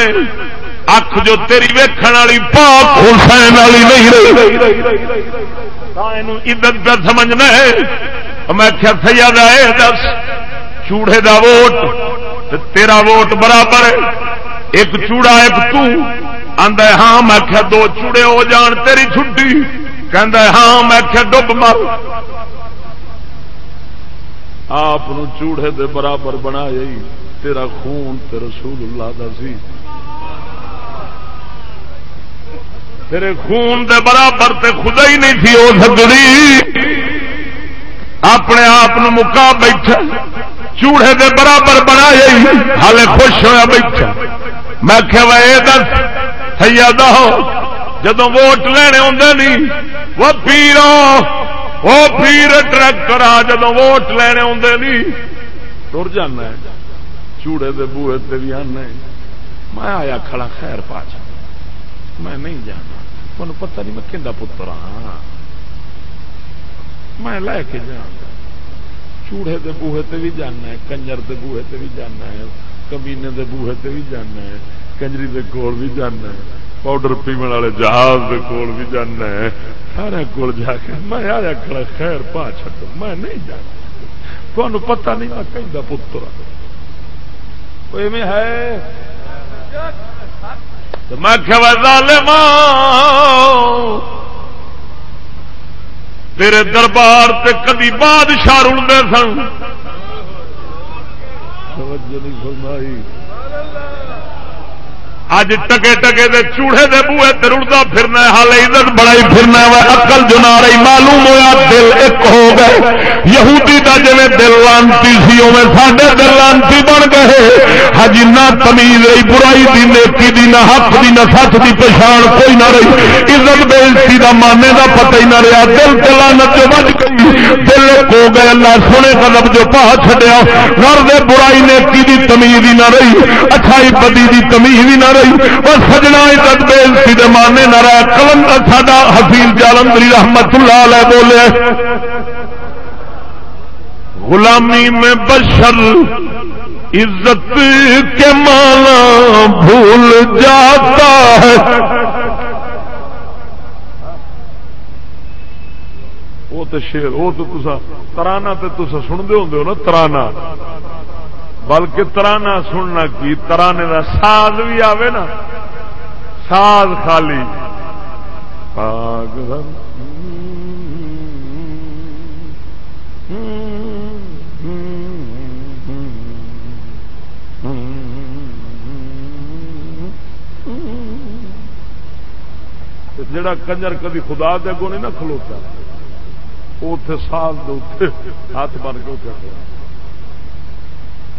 اکھ جو تیری ویکھن والی پاک حسین والی نہیں رہی۔ عزت پہ سمجھنا میں کیا سید ہے، دس۔ چوڑے دا ووٹ تیرا ووٹ برابر ایک چوڑا، ایک تو۔ آدھا ہاں میں کیا دو چوڑے ہو جان، تیری چھٹی۔ کہ ہاں میں کیا ڈب مر آپ چوڑے دے برابر بنا تیرا خون تے رسول اللہ دا سی۔ تیرے خون دے برابر تے خدا ہی نہیں تھی وہ سگڑی اپنے آپ مکا بیٹھا، چوڑے دے برابر بنا ہالے خوش ہوا بیٹھا۔ میں کہ یہ دس سیادہ ہو جدو ووٹ لینے آدھے نہیں وہ پیرو وہ پیر ٹریکٹر آ جدو ووٹ لینے آدھے نہیں تر جانا چوڑے دے بوے تے بھی آنا میں آیا کھڑا خیر پا میں نہیں جانا۔ تمہیں پتہ نہیں میں کہ پتر ہاں میں لے کے جانا چوڑے دے بوہے تے بھی جانا ہے، کنجر دے بوہے تے بھی جانا ہے، کمینے دے بوہے تے بھی جانا ہے، کنجری دے کول بھی جانا ہے، پاؤڈر پیمن والے جہاز دے کول بھی جانا ہے۔ سارے کول جا کے میں آیا کھڑا، خیر پا چڈو میں نہیں جانا۔ تمہیں پتہ نہیں میں کہیں پتر۔ میں ہے۔ میں تیرے دربار سے کدی بادشاہ رلتے سن۔ فرمائی۔ اج ٹکے ٹکے دے چوڑے دے بوئے تے رڑدا پھرنا ہے حال عزت بڑائی پھرنا ہے عقل جو نہ رہی، معلوم ہویا دل ایک ہو گئے۔ یہودی دا جویں دل لانتی سی، اوویں ساڈے دل لانتی بن گئے۔ ہج نہ تمیز رہی، برائی دی، نیکی دی، نہ حق دی، نہ سچ دی پہچان کوئی نہ رہی۔ عزت بے عزتی دا ماننے دا پتہ ہی نہ رہا دل تے لعنت جو گئی، دل ایک ہو گئے۔ اللہ سونے قدم جو پا چھڈیا گھر دے برائی، نیکی دی تمیز ہی نہ رہی۔ اچھائی بدی دی تمیز ہی نہ رہی اور سجنا عزت بےزتی دے مانے نہ رہا کلم ساڈا حفیظ جالندری رحمت اللہ علیہ بولے۔ غلامی میں بشر عزت کے مانا بھول جاتا ہے۔ وہ تو شیر، وہ تو ترانا تو سنتے ہوں نا ترانا بلکہ ترانا سننا کی، ترانے کا ساز بھی آوے نا۔ ساز خالی۔ جڑا کنجر کدی خدا دے گو نہیں نہ کھلوتا وہ ساز دے ہاتھ بن کے اتنے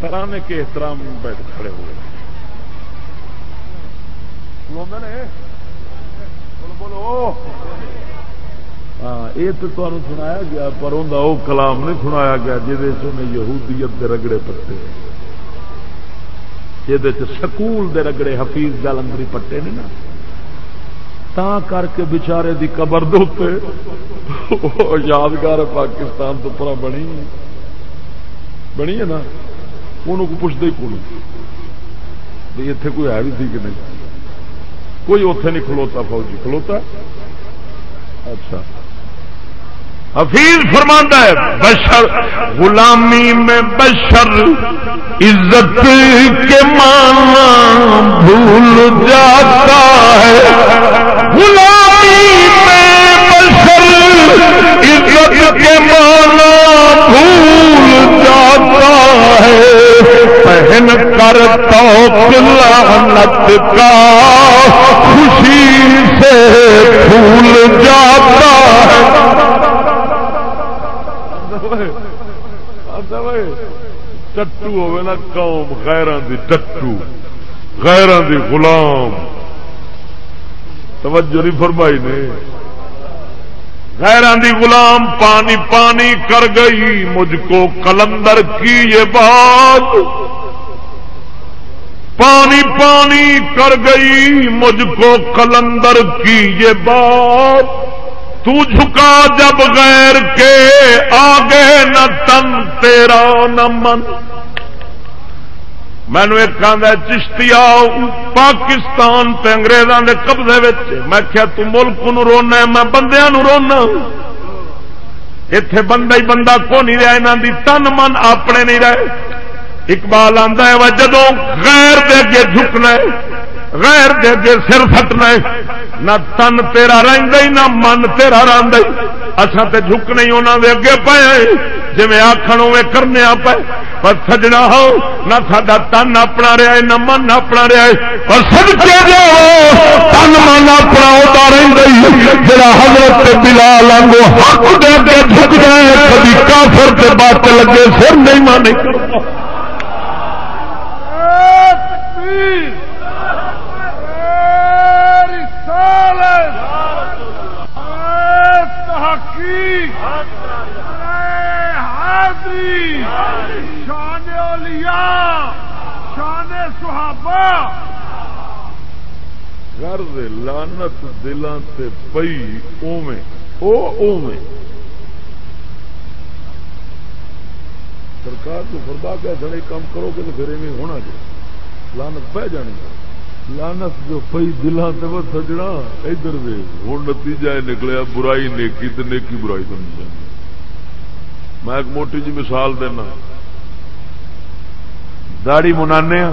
ترانے کے احترام بیٹھ کھڑے ہوئے بولو ہاں یہ تو تمہیں سنایا گیا پر انہیں وہ کلام نہیں سنایا گیا جہد یہودیت دے رگڑے پٹے۔ جہد سکول دے رگڑے حفیظ گل اندری پٹے نے نا۔ تا کر کے بچارے دی قبر دے یادگار پاکستان تو پرا بنی۔ بنی ہے نا؟ انہوں کو پوچھتے ہی کون بھائی اتنے کوئی ہے بھی تھی کہ نہیں؟ کوئی اتے نہیں کھلوتا فوجی، کھلوتا؟ اچھا۔ حفیظ فرماندہ ہے، بشر غلامی میں بشر عزت کے مانا بھول جاتا ہے۔ غلامی میں بشر عزت کے مانا بھول جاتا ہے پہن کر تو لعنت کا خوشی سے پھول جاتا ہے ٹٹو ہوے نا قوم غیران دی ٹٹو غیران دی غلام توجہ نہیں فرمائی نے غیران دی غلام پانی پانی کر گئی، مجھ کو کلندر کی یہ بات۔ پانی پانی کر گئی، مجھ کو کلندر کی یہ بات۔ تو جھکا جب غیر کے، آگے نہ تن، تیرا نہ من۔ مینو ایک آدھا چشتی آؤ پاکستان تے انگریزوں کے قبضے میں کیا تلک ملک نو رونا میں بندیا نو رونا اتے بندہ ہی بندہ کو نہیں رہا یہاں دی تن من اپنے نہیں رہے۔ اقبال آتا ہے جدو غیر دے اگے جھکنا غیر دے اگے سر فٹنا نہ تن تیرا رہی نہ من تیرا رہی اچھا تے جھکنے ہی انہوں دے اگے پے جی آخر میں کرنے پے۔ پر سجنا ہو، نہ سا تن اپنا رہا ہے، نہ من اپنا رہا ہے۔ پر سج جاؤ تن من اپنا ہوتا رہی جا حضرت بلال آگو حق دے کے جھک جائے کبھی کافر لگے پھر نہیں ماں نہیں کرتا شان اولیاء شان صحابہ غرض لانت دلان سے پئی اوویں او اوویں سرکار تو فرما کے سڑے کام کرو گے تو پھر ایویں ہونا جی۔ جائے لانت پہ جانی لانت جو پئی دلان سے وہ سجنا ادھر دے ہوں نتیجہ یہ نکلیا، برائی نیکی تو نیکی برائی سمجھ میں ایک موٹی جی مثال دینا۔ داڑی منانے ہاں،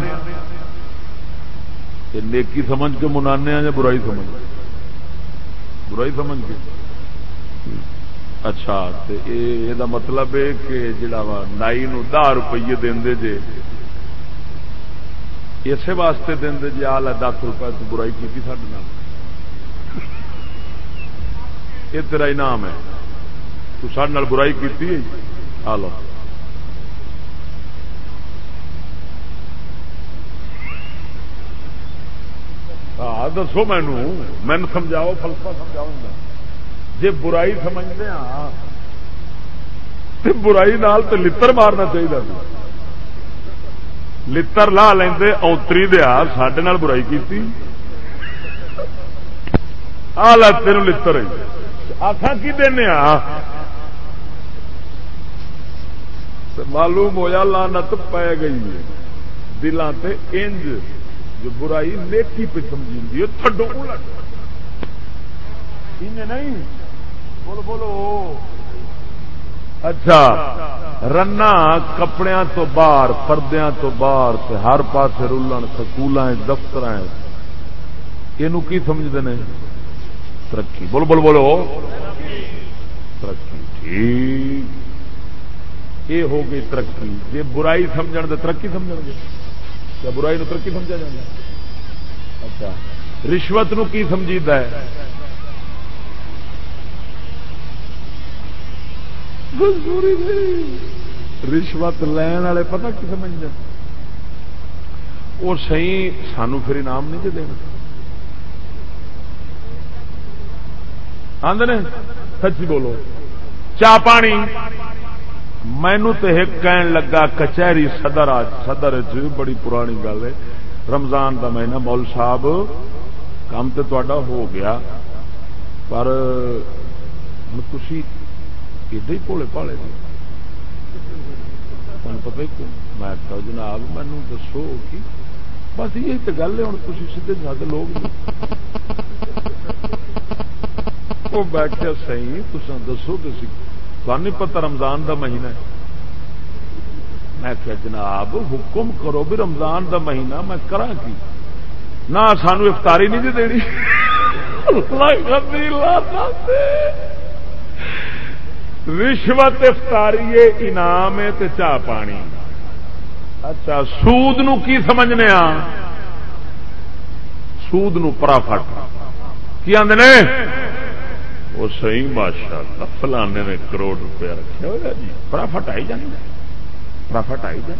یہ نیکی سمجھ کے منانے ہاں یا برائی سمجھ برائی سمجھ کے۔ اچھا یہ مطلب ہے کہ جڑا وا نائی نو دہ روپیے دے جے اسی واسطے دے جی آ دس روپئے تو برائی کی سڈے یہ تیرا انعام ہے۔ تو سڈے برائی کی آ لو ہاں دسو مینو مین سمجھاؤ، فلسفہ سمجھاؤ جی برائی سمجھتے ہاں تو برائی نال تو لڑ مارنا چاہیے لڑ لا لیں اوتری دیا سڈے برائی کی آ لا تین لڑ آخا کی دینا معلوم ہوا لانت پی گئی دلان تے انج جو برائی نیکی پہ سمجھی تھڈو نہیں بولو بولو اچھا رنا کپڑے تو باہر پردیا تو باہر ہر پاس رولن سکول دفتر یہ کی سمجھتے ہیں ترقی۔ بولو بولو بولو۔ ترقی، ٹھیک۔ یہ ہو گئی ترقی۔ جی برائی سمجھ تو ترقی سمجھ گے کیا برائی نو ترقی سمجھا جائے اچھا۔ رشوت نو کی سمجھیتا ہے؟ رشوت لین والے پتا کی سمجھتے وہ سی سانو پھر انعام نہیں دینا۔ آدھے سچی بولو۔ چا پانی؟ مینو تو ایک کہن لگا، کچہری صدر صدر چ بڑی پرانی گل ہے۔ رمضان کا مہینہ مول صاحب، کام تو تا ہو گیا۔ پر مطلب تھی ایڈے بھولے پالے تمہیں پتا ہی میں جناب مینو دسو کہ بس یہ تو گل ہے ہوں تھی سیدے سادے لوگ جی۔ وہ بیٹھے سی تصا دسو کہ نہیں پتا رمضان دا مہینہ ہے۔ میں کہ جناب، حکم کرو بھی رمضان دا مہینہ میں کرا کی۔ نہ سانو افطاری نہیں جی دینی۔ رشوت افطاری انعام تے چاہ پانی۔ اچھا سود نو کی سمجھنے آ؟ سود نو پرافٹ۔ کی آدھے وہ صحیح ماشاء اللہ فلانے نے کروڑ روپیہ رکھے ہوا جی پرافٹ آئی جانی۔ پرافٹ آئی جائے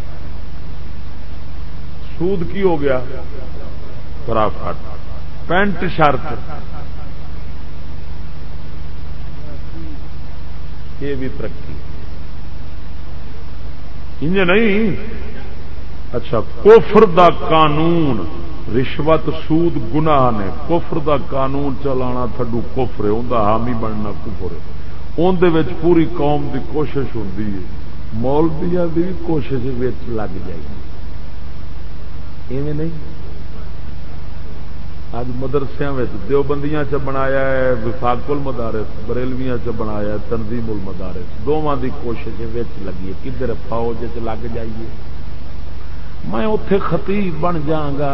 سود کی ہو گیا؟ پرافٹ۔ پینٹ شرط یہ بھی ترقی۔ انج نہیں۔ اچھا کوفر دا قانون، رشوت سود گنا نے کفر دا قانون چلانا تھڈو کفر ہے حامی بننا کفر ہے۔ اندر پوری قوم دی کوشش ہوتی ہے۔ مولبیا بھی کوشش لگ جائے ایویں نہیں۔ اج مدرسیا دیوبندیاں چ بنایا ہے وفاقل مدارس بریلویاں چ بنایا ہے، تنظیم المدارس دونوں دی کوشش لگی ہے۔ کدھر فوج چ لگ جائیے۔ میں اتے خطیب بن جاگا۔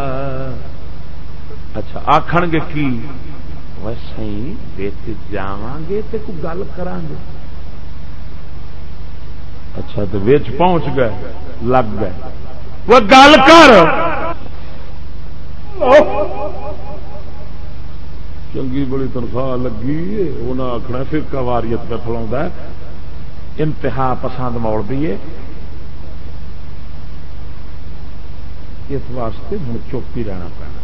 اچھا آخ گے کی؟ ویسے جا گے تو کوئی گل کر گے۔ اچھا تو ویچ پہنچ گئے، لگ گئے۔ وہ گل کر۔ چنگی بڑی تنخواہ لگی انہیں آخنا پھر کواریت پہ فلا انتہا پسند موڑ دیے اس واسطے ہوں چپ ہی رہنا پینا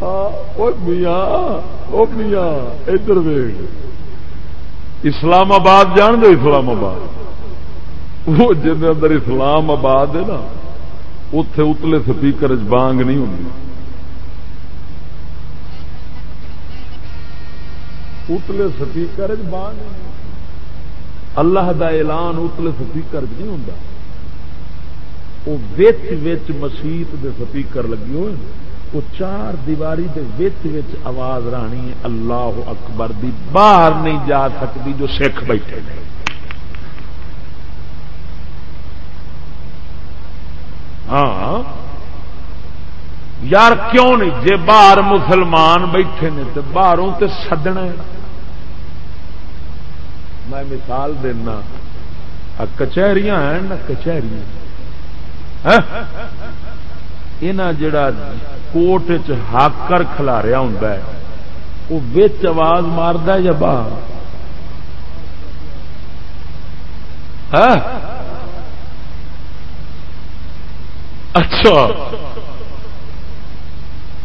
ہاں، میاں ادھر اسلام آباد جان دو اسلام آباد۔ وہ جن اندر اسلام آباد ہے نا اتے اتلے سپیکر بانگ نہیں ہوں اتلے سپیکر بانگ اللہ دا اعلان اتلے سپیکر نہیں ہوں وہ مسیت دے سپیکر لگے ہوئے وہ چار دیواری دے وچ وچ آواز رانی اللہ اکبر دی باہر نہیں جا سکتی جو سکھ بیٹھے نے ہاں۔ یار کیوں نہیں؟ جے باہر مسلمان بیٹھے نے تو باہروں تے سدنا میں مثال دینا کچہریاں ہیں نہ کچہریاں۔ ہاں؟ یہاں جڑا کوٹ ہاکر کھلاریا ہوں وہ بچ آواز مارد یا باہر ہاں؟ اچھا۔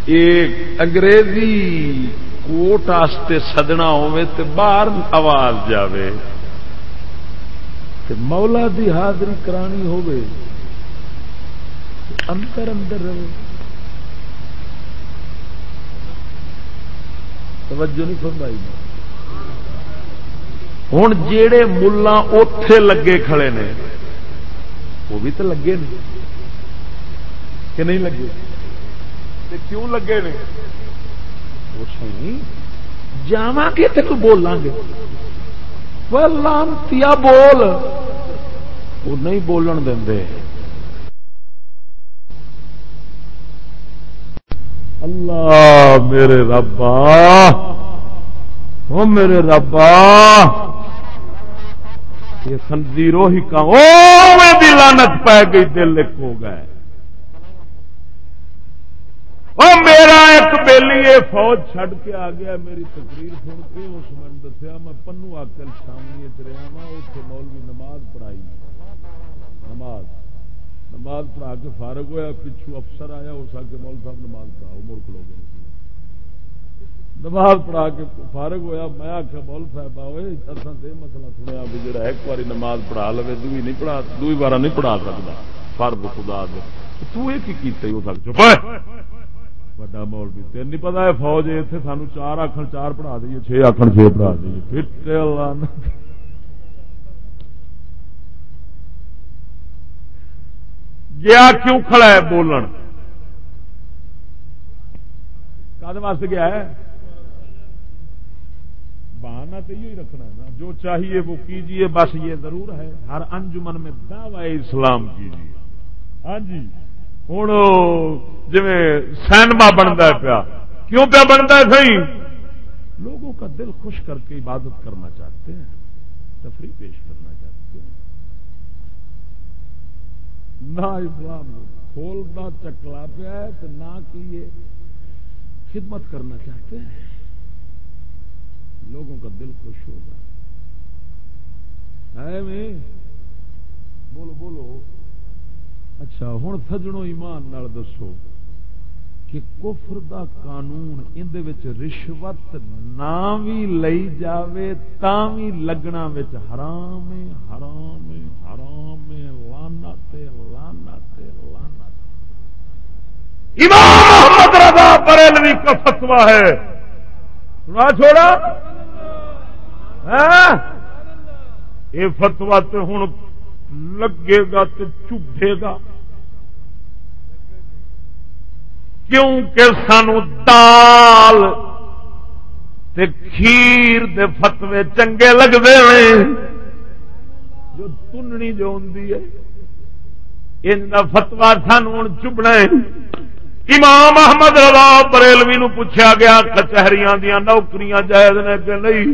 ایک انگریزی کوٹ آستے سدنا ہوئے تے باہر آواز جاوے۔ تے مولا دی حاضری کرانی ہوئے۔ اندر اندر رہے۔ توجہ نہیں فرمائی۔ ہوں جڑے ملا اتے لگے کھڑے نے، وہ بھی تو لگے نے۔ کہ نہیں لگے؟ کیوں لگے نے؟ جا کے تک بولیں گے لانتی بول وہ نہیں بولن دے اللہ میرے ربا۔ وہ میرے ربا۔ یہ خنزیرو ہی کا لانت پی گئی دل ایک ہو گئے۔ وہ میرا ایک بیلی فوج چھڈ کے آ گیا، میری تقریر سن کے اس من دسیا، میں پنو آکل شامی رہا ہاں، وا اتنے مولوی نماز پڑھائی۔ نماز۔ نماز پڑھا کے فارغ ہوا پچھو افسر آیا، اس آ کے مول صاحب نماز پڑھاؤ ملک لوگ نماز پڑھا کے فارغ ہوا میں آخیا مول صاحب آئے اصل تو یہ مسئلہ سنیا بھی جڑا ایک باری نماز پڑھا لو دوئی نہیں پڑھا، دوئی بار نہیں پڑھا سکتا فرد خدا دے۔ تو یہ کی کیتے ہو سکتا بڑا مول بھی تین نہیں پتا ہے فوج اتنے سانو چار آخر چار پڑھا دئیے چھ آخر چھ پڑھا دئیے پھر گیا کیوں کھڑا ہے بولن کد واسطے گیا ہے بہانا تو یہ رکھنا ہے نا جو چاہیے وہ کیجیے بس یہ ضرور ہے ہر انجمن میں دعوی اسلام کیجیے ہاں جی ہوں جی سینما بنتا ہے پیا کیوں پیا بنتا ہے سی لوگوں کا دل خوش کر کے عبادت کرنا چاہتے ہیں تفریح پیش کرنا چاہتے ہیں نہ اسلام کھولنا چکلا پیا ہے تو نہ کہ خدمت کرنا چاہتے ہیں لوگوں کا دل خوش ہوگا ہے میں بولو بولو اچھا ہوں سجنوں ایمان نال دسو کہ کفر دا قانون اندر رشوت نہ بھی لئی جاوے تا بھی لگنا حرام حرام حرام لانا لانا لانا امام محمد رضا بریلوی کا فتوا ہے۔ سنا چھوڑا۔ ہاں؟ یہ فتوا تو ہوں لگے گا تو چبھے گا۔ کیونکہ سانو دال تے کھیر دے فتوے چنگے لگتے ہیں۔ جو تننی جو ہوں ان فتوا سان ہوں چبنا امام احمد رضا بریلوی نو پوچھا گیا، کچہریاں دیا نوکریاں جائز نے کہ نہیں؟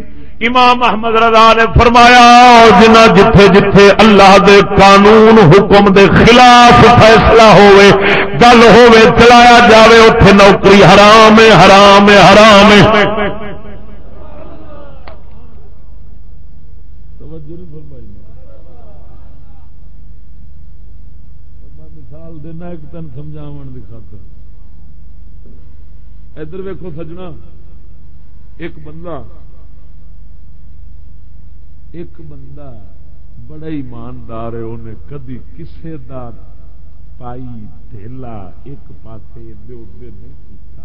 امام احمد رضا نے فرمایا جنا جتھے جتھے اللہ دے قانون، حکم دے خلاف فیصلہ ہوئے، گل ہوئے، چلایا جاوے اتے نوکری حرام ہے حرام ہے حرام ہے۔ مثال دینا ایک تن سمجھاو خاطر۔ ادھر ویکو سجنا، ایک بندہ ایک بندہ بڑا ایماندار ہے انہیں کدی کسے دا پائی تھیلا ایک پاسے ادھر ادھر نہیں کیتا۔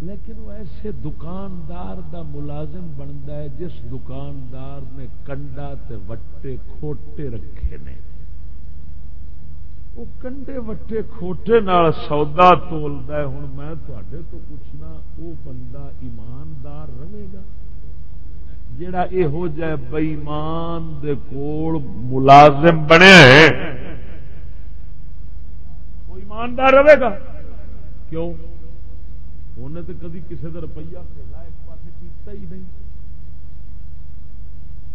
لیکن وہ ایسے دکاندار دا ملازم بنتا ہے جس دکاندار نے کنڈا تے وٹے کھوٹے رکھے نے۔ وہ کنڈے وٹے کھوٹے نال سودا تولتا ہے۔ ہوں میں تے تو پوچھنا، وہ بندہ ایماندار رہے گا؟ جڑا یہو جہ بئیمان کول ملازم بنے وہ ایماندار رہے گا۔ کیوں؟ انہیں تو کدی کسی کا روپیہ پہلا ایک پاس کیتا ہی نہیں۔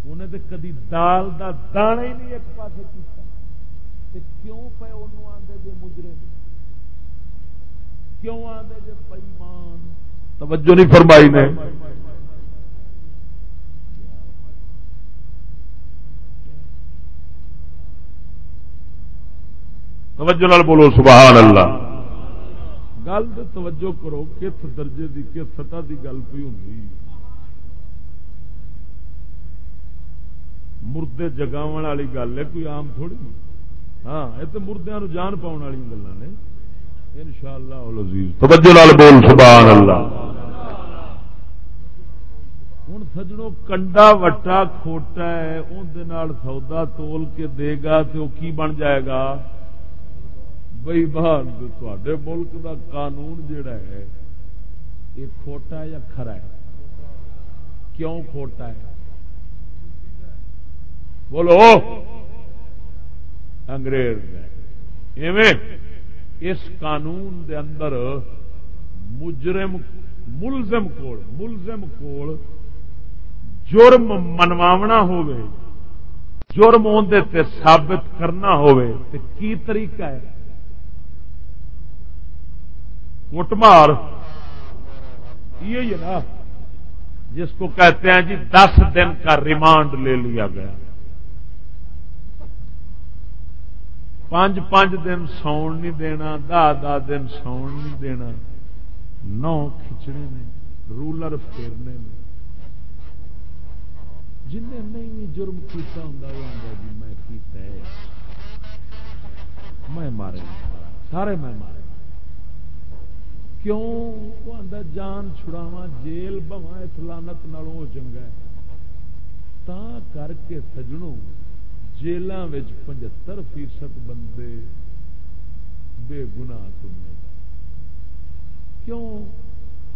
انہیں تو کدی دال دا دانا ہی نہیں ایک پاس کیتا۔ کیوں پہ انہوں آدھے جے مجرے کیوں آدھے جے بئیمان؟ توجہ نہیں فرمائی نے۔ توجہ نال بولو سبحان اللہ۔ گل تو توجہ کرو کس درجے دی کس سطح دی گل کوئی ہوں مردے جگاو والی گل ہے کوئی عام تھوڑی ہاں یہ تو مردیا جان پاؤن والی گلیں نے۔ ان شاء اللہ توجہ نال بول سبحان اللہ۔ ہوں سجڑوں کنڈا وٹا کھوٹا ہے اندر سودا تول کے دے گا تو کی بن جائے گا؟ بئی بان تے ملک دا قانون جڑا ہے یہ کھوٹا یا کھرا ہے کیوں کھوٹا ہے بولو انگریز ایویں اس قانون دے اندر مجرم ملزم کول ملزم کول جرم منواونا ہوئے جرم اندر ثابت کرنا ہوئے تے کی طریقہ ہے مار یہ نا، جس کو کہتے ہیں جی دس دن کا ریمانڈ لے لیا گیا۔ پانچ پانچ دن ساؤن نہیں دینا، دہ دہ دن ساؤن نہیں دینا۔ نو کھچنے نے، رولر پھیرنے نے۔ جن نہیں جرم کیتا ہوں وہ آتا جی میں کیتا ہے۔ میں مارے سارے میں مارے کیوں؟ آدھا جان چھڑاوا جیل بوا اس لانت نالوں چنگا ہے۔ تا کر کے سجنوں جیلوں پچہتر فیصد بندے بے گنا تمہیں کیوں؟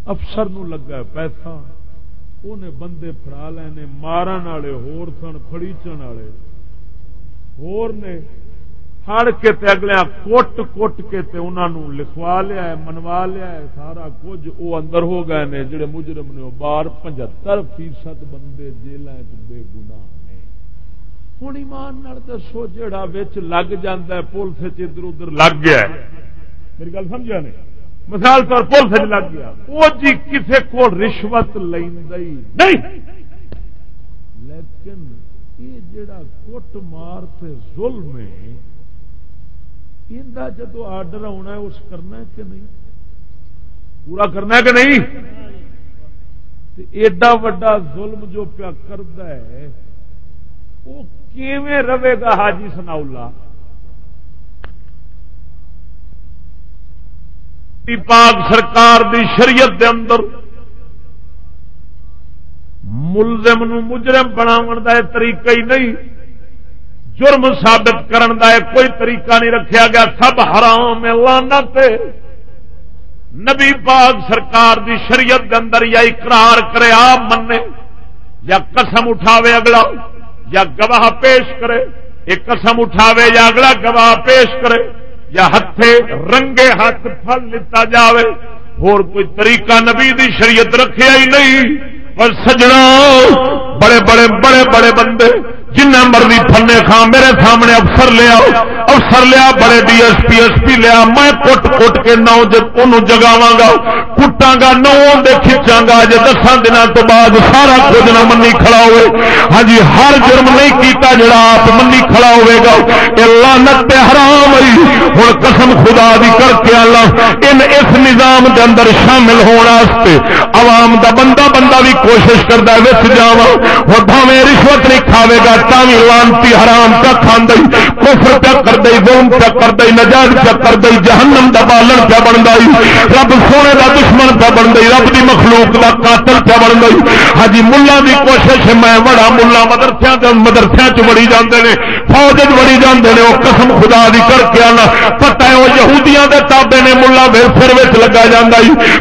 افسر نو لگا پیسہ انہیں بندے فرا لینے، مارن والے ہور سن فڑیچن والے۔ ہور نے فڑ کے تے اگلے کوٹ کوٹ کے تے انہوں لکھوا لیا ہے، منوا لیا ہے، سارا کچھ وہ اندر ہو گئے نے، جڑے مجرم نے بار پچہتر فیصد بندے جیل بے گنا نے۔ ہوں ایمان دسو جڑا لگ جا پولیس ادھر ادھر لگ گیا میری گل سمجھا نے؟ مثال طور پولیس لگ گیا۔ وہ جی کسی کو رشوت نہیں۔ لیکن یہ جڑا کٹ مار ظلم ہے جدو آڈر آنا ہے، اس کرنا ہے کہ نہیں؟ پورا کرنا ہے کہ نہیں؟ ایڈا وڈا ظلم جو پیا کرد ہے وہ کیویں رہے گا حاجی سناؤلا پاک سرکار دی شریعت دے اندر ملزم نو مجرم بناو کا طریقہ ہی نہیں۔ جرم ثابت کرن دا کوئی طریقہ نہیں رکھیا گیا، سب حرام لانت نبی پاک سرکار دی شریعت دے اندر یا اقرار کرے، آپ منے یا قسم اٹھاوے اگلا، یا گواہ پیش کرے۔ ایک قسم اٹھاوے یا اگلا گواہ پیش کرے۔ یا ہتھے رنگے ہاتھ پھل لیتا جاوے۔ اور کوئی طریقہ نبی دی شریعت رکھیا ہی نہیں۔ پر سجنا بڑے بڑے بڑے بڑے بندے جنہ مرضی فنے خان میرے سامنے افسر لیا افسر لیا بڑے D S P S P لیا میں کٹ کٹ کے نو جگاوا گا کٹا گا نو دے کھچا گا۔ جی دسان دنوں تو بعد سارا کچھ نہ منی کھڑا ہوئے۔ ہاں جی ہر جرم نہیں کیتا جڑا آپ منی کھڑا ہوئے گا۔ یہ لانت حرام ہوئی ہوں قسم خدا دی کر کے اللہ ان اس نظام دے اندر شامل ہونے عوام دا بندہ بندہ بھی کوشش کرتا وچ جاوا اور بھاویں رشوت نہیں کھاوے گا تھی لانتی حرام پہ کھانے کفر پہ کر دئی بوم پہ کر دئی نجاز پہ کر دئی جہنم دا بالن پہ بن گئی رب سونے دا دشمن پہ بن گئی رب دی مخلوق دا قاتل پہ بن گئی ہاں ملا دی کوشش میں بڑا ملا مدرسے مدرسے چ بڑی جاندے نے، فوج بڑی جاندے نے وہ قسم خدا دی کر کے آنا۔ پتہ ہے وہ یہودیاں دے تابے نے ملا بے سر لگا جاندا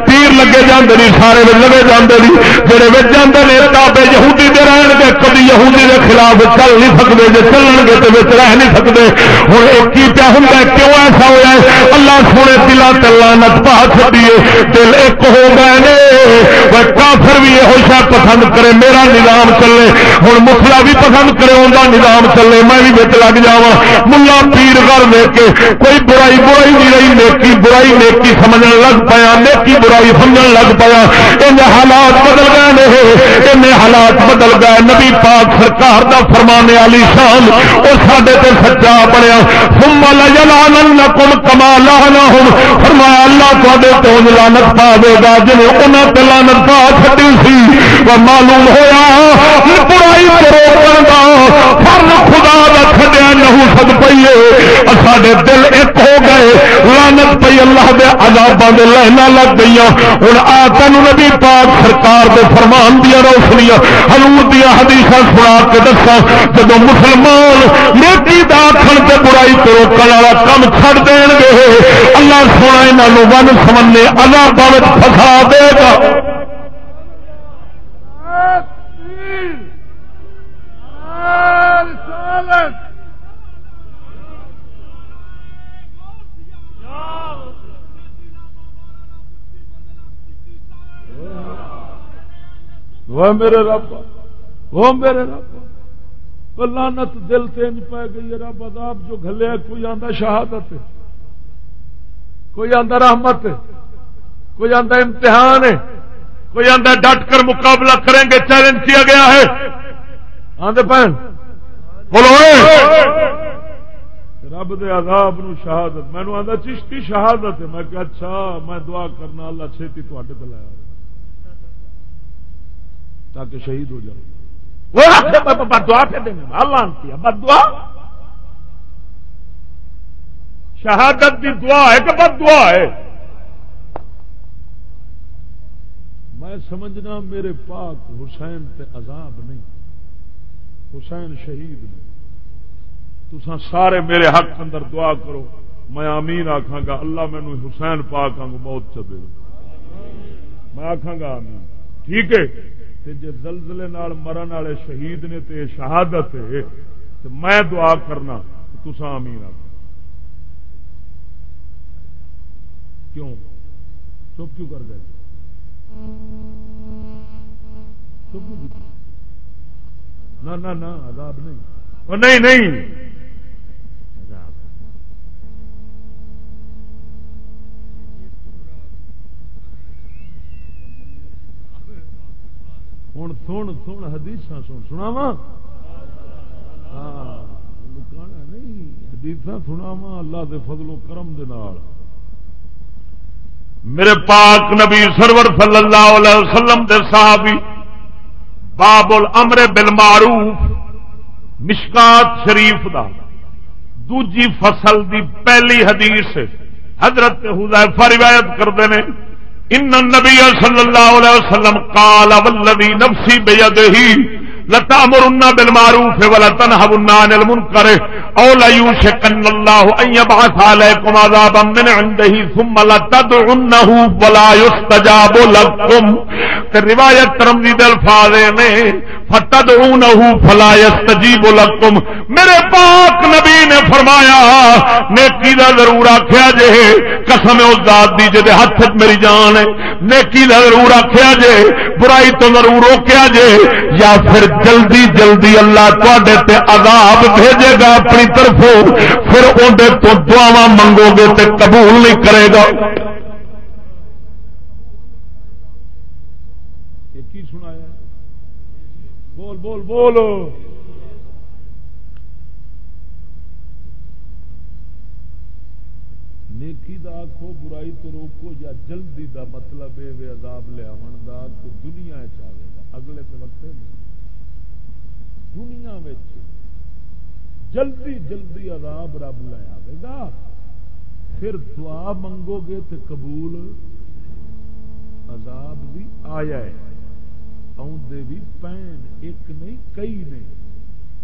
پیر لگے جاندے نہیں سارے لگے جاندے نہیں جڑے جاندے نے تابے یہودی دے رہن گے کبھی یہودی دے خلاف چل نہیں سکتے جی چلن گے تو رہ نہیں سکتے ہوں ایک ہی پیا ہوں کیوں ایسا ہوا ہے؟ اللہ سونے دلا تلا نت پا چڑیے دل ایک ہو گئے کافر بھی یہ شاید پسند کرے، میرا نظام چلے۔ ہوں مسلا بھی پسند کرے ان کا نظام چلے۔ میں بھی بچ لگ جا ملا پیر کر دے کے کوئی برائی برائی نہیں رہی، نیکی برائی، نیکی سمجھ لگ پایا نیکی برائی سمجھ لگ پایا ان حالات بدل گئے ان حالات بدل گئے۔ نبی پاک سرکار دا فرمانے والی شان، وہ سڈے تے سچا بنیا سمل جلان کم کما لانا ہوں فرمایا، اللہ تے تو لانت پا دے گا جی انہوں تے لانت پا چی سی۔ وہ معلوم ہوا برائی روکن کا فرن خدا کا چڈیا نہیں سک پیے سڈے دل ایک ہو گئے۔ لانت پی اللہ دے عذاباں دے لہنا لگ گئی ہوں آ تین نبی پاک سرکار دے فرما ایمان دیا روشنیاں، حضور دیا حدیث سنا کے دسا جب مسلمان نیتی داخل سے برائی تو روکنے والا کم چھڑ دین گے۔ اللہ سونا یہاں ون سمنے اللہ فسا دے گا۔ وہ میرے رب، وہ میرے رب۔ لانت دل تین پی گئی رب عذاب جو گلے کوئی آدھا شہادت ہے، کوئی آدھا رحمت ہے، کوئی آدھا امتحان ہے، کوئی آدھا ڈٹ کر مقابلہ کریں گے، چیلنج کیا گیا ہے۔ آدھے پہن۔ بولو۔ رب دے عذاب نو شہادت۔ مینو آدھا چشتی شہادت ہے۔ میں کہ اچھا میں دعا کرنا، اللہ چھتی تے لایا تاکہ شہید ہو جاؤ بدوا پہ لانتی بدوا شہادت کی دعا ہے کہ بد دعا ہے۔ میں سمجھنا میرے پاک حسین تے عذاب نہیں۔ حسین شہید نہیں۔ تسا سارے میرے حق اندر دعا کرو۔ میں آمین آخا گا۔ اللہ مینو حسین پاک موت چلے میں آخا گا آمین۔ ٹھیک ہے؟ جی زلزلے مرن والے شہید نے تے شہادت ہے تو میں دعا کرنا تسا امین آ کیوں؟ چپ کیوں کر گئے؟ چپ کیوں نہ عذاب نہیں۔ نہیں نہیں۔ ہوں سن سن حدیث سن سناوا ہاں نہیں حدیث سناوا اللہ دے فضل و کرم دے نال میرے پاک نبی سرور صلی اللہ علیہ وسلم دے صحابی باب الامر بالمعروف مشکات شریف دا دوجی فصل دی پہلی حدیث حضرت حذیفہ روایت کرتے ہیں ان النبی صلی اللہ علیہ وسلم قال والذی نفسی بیدہی لتا لتامرن بالمعروف ولا تنهون عن المنکر او لا یوشکن اللہ ان یبعث علیکم عذابا من عنده ثم لتدعنه ولا يستجاب لكم. کہ روایت ترمذی دے الفاظ نے فلا یستجیب لکم میرے پاک نبی نے فرمایا، نیکی دا ضرور آخیا جے، قسم اس ذات دی جے ہاتھ میری جان ہے۔ نیکی دا ضرور آخیا جے، برائی تو ضرور روکیا جے، یا پھر جلدی جلدی اللہ تے عذاب بھیجے گا اپنی طرفوں، پھر اندر تو دعوا منگو گے تے قبول نہیں کرے گا۔ بول بول نیکی دا آخو برائی تو روکو، یا جلدی دا مطلب ہے عذاب لیا دا تو دنیا چاہے گا۔ اگلے تو وقت دنیا میں جلدی جلدی عذاب رب لے آئے گا، پھر دعا منگو گے تو قبول عذاب بھی آیا ہے۔ آدھے بھی پین ایک نہیں، کئی نے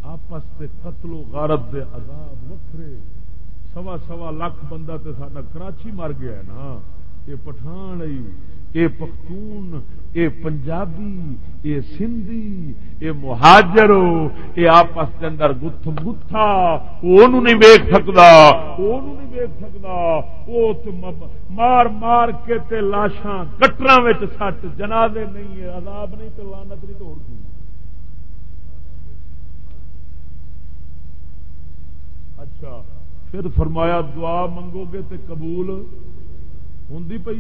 آپس سے قتل و غارت دے عذاب وکھرے۔ سوا سوا لاکھ بندہ تے ساڈا کراچی مر گیا ہے نا۔ یہ پٹھان اے پختون، اے پنجابی، اے سندھی، اے مہاجر، اے آپس کے اندر گتھ گتھا وہ نہیں ویک سکتا وہ نہیں ویک سکتا وہ مار مار کے تے لاشاں گٹر سٹ، جنازے نہیں ہے، عذاب نہیں تو لانت نہیں تو اور اچھا پھر فرمایا دعا منگو گے تے قبول ہوں پی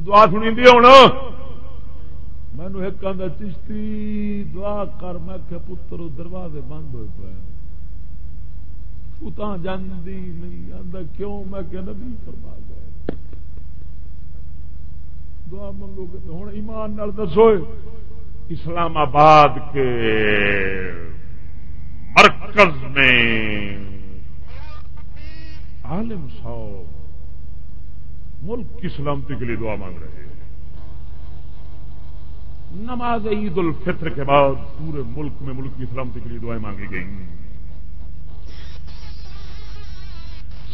دعا سنی ہوں۔ مینو ایک آدھا چشتی، دعا کر۔ میں کہ پتر دروازے بند ہوئے پے تو جاندی نہیں آدھا کیوں؟ میں کہ نبی فرما گئے دعا منگو گے تو ہوں۔ ایمان نال دسو اسلام آباد کے مرکز میں عالم صاحب ملک کی سلامتی کے لیے دعا مانگ رہے ہیں۔ نماز عید الفطر کے بعد پورے ملک میں ملک کی سلامتی کے لیے دعائیں مانگی گئی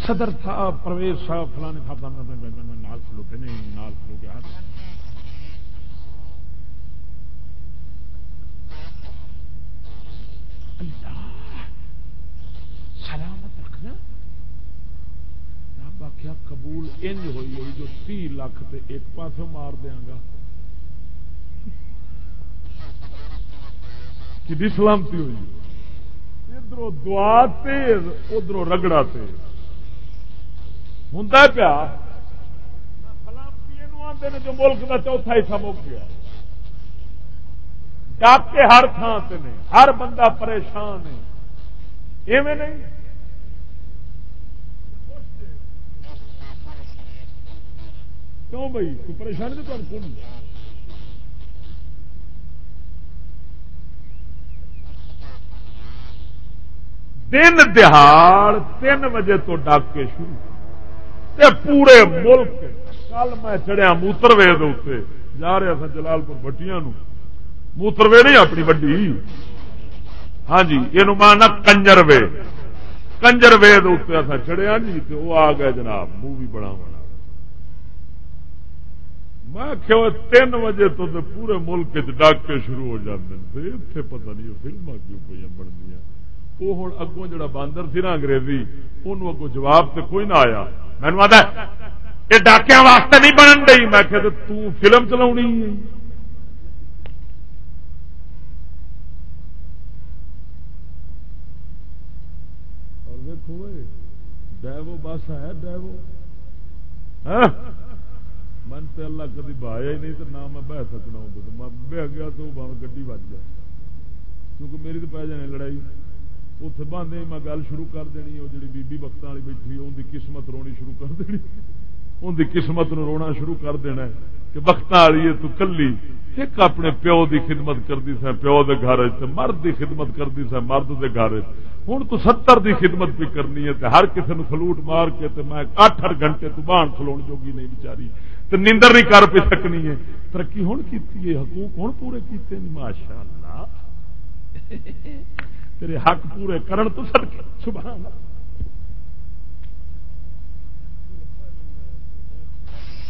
صدر تھا پرویز صاحب، فلانے تھا نال کھلوتے نہیں، نال کھلو کے ہاتھ۔ آخیا قبول انج ہوئی ہوئی جو تی لاکھ تے ایک پاس مار دیا گا. کہ سلامتی ہوئی؟ ادھر دعا تیز ادھر رگڑا تیز. ہوں پیا؟ سلامتی آتے جو ملک کا چوتھا حصہ مک گیا. ڈاکے ہر تھان سے نے، ہر بندہ پریشان ہے. ایویں نہیں؟ کیوں بھائی؟ کوئی پریشانی تو تمہیں کون؟ دن دہاڑ تین بجے تو ڈاکے شروع تے پورے ملک کل میں چڑیا موتروے اتنے جا رہا تھا جلال پور بٹیاں موتروے نہیں اپنی وڈی ہاں جی یہ ماننا کنجر وے کنجر وے دے اتنے چڑیا جی وہ آ گئے جناب، مووی بنا میں کہ تین بجے تو پورے ملک ڈاکے شروع ہو جاتے ہیں۔ اتنے پتا نہیں فلما کیوں پہ بنتی وہ ہوں اگوں جڑا باندر سی نا انگریزی ان اگوں جواب تو کوئی نہ آیا۔ میں یہ ڈاکیا واسطے نہیں بنن گئی میں کہ فلم چلا اور دیکھو ڈیو بس ہے ڈیو ہاں؟ من تے اللہ کدی بہایا ہی نہیں تو نہ میں بہ سکنا ہوں تو میں بہ گیا تو باہر گی بج جائے کیونکہ میری تو پی جانے لڑائی۔ اتنے باندھے میں گل شروع کر دینی وہ جی بی وقت والی بیٹھی ان کی قسمت رونی شروع کر دینی ان کی قسمت نو رونا شروع کر دینا کہ وقت والی ہے، تو کلی ایک اپنے پیو دی خدمت کرتی سا پیو دے گھر مرد دی خدمت کرتی سا مرد دے گھر ہوں تو ستر دی خدمت بھی کرنی ہے ہر کسی نے سلوٹ مار کے میں اٹھ اٹھ گھنٹے تو بان کھلو جوگی نہیں، بچاری۔ تو نیندر نہیں کر پی سکنی ہے۔ ترقی ہوں کی حقوق ہوں پورے کیتے ماشاء اللہ تیرے حق پورے کرن تو سب سبحان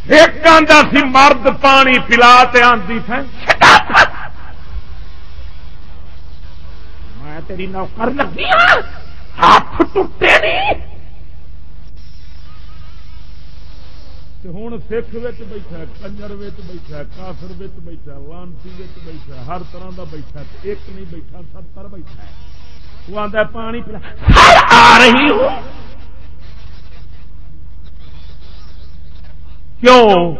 ایک سی مرد پانی پلا آدھی تیری نوکر لگی ہاں۔ ہاتھ ٹوٹے نہیں۔ ہوں سکھ بیٹھا کنجر بیٹھا کافر بیٹھا لانسی بیٹھا ہر طرح کا بیٹھا ایک نہیں بیٹھا ستر بیٹھا وہ آتا پانی پلا آ رہی ہوں کیوں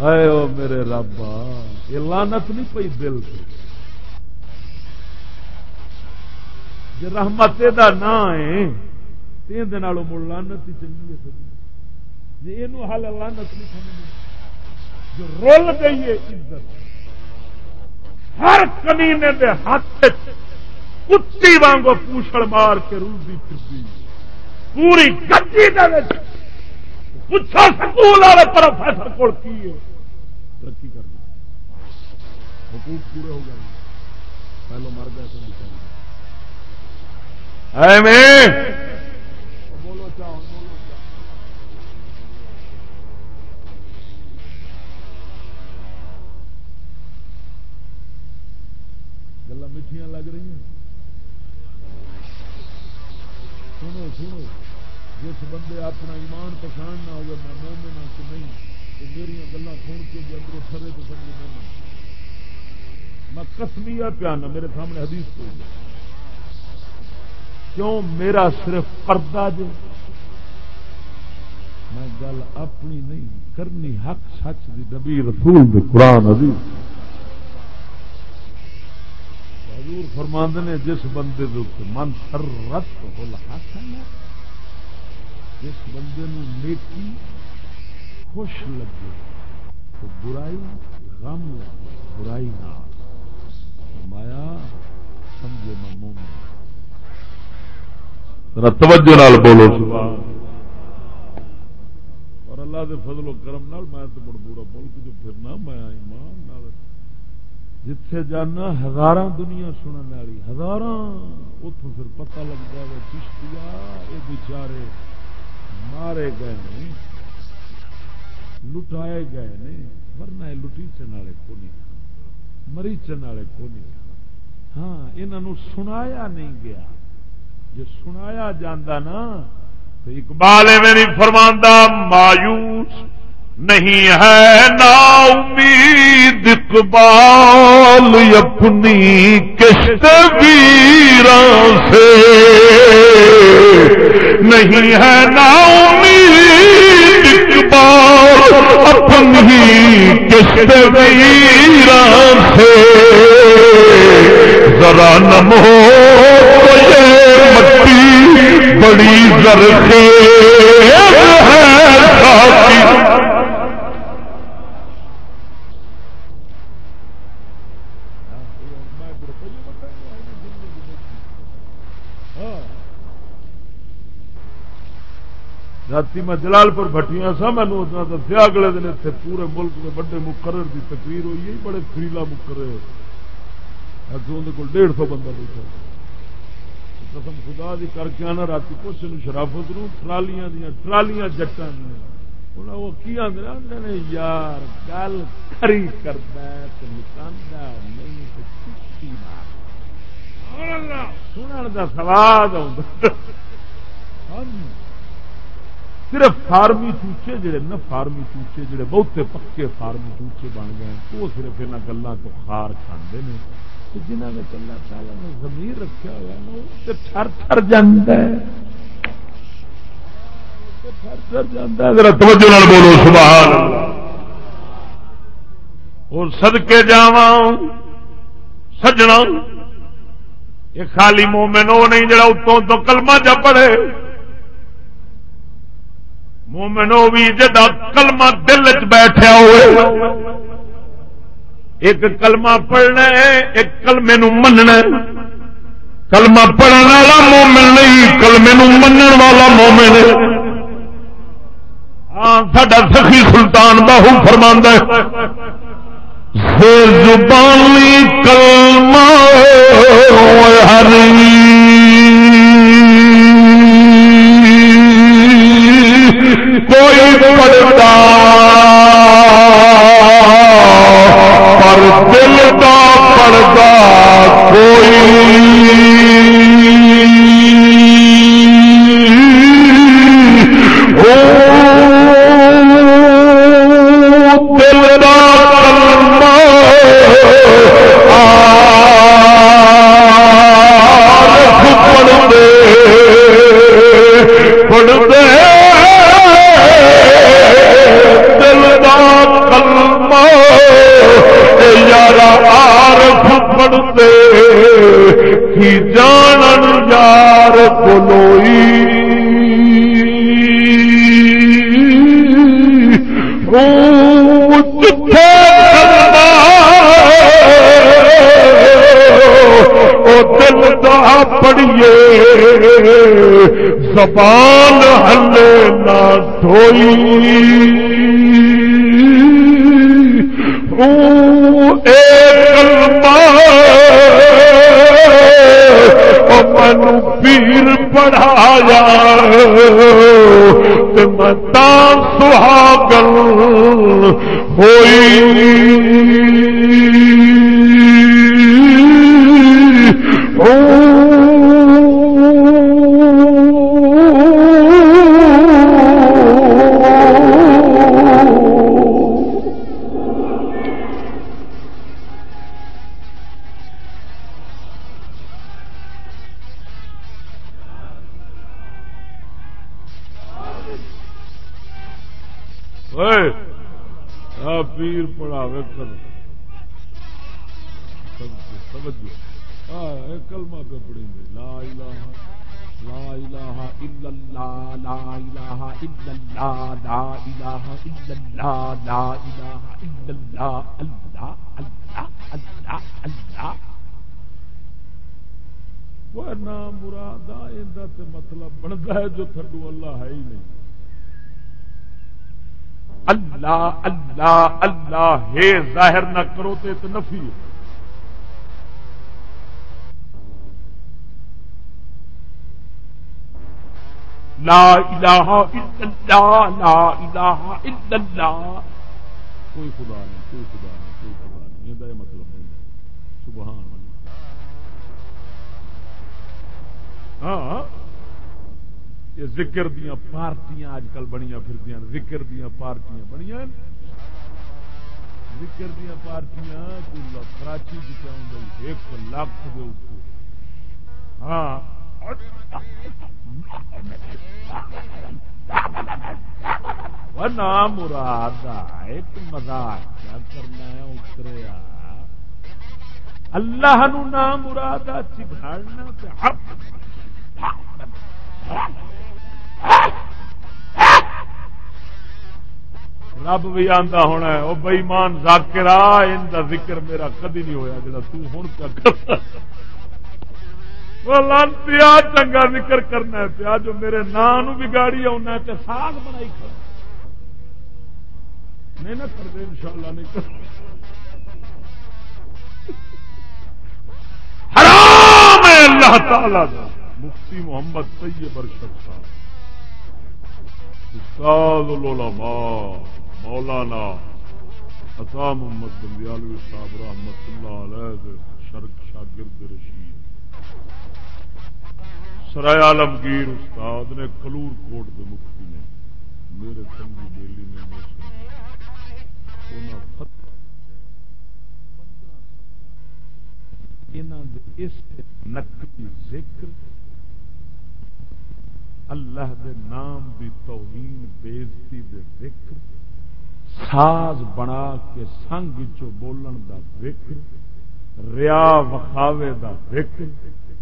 اے او میرے ربا یہ لانت نہیں پی دل سے جی رحمت دا نا ہے یہ مڑ لانت ہی چنگی ہے جی یہ حل لانت نہیں سمجھ جو رول گئی ہے عزت۔ ہر کمینے دے ہاتھ کتی وانگو پوچھڑ مار کے رلدی پھرتی۔ پوری گدی پوچھو سکول والے پروفیسر کو ترقی کر دی۔ حقوق پورے ہو گئے۔ پہلو مر گئے تو بولو چاہو بولو گلا میٹھیاں لگ رہی ہیں۔ سنو سنو۔ جس بندے اپنا ایمان پچھان نہ ہوگا میں مومن ہوں کہ نہیں، تو میری گلا سن کے جو اندر تھرے تو سمجھ مومن میں کسمیا پیانا میرے سامنے حدیث کو کیوں؟ میرا صرف پردہ جو میں گل اپنی نہیں کرنی، حق سچ دی نبی رسول دے قرآن حدیث حضور فرماند نے، جس بندے من سرت ہو جس بندے نو نیکی، خوش لگے، تو برائی، غم لگے، برائی نہ۔ فرمایا، سمجھے میں مومن توجہ نال بولو اور اللہ دے فضل و کرم نال میں تو مڑ پورا ملک جو پھرنا، میں ایمان نال جتھے جانا ہزار دنیا سننے والی ہزار اتوں پھر پتہ لگ جائے چشتیا یہ بچارے مارے گئے نے، لٹائے گئے نے، ورنہ یہ لٹیچن والے کو نہیں مریچن والے کو نہیں ہاں انہوں سنایا نہیں گیا جو سنایا جانا نا اقبال میں نہیں فرماندہ، مایوس نہیں ہے، نا امید، اقبال اپنی کشت ویران سے۔ نہیں ہے، نا امید، اقبال اپنی کشت ویران سے۔ ذرا نم ہو یہ مٹی بڑی زرخیز ہے ساتھی رات میں جلال پور بٹیاں سا مینو اتنا دسیا، اگلے دن اتنے پورے ملک میں بڑے مقرر کی تقریر ہوئی ہے بڑے فریلا مقرر اندر کو ڈیڑھ سو بندہ بیٹھا۔ قسم خدا دی کر کے آنا رات کچھ شرافت نو، ٹرالیاں دیا ٹرالیاں جٹان دیا وہ کی آدھے آدھے نے یار، گل کری کرتا ہے تو نکالا نہیں سنن کا سواد آ صرف فارمی چوچے جڑے نا فارمی چوچے جڑے، بہتے پکے فارمی چوچے بن گئے وہ صرف یہاں گلوں تو خار کھانے نے۔ جنہوں نے اللہ تعالیٰ نے زمین رکھا ہوا نا ٹر ٹر جانا بولو، سبحان اور سدکے جا سجنا۔ یہ خالی مومن، وہ نہیں جڑا اتوں تو کلمہ جا پڑے مومنو بھی جا کلمہ دل چ بیٹھا ہوئے۔ ایک کلمہ پڑھنا ہے، ایک کلمے مننا کلمہ پڑھنے والا مومن نہیں، کلمے من والا مومن ہاں ساڈا سخی سلطان باہو فرما زبانی کلمہ ہری کوئی پڑتا پر ویکھی جان یار دل دا پڑیے۔ زبان ہلے نہ دھوئی۔ من پیر پڑھایا متا سہاگل ہوئی۔ اللہ ہے، ظاہر نہ کرو تو نفی لا الہ الا اللہ، لا الہ الا اللہ۔ کوئی خدا نہیں، کوئی خدا نہیں، کوئی خدا نہیں۔ یہ مطلب سبحان ہاں،, ہاں یہ ذکر دیا پارٹیاں اج کل بنیا پھر ذکر دیا پارٹیاں بنیا ذکر دیا پارٹیاں کراچی ایک لاکھ ہاں۔ نام مراد ایک مزاق کیا کرنا ہے اتریا اللہ نو نام مراد چڑھنا رب بھی آتا ہونا ہے وہ بئیمان ذاکر ان کا ذکر میرا کدی نہیں ہوا جا تر لانتی چنگا ذکر کرنا ہے پیا، جو میرے نام بھی گاڑی آنا ساگ بنائی کر نہیں نہ کرتے ان شاء اللہ نہیں کر حرام ہے اللہ تعالی دا۔ مفتی محمد طیب ارشد صاحب۔ استاد العلماء۔ مولانا عطا محمد بندیالوی صاحب رحمت اللہ علیہ شرک شاگرد رشید۔ سرائے عالمگیر استاد نے کلور کوٹ دے مفتی نے، میرے سنگی بیلی نے اس نقلی ذکر اللہ دے نام دی توہین بےزتی دے ذکر ساز بنا کے سنگ چو بولن دا ذکر ریا وخاوے دا ذکر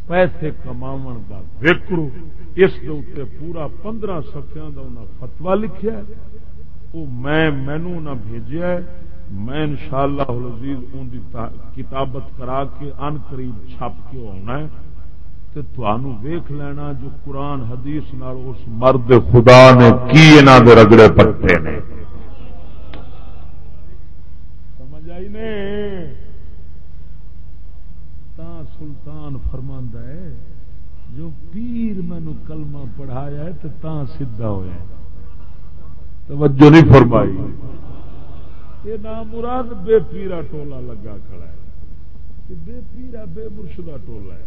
پیسے کماون دا ذکر اس دے اتنے پورا پندرہ سفیا کا انہیں فتوا لکھا وہ میں مینو نہ بھیجا میں ان شاء اللہ ان کی کتابت کرا کے ان قریب چھپ کے آنا ہے۔ ویخ لینا جو قرآن حدیث نال اس مرد خدا نے کی انہوں دے رگڑے پٹے نے۔ سمجھ نے۔ تا سلطان فرماند ہے، جو پیر مینو کلمہ پڑھایا ہے تو تا سیدھا ہوا توجہ نہیں فرمائی۔ یہ نام مراد بے پیرا ٹولا لگا کھڑا ہے۔ بے پیرا بے مرشدہ ٹولا ہے۔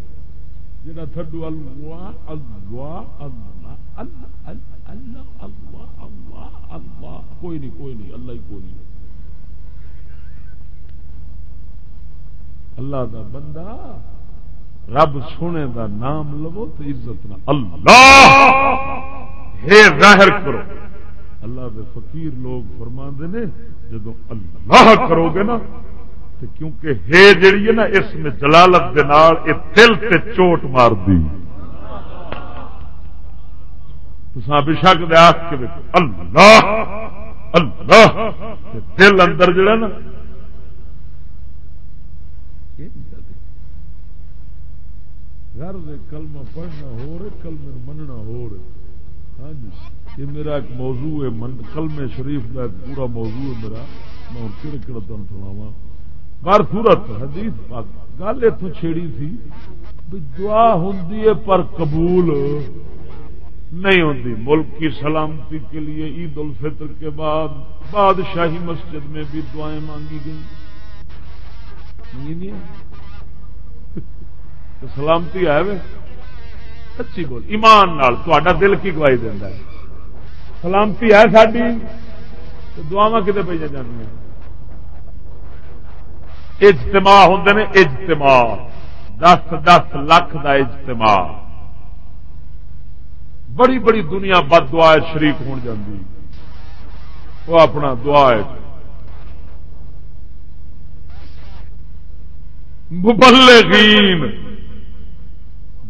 جا تھڈو اللہ اللہ اللہ اللہ اللہ اللہ اللہ، کوئی نہیں کوئی نہیں، اللہ ہی کوئی نہیں۔ اللہ دا بندہ رب سونے دا نام لو تو عزت نہ اللہ! ہے ظاہر کرو۔ اللہ دے فقیر لوگ فرما نے جدو اللہ کرو گے نا تو کیونکہ ہے جڑی ہے نا، اس میں جلالت دے نال یہ دل تے چوٹ مار دی۔ بشک دے آخ کے اللہ! اللہ! دل اندر جڑا نا گھر دے کلمہ پڑھنا ہو رہے کلمے مننا ہو رہے ہاں جی یہ میرا ایک موضوع ہے کلمے شریف کا ایک پورا موضوع ہے میرا۔ میں ہوں کہڑے کہڑا تم سناوا بار سورت حدیث گل اتوں چھیڑی تھی دعا ہوں پر قبول نہیں ہوتی ملک کی سلامتی کے لیے عید الفطر کے بعد بادشاہی مسجد میں بھی دعائیں مانگی گئی سلامتی ہے وے۔ سچی بول، ایمان نال تا دل کی گواہی دینا ہے۔ سلامتی ہے ساری دعوا کتنے پہ جانے اجتماع ہوں نے اجتماع۔ دس دس لاکھ دا اجتماع۔ بڑی بڑی دنیا بد دعا شریک ہو جاتی وہ اپنا دعا مبلغین۔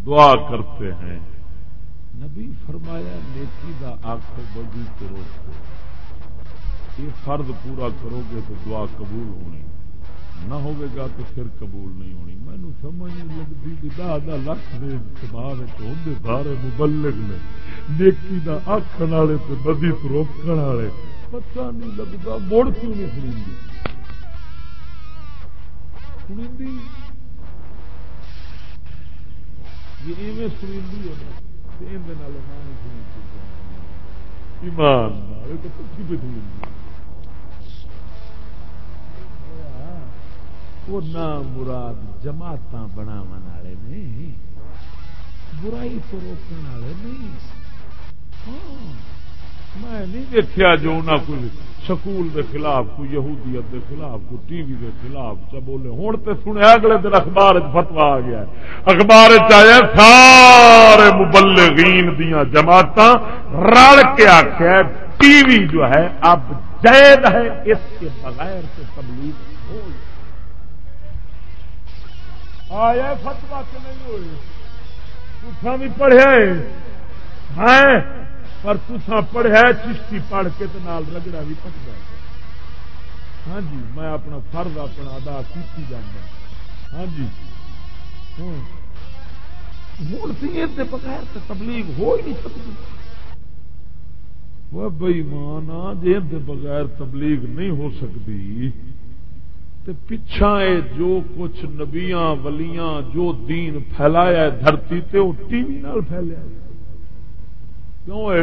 دعا کرتے ہیں۔ نبی فرمایا، نیکی دا آخو بدی کرو یہ فرد پورا کرو گے تو دعا قبول ہونی۔ نہ ہوگا تو پھر قبول نہیں ہونی۔ مینو سمجھ نہیں لگتی دہ دہ لکھ دے ہوتے سارے مبلغ نے۔ نیکی دا آخر والے تو بدی تو روکن والے۔ پتا نہیں لگتا، مڑ کیوں نہیں سنی سنی جی ایویں ہے تو سنی وہ مراد جماعت بنا والے نہیں برائی تو روکنے والے نہیں۔ ہاں میں نہیں دیکھا جو نہ کوئی سکول دے خلاف، کوئی یہودیت دے خلاف، کوئی ٹی وی دے خلاف چ بولے ہوں تو سنیا، اگلے دن اخبار فتوا آ گیا اخبار چیا سارے مبلغین دیا جماعت رل کے آخیا ٹی وی جو ہے، اب جید ہے، اس کے بغیر سے تبلیغ آیا فتوا کہ نہیں ہوئے بھی پڑھیا ہے پر تسا پڑھیا چشتی پڑھ کے تو نال رگڑا بھی پکتا ہاں جی میں اپنا فرض اپنا ادا کی جانا ہاں۔, ہاں۔ جی۔ ہوں بغیر تو تبلیغ ہو ہی نہیں سکتی وہ بئی ماں جی بغیر تبلیغ نہیں ہو سکتی پچھا ہے جو کچھ نبیاں، ولیاں، جو دین پھیلایا دھرتی تے وہ ٹی وی نال پھیلیا کیوں ہے؟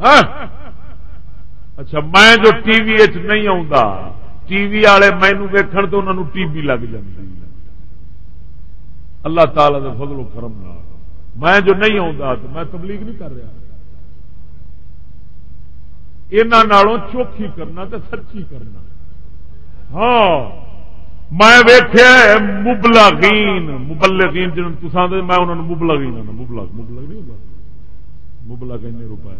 ہاں؟ اچھا میں جو ٹی وی نہیں آ ٹی وی والے مینو ویکھن تو انہوں ٹی وی لگ جاتی اللہ تعالی دے فضل و کرم میں جو نہیں آتا تو میں تبلیغ نہیں کر رہا۔ یہاں چوکھی کرنا تو سچی کرنا۔ ہاں میں ویخیا مبلغین مبلغین جن تسان میں انہوں نے مبلغین مبلغ مبلغ نہیں ہوگا مبلغ این روپئے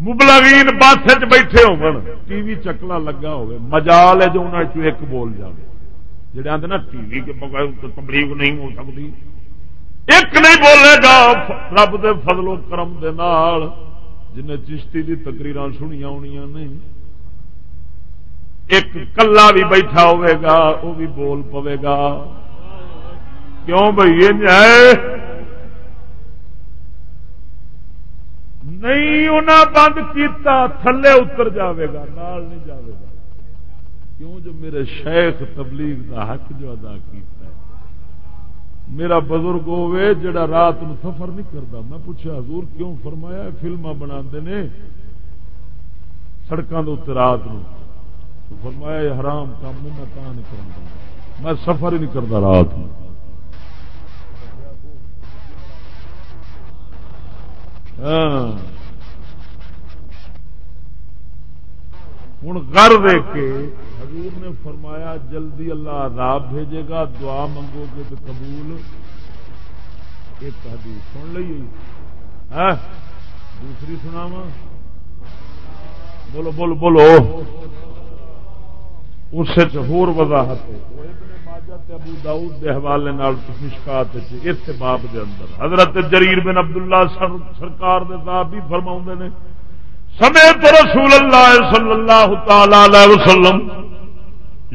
مبلغین بس بیٹھے ہو ٹی وی چکلا لگا ہوگا مجال ہے جو انہوں ایک بول جائے جڑے آتے نا ٹی وی کے بغیر تبلیغ نہیں ہو سکتی۔ ایک نہیں بولے گا۔ رب دے فضل و کرم دے نال۔ جنہیں چشتی دی تقریر سنیا ہونی نہیں ایک کلا بھی بیٹھا ہوئے گا وہ بھی بول پوے گا۔ کیوں بھائی نہیں انہیں بند کیتا، تھلے اتر جاوے گا، نال نہیں جاوے گا۔ کیوں جو میرے شیخ تبلیغ دا حق جو ادا کیتا ہے۔ میرا بزرگ ہوے جڑا رات نو سفر نہیں کرتا میں پوچھا، حضور کیوں فرمایا فلما بنا سڑکوں کے اتر رات نو؟ فرمایا یہ حرام کام میں میں کہاں نہیں کرتا میں سفر ہی نہیں کرتا رات میں ہاں۔ ہوں گھر دیکھ کے حضور نے فرمایا، جلدی اللہ عذاب بھیجے گا، دعا منگو گے تو قبول۔ ایک حدیث سن لیے ہاں؟ دوسری سناوا بولو بولو بولو۔ اس ہور وضاحت ابو داؤد دے حوالے مشکات اس باب دے اندر حضرت جریر بن عبداللہ سرکار دے صاحب بھی فرماؤں نے سمیت رسول اللہ صلی اللہ تعالی علیہ وسلم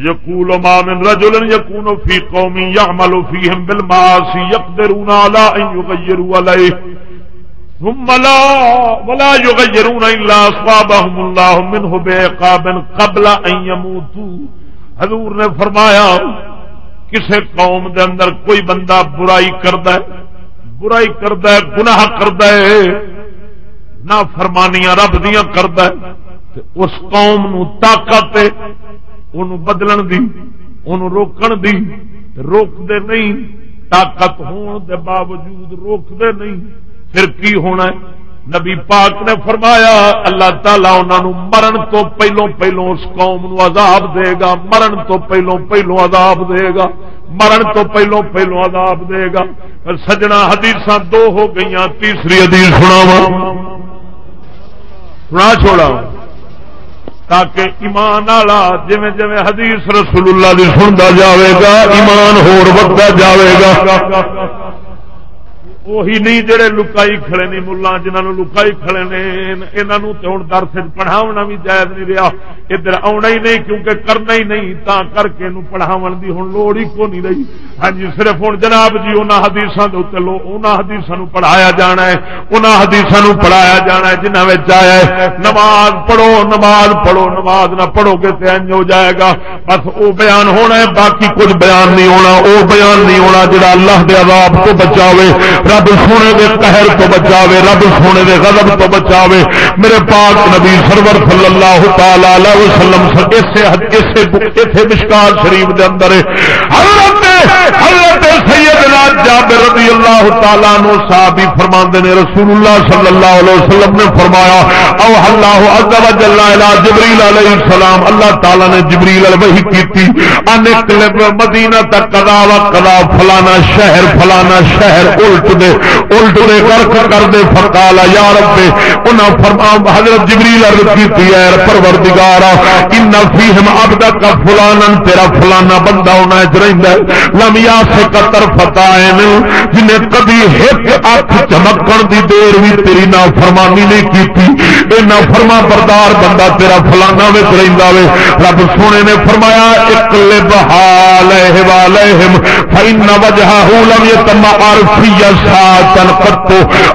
یقول ما من رجل یکون فی قوم یعمل فیہم بالمعاصی یقدرون علی ان یغیروا علیہ. ثم لا ولا يغيرون الا اصابهم الله منه بعقاب قبل ان يموتوا حضور نے فرمایا، کسے قوم دے اندر کوئی بندہ برائی کرد برائی کرد گناہ کرد نہ فرمانیاں رب دیا کرد اس قوم نو طاقت ان بدلن دی ان روکن دی۔ روک دے نہیں، طاقت ہون دے باوجود روک دے نہیں۔ پھر کی ہونا ہے؟ نبی پاک نے فرمایا، اللہ تعالیٰ انہوں مرن تو پہلو پہلو اس قوم نو عذاب دے گا۔ مرن تو پہلو پہلو عذاب دے گا۔ مرن تو پہلو پہلو عذاب دے گا۔ سجنا حدیث دو ہو گئی تیسری حدیث سنا سنا چھوڑا تاکہ ایمان والا جی جی حدیث رسول اللہ کی سنتا جاوے گا، ایمان ہور وقت جاوے گا۔ وہی نہیں جڑے لکائی کھڑے نے ملا جنہوں لکائی کھڑے نے انہوں تو ہوں درس پڑھاونا بھی جائز نہیں رہا ادھر آنا ہی نہیں کیونکہ کرنا ہی نہیں، تا کر کے پڑھاو کی ہوں لوڑ ہی کو نہیں رہی۔ ہاں جی صرف ہوں جناب جی انہوں حدیث حدیث پڑھایا جانا ہے۔ انہوں حدیث پڑھایا جانا ہے جنہ آیا ہے، نماز پڑھو نماز پڑھو، نماز نہ پڑھو گے تو انج ہو جائے گا۔ بس وہ بیان ہونا ہے، باقی کچھ بیان نہیں ہونا وہ بیان نہیں ہونا جڑا اللہ دے عذاب کو بچاوے۔ رب سونے دے قہر تو بچاوے، رب سونے دے غضب تو بچاوے۔ میرے پاک نبی سرور صلی اللہ تعالی علیہ وسلم اسے اسے اسے مشکار شریف دے اندر حضرت حضرت سیدنا جابر رضی اللہ تعالی عنہ صحابی فرماندے نے رسول اللہ صلی اللہ علیہ وسلم نے فرمایا، او اللہ عز و وجل الى جبريل علیہ السلام، اللہ تعالی نے جبریل وحی کیتی، ان قلب مدینہ تک قضا و قضا، فلانا شہر فلانا شہر، الٹ دے الٹ دے کر کر دے فقال یا رب انہاں فرما، حضرت جبریل عرض کیتی ہے پروردگارا، ان فیہم عبدک فلانا، تیرا فلانا بندہ ہونا ہے رہندا لمیا سے قطر فتح جنہیں کبھی ایک اکھ چمکن دی دیر بھی تیری نا فرمانی نہیں کی اے نا فرما بردار بندہ، تیرا فلانا میں رہتا وے۔ رب سونے نے فرمایا ایک لب حال فإن وجهه لم يتمعر في ساعتا قط۔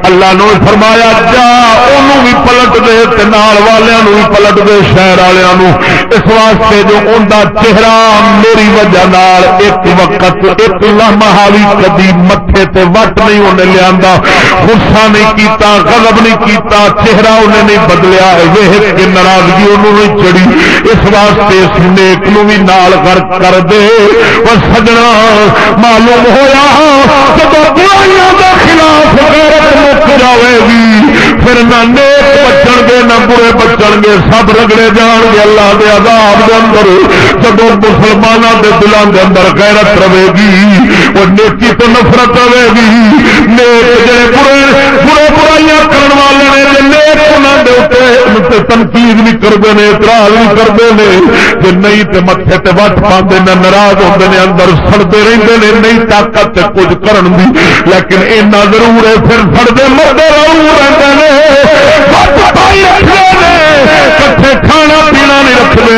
اللہ نے فرمایا، جا انہوں بھی پلٹ دے تے نال والےاں نو بھی پلٹ دے، شہر والےاں نو۔ اس واسطے جو اوندا چہرہ میری وجہ نال ایک وقت ایک لمحہ بھی کدی متے تے وٹ نہیں انہیں لیا غصہ نہیں کیتا، غضب نہیں کیتا، چہرہ انہیں نہیں بدلیا۔ ویخ کے ناراضگی انہوں نے چڑی اس واسطے اس نیک نو بھی نال غرق کر دے۔ اور سجنا معلوم ہوا جب برائیوں کے خلاف غیرت مک جائے گی۔ پھر نہ نیک بچن گے، نہ برے بچن گے، سب رگڑے جان گے، اللہ دے عذاب دے اندر۔ جب مسلمانوں کے دلان دے اندر غیرت رہے گی، وہ نیکی تو نفرت رہے گی۔ نیک جڑے برے برائیاں کرنے والے نے نیک انہوں تنقید بھی کرتے ہیں اعتراض بھی کرتے ہیں جی نہیں تو متے تے وٹ پاندے نہ ناراض ہوتے ہیں اندر سڑتے رہتے ہیں نہیں طاقت کچھ کرن دی لیکن اینا ضرور ہے پھر سڑتے مرتے ضرور رہتے ہیں کٹھے کھانا پینا نہیں رکھتے۔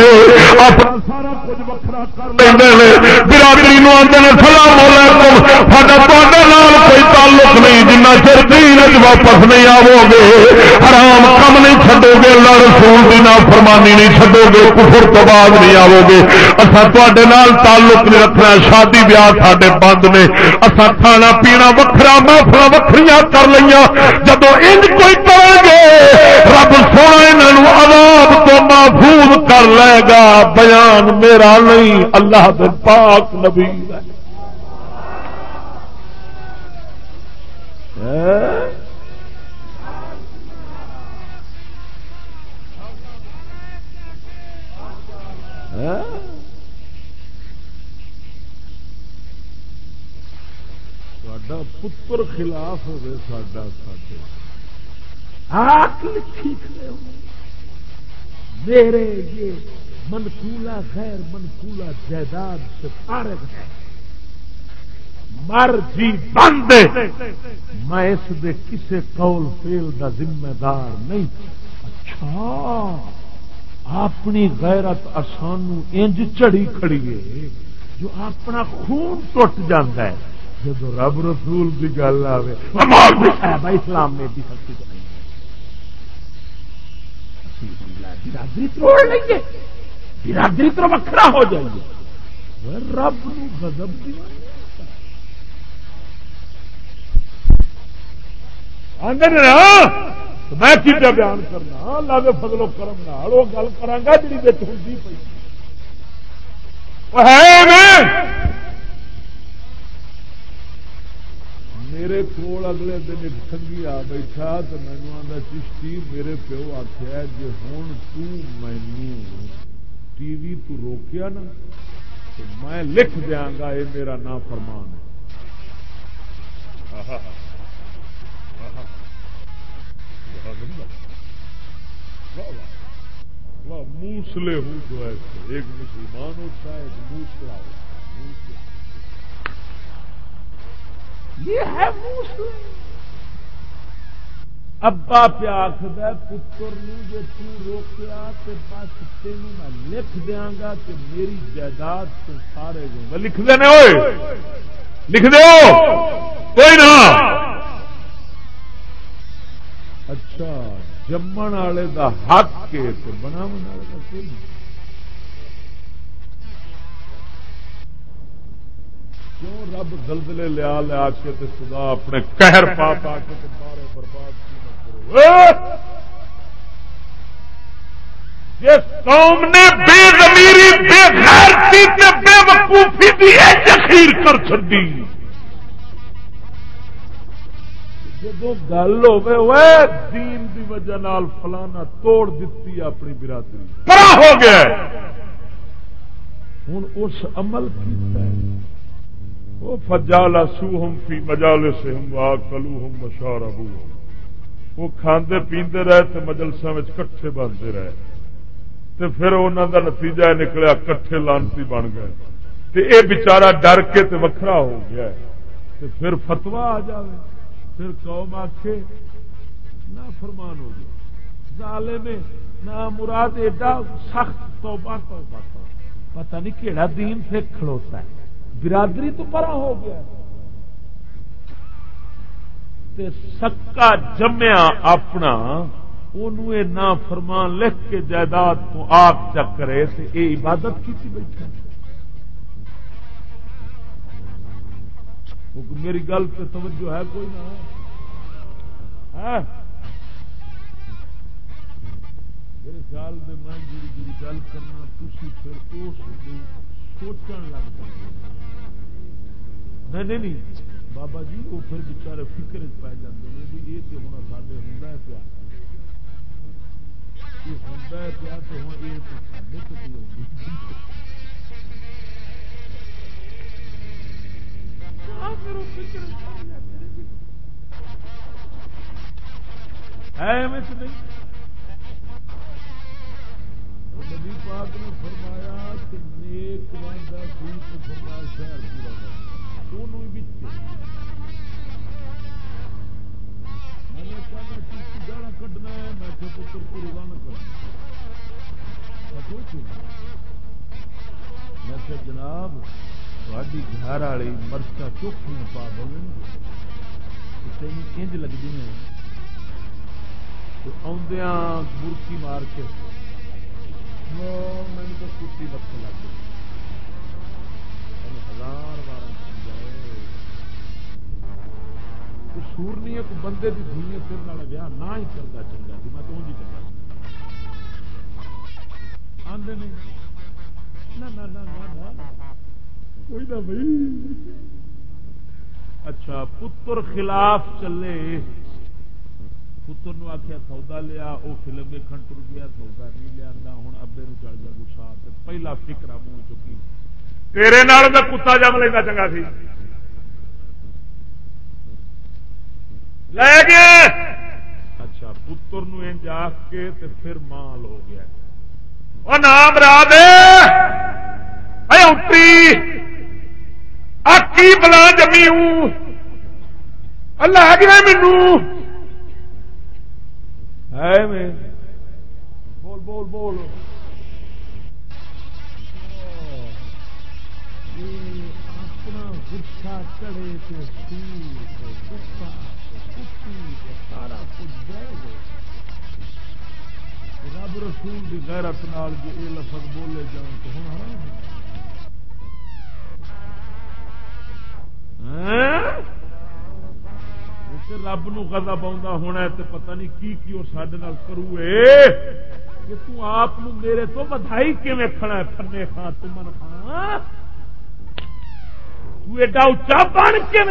اپنا سارا کچھ وکرا کر لیں برادری نو آدھے سلام علیکم، ساڈا نال کوئی تعلق نہیں، جنہ چر دین واپس نہیں آو گے حرام کم نہیں چڈو گے اللہ رسول کی نا فرمانی نہیں چڈو گے کفر تو بعد نہیں آو گے اصا تے تعلق نہیں رکھنا، شادی بیاہ ساڈے بند نے۔ اصا کھانا پینا وکرا محفل وکری کر لیا جب ان کوئی کرے گے، رب سونا یہاں عذاب تو محفوظ کر لے گا بیان میرا نہیں اللہ دے پاک نبی۔ پتر خلاف ہوئے ساڈا ساڈے آک لکھی کھڑے ہو۔ میرے یہ منقولہ غیر منقولہ جائیداد سے فارغ ہے۔ مر جی بند میں اس دے کسے قول فیل دا ذمہ دار نہیں۔ اچھا اپنی غیرت آسان انج چڑی کھڑی ہے۔ جو اپنا خون ٹوٹ جاتا ہے۔ جب رب رسول کی گل آئے اسلام میں بھی سکتی برادری توڑ لیں گے۔ برادری تو وکرا ہو جائیے رب نو میں کتنے بیان کرنا، اللہ کے فضل و کرم نال وہ گل کرا جی ہوتی پی میرے کول اگلے دن ایک سنگھی آ بیٹھا تو مینو آتا چشتی، میرے پیو آخیا جی ہوں تینو ٹی وی تو روکیا نا تو میں لکھ دیا گا، یہ میرا نا فرمان ہے موسلے ہوں تو ایسے ایک مسلمان ہوتا ہے ایک موسلا ہوتا ہے یہ ہے موسلے ابا پیا آخد پتر جی توکیا تو بس تین میں لکھ دیا گا کہ میری جائیداد سے سارے گئے لکھ دینے لکھ دو کوئی نہ۔ اچھا جمن والے دا حق کے بنا والے کا کوئی نہیں کیوں رب دلدلے لیا لیا کے تے خدا اپنے قہر پا پا کے تے مارے برباد جس قوم نے بے زمیری بے غیرتی تے بے وقوفی دی اخیر کر چڑی جب گل ہوئے دین دی وجہ نال فلانا توڑ دیتی اپنی برادری۔ پرا ہو گیا۔ ہوں اس عمل کیتا ہے۔ وہ فجالا سو ہم فی مجال سے ہم وا کلو ہم مشور وہ کھاندے پیندے رہے تے مجلسوں میں کٹھے بنتے رہے۔ تے پھر انہوں دا نتیجہ نکلیا کٹھے لانتی بن گئے۔ تے اے بیچارہ ڈر کے تے وکھرا ہو گیا تے پھر فتوا آ جائے پھر قوم آخے نہ فرمان ہو گیا۔ زالے میں نہ مراد ایڈا سخت توبہ توبہ پتہ نہیں کہڑا دین سے کھڑوتا ہے۔ برادری تو پرا ہو گیا تے سکا جمیا اپنا نہ فرمان لکھ کے جائیداد تو آپ چک چکرے یہ عبادت کی بیٹھا میری گل پہ توجہ ہے کوئی نہ ہاں؟ میرے خیال میں میں جی جی گل کرنا تھی پھر اس سوچن لگ جائے نہیں نہیں نہیں. بابا جی وہ پھر بچارے فکر پی جاتے ہیں بھی یہ تو ہونا سارے ہوں پیا ہوں پیا تو ہوں یہ تو سارے تو ہوگی نبی پاک نے فرمایا کہ نیک وانڈا سی فرمایا شہر پورا کرنا دونوں میں نے کہا گانا کھڈنا ہے میں کہ پتر کو کرنا میں کہ جناب تھوڑی گھر والی مرچا چوکھیاں پا دو تین لگتی ہیں آدھا مرکی مار کے میں تو کتی وقت لگ گئی ہزار بار سور نہیں ہے، کوئی بندے کی دنیا پھر والا ویاہ نہ ہی کرتا چنگا سی۔ میں تو انج چنگا آدھے نہیں۔ کوئی نہ بھائی۔ اچھا پتر خلاف چلے۔ پتر نو آخیا سودا لیا۔ وہ فلم ویکن ٹر گیا، سودا نہیں لیا ہوں ابے نو چڑھ گیا، گسا۔ پہلا فکر منہ چکی۔ تیرے نال کتا جم لینا چنگا سی۔ لے گئے اچھا پتر نو انج آخ کے تے پھر مال ہو گیا۔ وہ نام را دے! اتری آکی بلا جمی ہوں۔ اللہ گیا مینو ہے میں۔ بول بول بول۔ اپنا گسا چڑے کچھ رب رسول کی غیرت نال جو یہ لفظ بولے جان تو ہوں ہاں؟ رب نو گدا پاؤں ہونا تو پتہ نہیں کی کی وہ سڈے کرو کہ تو تپ میرے تو بدھائی کیون کھڑا ہے؟ فنے خان تمن خان ایڈا اچا بن کے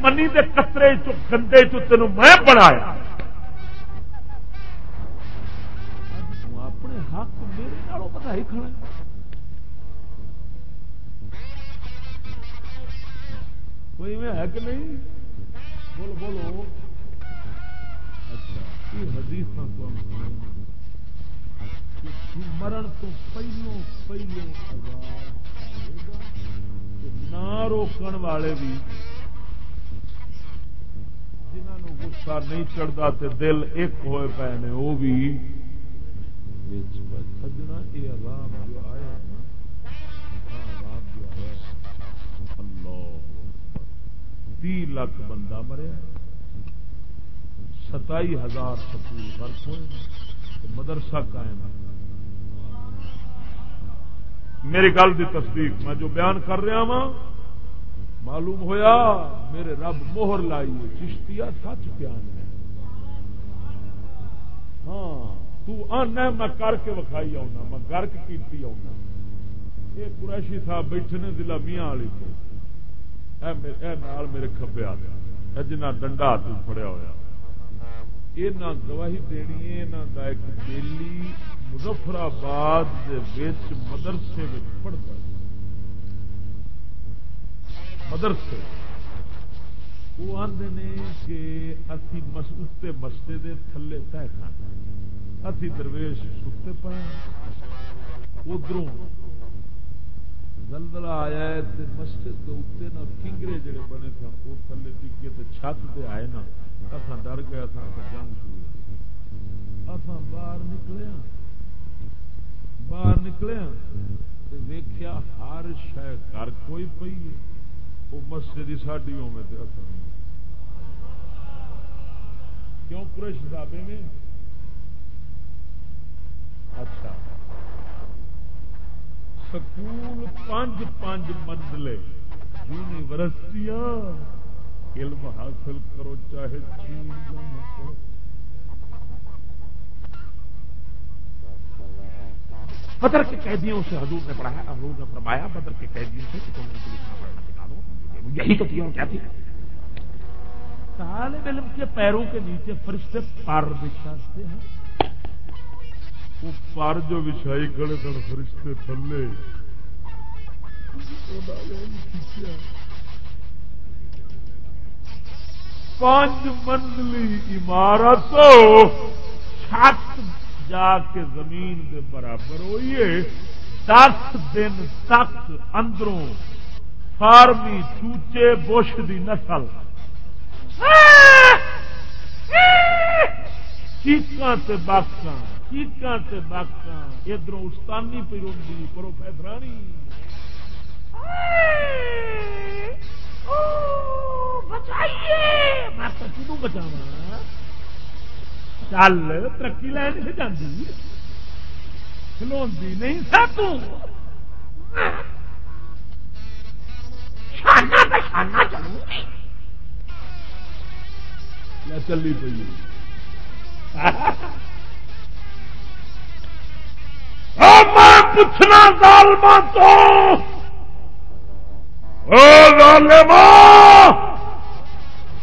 منی دے کترے گندے چ تین میں بنایا۔ اپنے حق میرے بدھائی کھڑا کوئی میں ہے کہ نہیں بولو بولو اچھا یہ حدیث مرن تو پہلو پہلو نہ روکن والے بھی جنہوں غصہ نہیں چڑھتا دل ایک ہوئے پے نے وہ بھی سجنا یہ عذاب جو آیا عذاب جو اللہ تی لاکھ بندہ مریا ستائی ہزار سکول فرق ہوئے مدرسہ قائم ہے میری گل کی تصدیق میں جو بیان کر رہا وا معلوم ہویا میرے رب موہر لائی چشتیا سچ بیان ہے۔ ہاں۔ تنا میں کر کے وکھائی آنا میں گرک کی آنا یہ قریشی صاحب بیٹھے نے ضلع میاں والی تو۔ نال میرے کبے آ گیا۔ جنا ڈنڈا ہاتھ فڑیا ہوا یہ نہ گواہی دینی ہے یہاں ایک بیلی مظفر آباد مدرسے پڑھتا مدرسے۔ وہ آدھے نے کہ اسی اتنے مستے دے تھلے تہ کھانا۔ اسی درویش ستے پائے ادھر دلدلا آیا مسجد کے اتنے نہ کنگرے جڑے بنے سن وہ تھلے ٹکے تو چھت پہ آئے نا۔ اصا ڈر گیا تھا جنگ شروع اصا باہر نکلیا ہاں۔ باہر نکلیا ہاں ویخیا ہر شہ گھر کوئی پی ہے۔ وہ مسجد ہی ساڈی ہوے تو اثر نہیں کیوں کرش ڈابے میں اچھا۔ سکول پانچ پانچ منزلے، یونیورسٹیاں، علم حاصل کرو چاہے چین کرو۔ بدر کے قیدیوں سے حضور نے پڑھایا، حضور نے فرمایا، بدر کے قیدیوں سے تم نے لکھنا یہی تو تھی اور کیا تھی؟ طالب علم کے پیروں کے نیچے فرشتے پر بچھاتے ہیں۔ وہ پر جو بچھائی کھڑے سن فرشتے تھلے۔ پانچ منزلی عمارت چھت جا کے زمین دے برابر ہوئیے دس دن تک اندروں فارمی چوچے بش دی نسل۔ چیکاں تے باکاں چیکاں تے باکاں۔ ادھر استانی پہ روی پروفیسرانی بچائیے۔ میں کتوں بچاوا چل ترقی لین سے جاندی۔ کھلوی نہیں سب چلی پی میں پوچھنا ظالما تو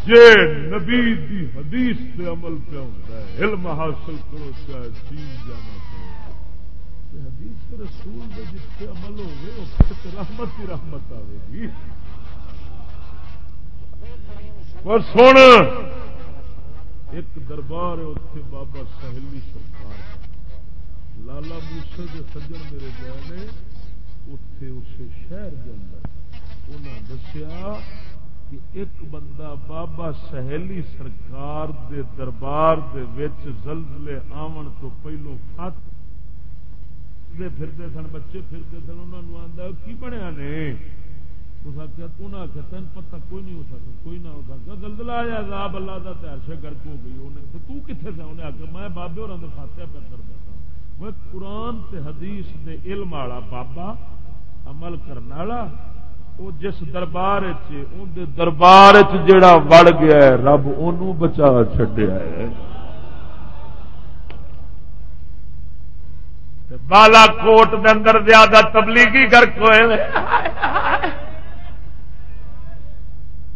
جے نبی دی حدیث سے عمل پہ ہوتا ہے، علم حاصل کرو، چاہے چیز جانا کرو حدیث رسول دے جس سے عمل ہوگی وہ پھر رحمت ہی رحمت آئے گی۔ پر سن، ایک دربار ہے اتنے بابا سہیلی سرکار لالا موسے کے سجن میرے گئے نے اتے اسے شہر کے اندر۔ انہیں دسیا کہ ایک بندہ بابا سہیلی سرکار دے دربار دے وچ زلزلے آمن تو پہلو فت۔ پھرتے سن، بچے پھرتے سن انہوں نے آتا کی بنیا نے؟ اس آخیا انہیں آخیا تین پتہ کوئی نہیں ہو سکتا، کوئی نہ ہو سکتا۔ زلزلہ آیا، عذاب اللہ کا تیرشے گرک ہو گئی۔ انہیں تو تو کتنے تھا انہیں آخیا میں بابے اور فاتحہ پہ کرتا تھا میں قرآن تے حدیث دے علم والا بابا، عمل کرنے والا، وہ جس دربار دربار جڑا وڑ گیا ہے، رب ان بچا چڈیا ہے۔ بالا کوٹ دے اندر زیادہ تبلیغی گرک ہوئے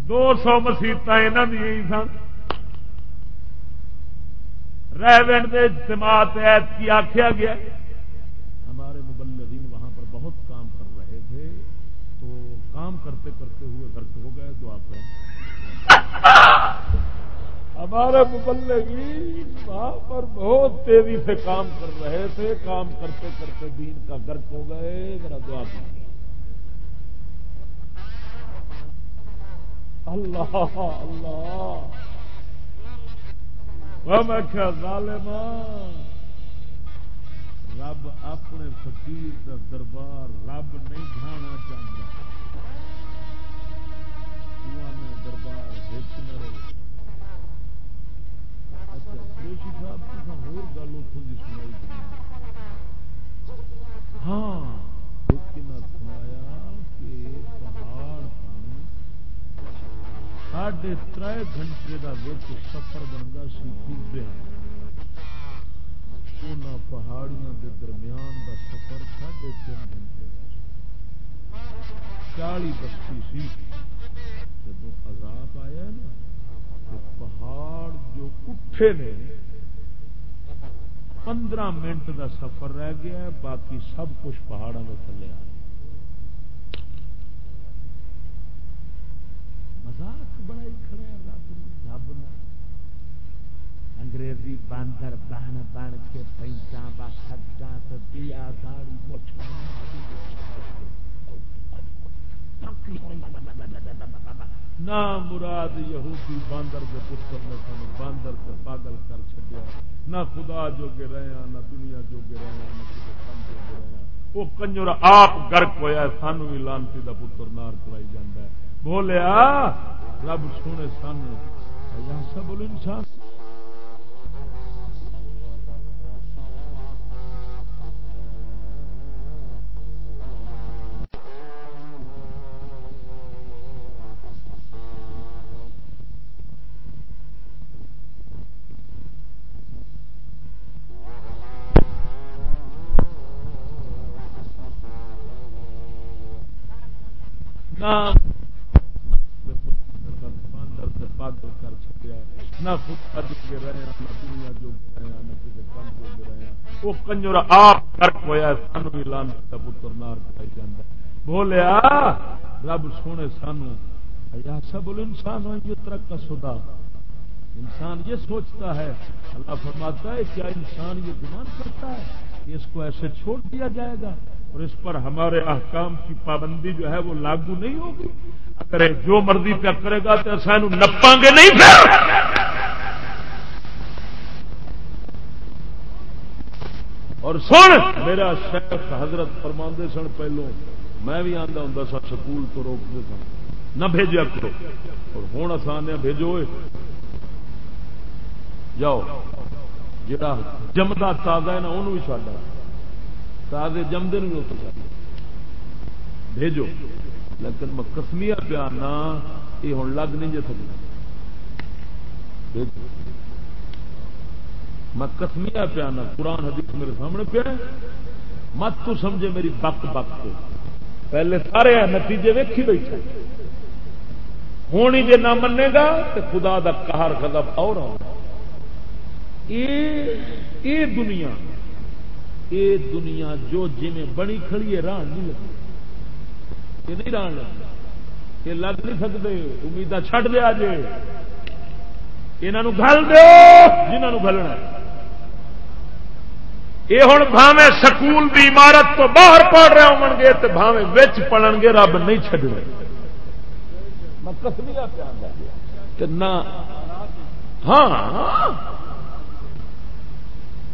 دو سو مسیت یہاں دیا سن۔ ریونڈ کے اجتماع کی آخیا گیا۔ ہمارے مبلغین وہاں پر بہت کام کر رہے تھے۔ تو کام کرتے کرتے ہوئے گھر ہو گئے، دعا کریں۔ ہمارے مبلغین وہاں پر بہت تیزی سے کام کر رہے تھے۔ کام کرتے کرتے دین کا گرک ہو گئے۔ ذرا دعا کر اللہ اللہ۔ میں کیا رب اپنے فقیر کا دربار رب نہیں کھانا چاہتا۔ دربار نہ رہے۔ اچھا صاحب تصا گل اتوں کی سنائی۔ ہاں ساڑھے تر گھنٹے کا وقت سفر بنتا سی پہاڑیاں دے درمیان دا سفر ساڑھے تین گھنٹے کا چالی بستی سی۔ جب عذاب آیا نا، تو پہاڑ جو اٹھے نے، پندرہ منٹ دا سفر رہ گیا، باقی سب کچھ پہاڑوں میں تھلے آ۔ مزاق بڑا ہی کھڑا رب رب نہ انگریزی باندر بہن بن کے پینٹا با سجا تو دیا داڑی نہ مراد یہودی باندر کے پتر نے سن باندر سے پاگل کر چڈیا نہ خدا جو گے رہے ہاں، نہ دنیا جو گے رہے ہاں، نہ کسی کم جو گے رہے ہاں۔ وہ کنجر آپ گرک ہوا سانو بھی لانتی کا پتر نار کرائی جانا ہے۔ بولیا رب سونے سانو۔ سب انسان۔ وہ کنجر آپ کرک ہوا سانو بھی لان کا پتر نار کرائی جانا بولیا رب سونے سانو۔ یا سب انسان یہ ترک کا سدا انسان یہ سوچتا ہے، اللہ فرماتا ہے کیا انسان یہ گمان کرتا ہے کہ اس کو ایسے چھوڑ دیا جائے گا اور اس پر ہمارے احکام کی پابندی جو ہے وہ لاگو نہیں ہوگی۔ اگر جو مرضی پہ کرے گا تو سانو نپاں گے نہیں پھر؟ اور سن، میرا شیخ حضرت فرماندے سن پہلو، میں بھی آتا ہوں سا، سکول تو روکتے سن۔ نہ بھیجا کرو۔ اور ہوں آسان بھیجو جاؤ۔ جا جمدا تازہ ہے نا انہوں بھی چاہتا تازے جمدے بھی اتنے بھیجو۔ لیکن میں کسمیا پیانا یہ ہوں لگ نہیں جی سکتا میں کسمیا پیا قرآن حدیث میرے سامنے پیا مت تو سمجھے میری بک بک کو۔ پہلے سارے نتیجے ویکھی بیٹھے۔ ہونی جی نہ منے گا تو خدا دا کہر قدم اور اے دنیا اے دنیا جو جی بنی کھڑی ہے، راہ نہیں لگی یہ نہیں راہ لگ یہ لگ نہیں سکتے؟ امیدہ چھڈ دیا جے۔ یہاں گل دو جنہوں گلنا یہ ہوں بھاوے سکول کی عمارت تو باہر پڑھ رہے ہو گے تو بھاوے بچ پڑھن گے رب نہیں چڈنے نہ ہاں۔, ہاں۔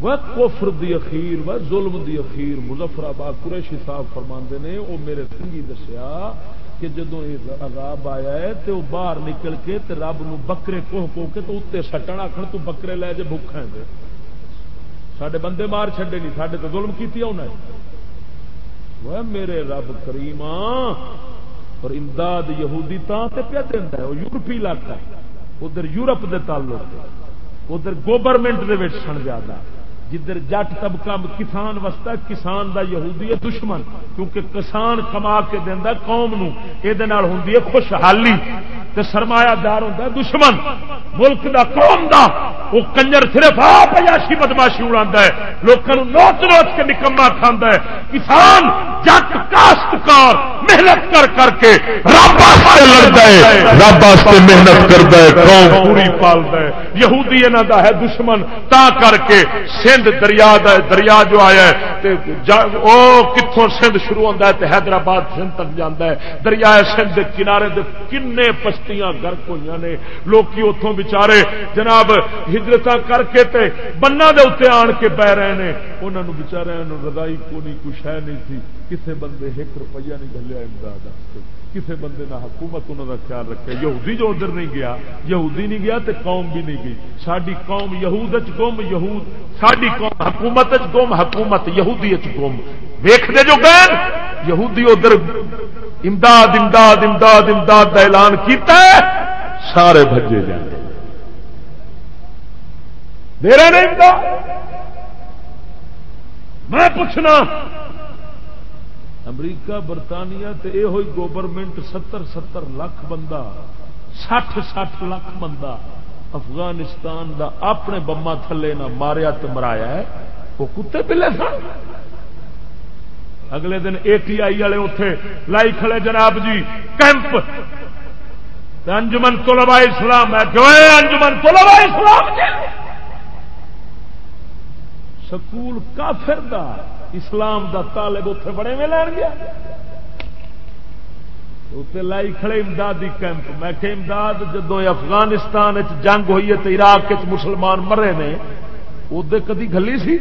وہ کفر دی اخیر وہ ظلم دی اخیر، مظفر آباد قریشی صاحب فرما نے وہ میرے سنگھی دسیا کہ جدو یہ عذاب آیا ہے تو وہ باہر نکل کے تے رب نو بکرے کوہ کو کے تو اتنے سٹن آخر تو بکرے لے جے بھوکھا دے۔ سڈے بندے مار چڈے نہیں سڈے تو ظلم کی وہ میرے رب کریم اور امداد یہودی تا تے پیا دینا ہے، وہ یورپی علاقہ ادھر یورپ دے تعلق ادھر گورنمنٹ دے سن زیادہ۔ جدھر جٹ طبقہ کسان وستا کسان دا یہودی ہے دشمن، کیونکہ کسان کما کے دینا قوم نو یہ ہوں خوشحالی۔ تے سرمایہ دار ہوتا دشمن۔ ملک دا قوم دا، وہ کنجر صرف آپ عیاشی بدماشی اڑا ہے۔ لوگوں نوچ نوچ کے نکما کھانا ہے۔ کسان جٹ کاشتکار محنت کر کر کے رب لڑتا ہے۔ رب محنت کرتا ہے، قوم پوری پالتا ہے۔ یہودی انہوں دا ہے دشمن، تا کر کے سن سندھ دریا دریا جو آیا ہے او کتوں سندھ شروع ہوتا ہے حیدرآباد سندھ تک جانا ہے۔ دریا سندھ کنارے دے کنے پس گرک ہوئی نے۔ لوکی اتوں بچارے جناب ہجرت کر کے تے بنا دے اتنے آن کے بہ رہے ہیں انہوں نے بچارے ردائی کو نہیں کچھ ہے نہیں تھی کسے بندے ایک روپیہ نہیں گلیا امداد کسے بندے نہ حکومت انہوں کا خیال رکھے۔ یہودی جو ادھر نہیں گیا، یہودی نہیں گیا تے قوم بھی نہیں گئی۔ ساری قوم یہود گم، یہود ساری قوم حکومت گم، حکومت یہودی گم۔ ویخ دے جو گئے یہودی ادھر امداد امداد امداد امداد کا اعلان کیتا ہے، سارے بجے جاتے میرا نہیں، امداد۔ میں پوچھنا امریکہ، برطانیہ تے اے ہوئی گورنمنٹ ستر ستر لاکھ بندہ سٹھ سٹھ لاکھ بندہ افغانستان دا اپنے بما تھلے نہ ماریا تو مرایا ہے، وہ کتے پلے سن۔ اگلے دن اے ٹی آئی والے اتے لائی کھڑے جناب جی کیمپ۔ انجمن طلبا اسلام ہے جو انجمن اسلام جی۔ سکول کافر دا۔ اسلام دا طالب اتے بڑے میں لین گیا۔ اتنے لائی کھڑے امدادی کیمپ۔ میں کہ امداد جدو افغانستان جنگ ہوئی ہے تو عراق مسلمان مرے نے ادے کدی گلی سی؟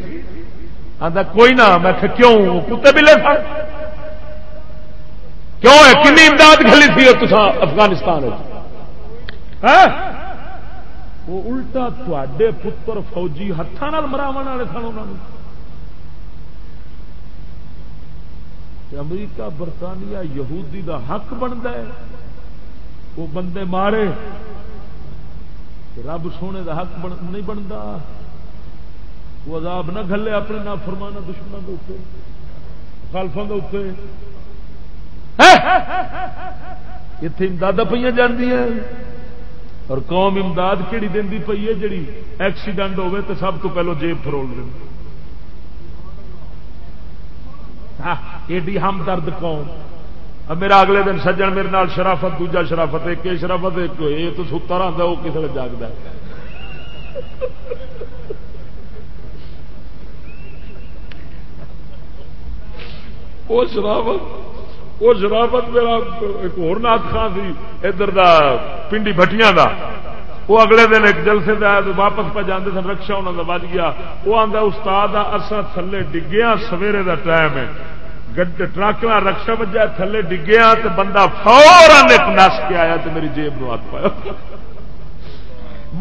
آتا کوئی نہ، میں کیوں؟ کتے بلے سن کیوں ہے؟ کن امداد کھلی تھی تو افغانستان ہاں؟ وہ الٹا تے پتر فوجی ہاتھوں مراو والے سن انہوں امریکہ برطانیہ یہودی دا حق بنتا ہے، وہ بندے مارے، رب سونے دا حق بن نہیں بنتا۔ وہ عذاب نہ گلے اپنے نہ فرمانا دشمنوں کے اتنے خالفوں کے اتنے اتنے امداد پہ جاندی اور قوم امداد کہڑی دینی پی ہے جڑی ایکسیڈنٹ ہوے تو سب تو پہلو جیب فرول دیں ہاں, ایڈی ہم درد قوم میرا اگلے دن سجن میرے نال شرافت، دوجا شرافت، ایک شرافت، ایک یہ تو ستا رہتا وہ کسی جاگتا وہ شرافت وہ شرافت میرا ایک نات خان سی ادھر دا پنڈی بٹیاں دا۔ وہ اگلے دن ایک جلسے دیا واپس پہ جانے سن رکشا انہوں کا بج گیا۔ وہ آتا استاد اصا تھلے ڈگیا سویرے دا ٹائم ہے۔ ٹرک رکشا بجا تھلے ڈگیا تو بندہ فورن ایک نس کے آیا تو میری جیب نو ہاتھ پایا۔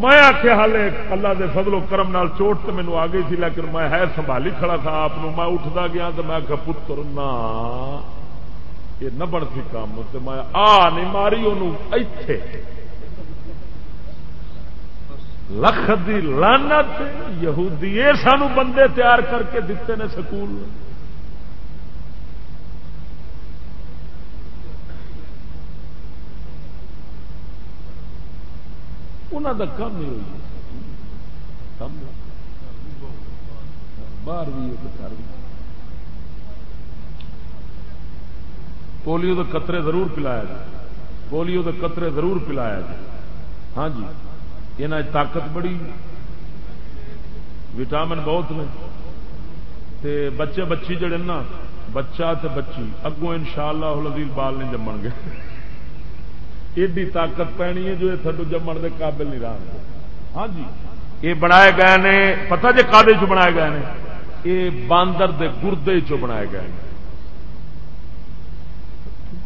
میں آخیا ہال اللہ دے فضل و کرم نال چوٹ تو مینو آ گئی تھی لیکن میں ہے سنبھالی کھڑا تھا، آپ میں اٹھتا گیا تو میں پتر نہ، یہ نہ بڑھتی کام تو میں آ نہیں ماری ان لکھ دی لانت یہودی یہ سانو بندے تیار کر کے دیتے نے سکول۔ انہوں کا کم ہی ہوئی باہر بھی پولیو کے قطرے ضرور پلایا جائے۔ پولیو کے قطرے ضرور پلایا جائے۔ ہاں جی۔ یہ طاقت بڑی وٹامن بہت نے۔ تے بچے بچی جڑے نا، بچہ تے بچی، اگوں ان شاء اللہ بال نہیں جمن گے۔ ایڈی طاقت پینی ہے جو یہ تھڈو جمن دے قابل نہیں رہے ہاں جی یہ بنائے گئے نے۔ پتہ جی کادے چ بنائے گئے نے؟ یہ باندر دے گردے چ بنائے گئے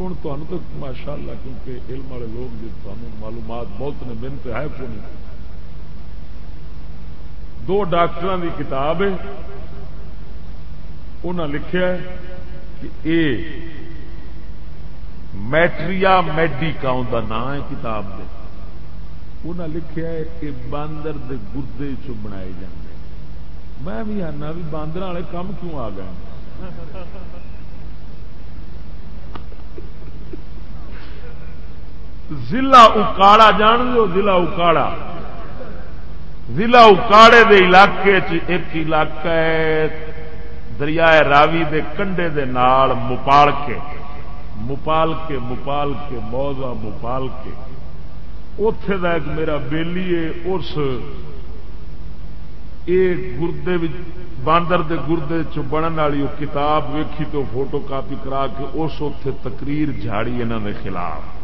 ہیں ہوں تو ماشاء اللہ کیونکہ علم والے لوگ جی تمہیں معلومات بہت نے، محنت ہے کون؟ دو ڈاکٹر کی کتاب ہے انہوں نے لکھا کہ اے میٹریا میڈیکا کا نام ہے کتاب دے۔ انہیں لکھا ہے کہ باندر دے گردے چ بنائے جاتے میں بھی آنا بھی باندر والے کام کیوں آ گئے؟ ضلع اکاڑا، جان دو ضلع اکاڑا۔ ضلع اکاڑے دے علاقے چ ایک علاقہ ہے، دریائے راوی دے کنڈے دے نال مپال کے۔ مپال کے مپال کے موضوع مپال کے۔ اتے کا ایک میرا بیلی ہے، اس گردے باندر دے گردے چ بننے والی کتاب ویکھی تو فوٹو کاپی کرا کے اس اتے تقریر جھاڑی انہوں دے خلاف۔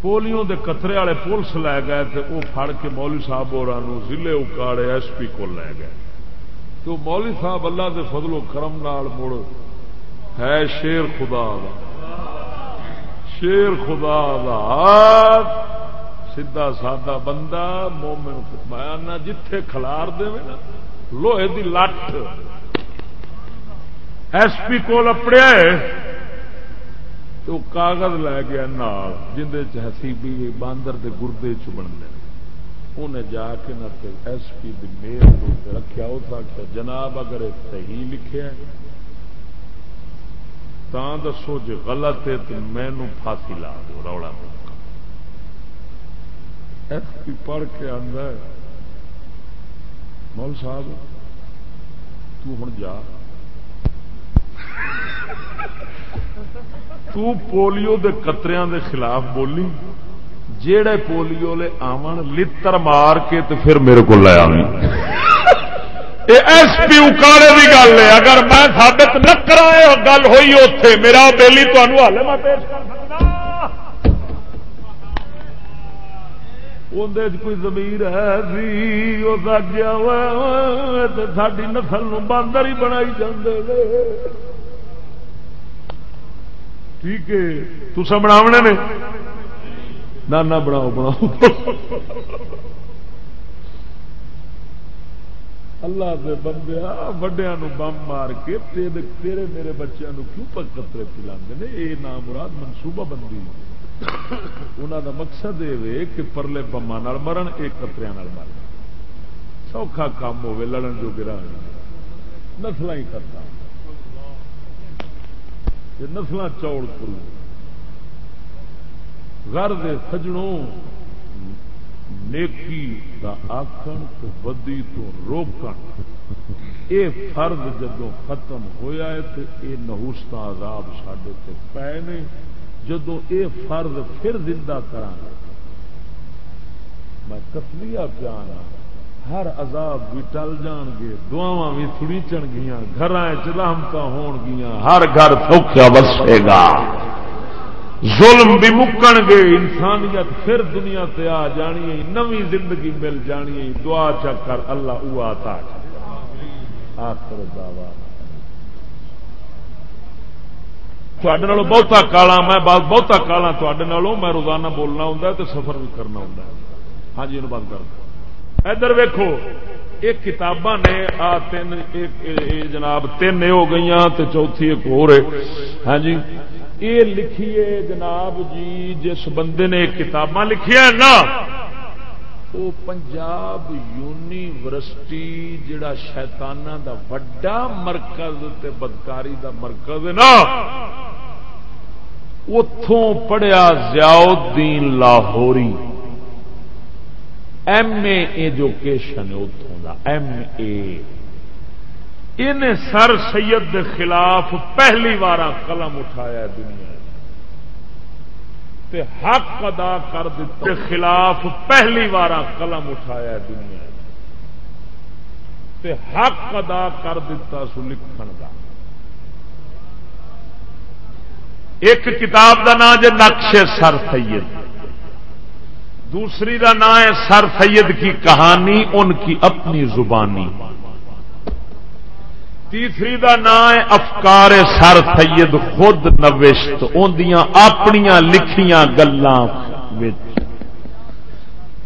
پولیو دے قطرے والے پولیس لے گئے تو وہ فڑ کے مولوی صاحب اور ضلع اکاڑے ایس پی کو لے گئے۔ تو مولوی صاحب اللہ دے فضل و کرم نال مڑ ہے شیر خدا دا۔ شیر خدا دا۔ سیدا سادہ بندہ، مومن، میں جتھے کھلار دے نا، لوہے دی لٹ۔ ایس پی کو اپڑیا تو کاغذ لے گیا نال جی حسیبی باندر دے گردے چ بنتے انہیں جا کے نہ ایس پی میل رکھا اس آخیا جناب اگر صحیح لکھے تا دسو جی غلط ہے تو مینو پھانسی لا دو، روڑا ایس پی پڑھ کے آدھا مول صاحب، تو ہوں جا۔ تو پولیو دے قطریاں دے خلاف بولی، جیڑے پولیو لے آون، لتر مار کے تو پھر میرے کو لے آئی ایس پی اکاڑے کی گل ہے، اگر میں ثابت نہ کرا گل ہوئی اتے میرا بیلی تمہوں ہال میں پیش کر اندر کوئی زمیر ہے سی وہ گیا ساری نسل باندر ہی بنائی جاندے ٹھیک ہے۔ تسا بناونے نے۔ نہ بناؤ بناؤ۔ اللہ دے بندیا وڈیا بم مار کے تیرے میرے بچوں کیوں پک پترے پلا یہ نام مراد منصوبہ بندی۔ انہوں دا مقصد یہ کہ پرلے بما مرن ایک کتریا مرن۔ سوکھا کام ہوے لڑن جو گرا نسل ہی کرتا نسل چوڑ کرو گھر دے سجنوں۔ نیکی دا آکن تو بدی تو روکن۔ اے فرد جدو ختم ہویا ہے تو اے نہوستا عذاب سڈے تے پے نے جدو اے فرد پھر زندہ کرا میں کتلیا پیانا ہر عذاب بھی ٹل جان گے دعوا بھی تھوڑی چن گیا گھر چرامت ہون گیا ہر گھر سوکھا وسے گا۔ ظلم بھی مکن گے، انسانیت پھر دنیا تے آ جانی نوی زندگی مل جانی دعا چکر اللہ او آتا آخر دعوا بہتا کالا میں بہتا کالا تھوڑے میں روزانہ بولنا ہوں تو سفر بھی کرنا ہوں ہاں جی بند کر ادھر ویکو ایک کتاباں نے، آ تین جناب تین ہو گئی چوتھی ایک ہو رہے ہاں جی یہ لکھیے جناب جی جس بندے نے کتاباں لکھیا نا وہ پنجاب یونیورسٹی جڑا شیطانہ دا وڈا مرکز تے بدکاری دا مرکز ہے نا اتوں پڑھیا ضیاء الدین لاہوری۔ ایم اے ایجوکیشن اتوں کا ایم اے ان سر سید دے خلاف پہلی بار قلم اٹھایا دنیا تے حق ادا کر دیتے خلاف پہلی بار قلم اٹھایا دنیا تے حق ادا کر دیتا سو لکھن کا ایک کتاب کا نام جی نقش سر سید۔ دوسری کا نام ہے سر سید کی کہانی، ان کی اپنی زبانی۔ تیسری کا نام ہے افکار سر سید، خود نوشت۔ اندیاں اپنیا لکھیاں گلوں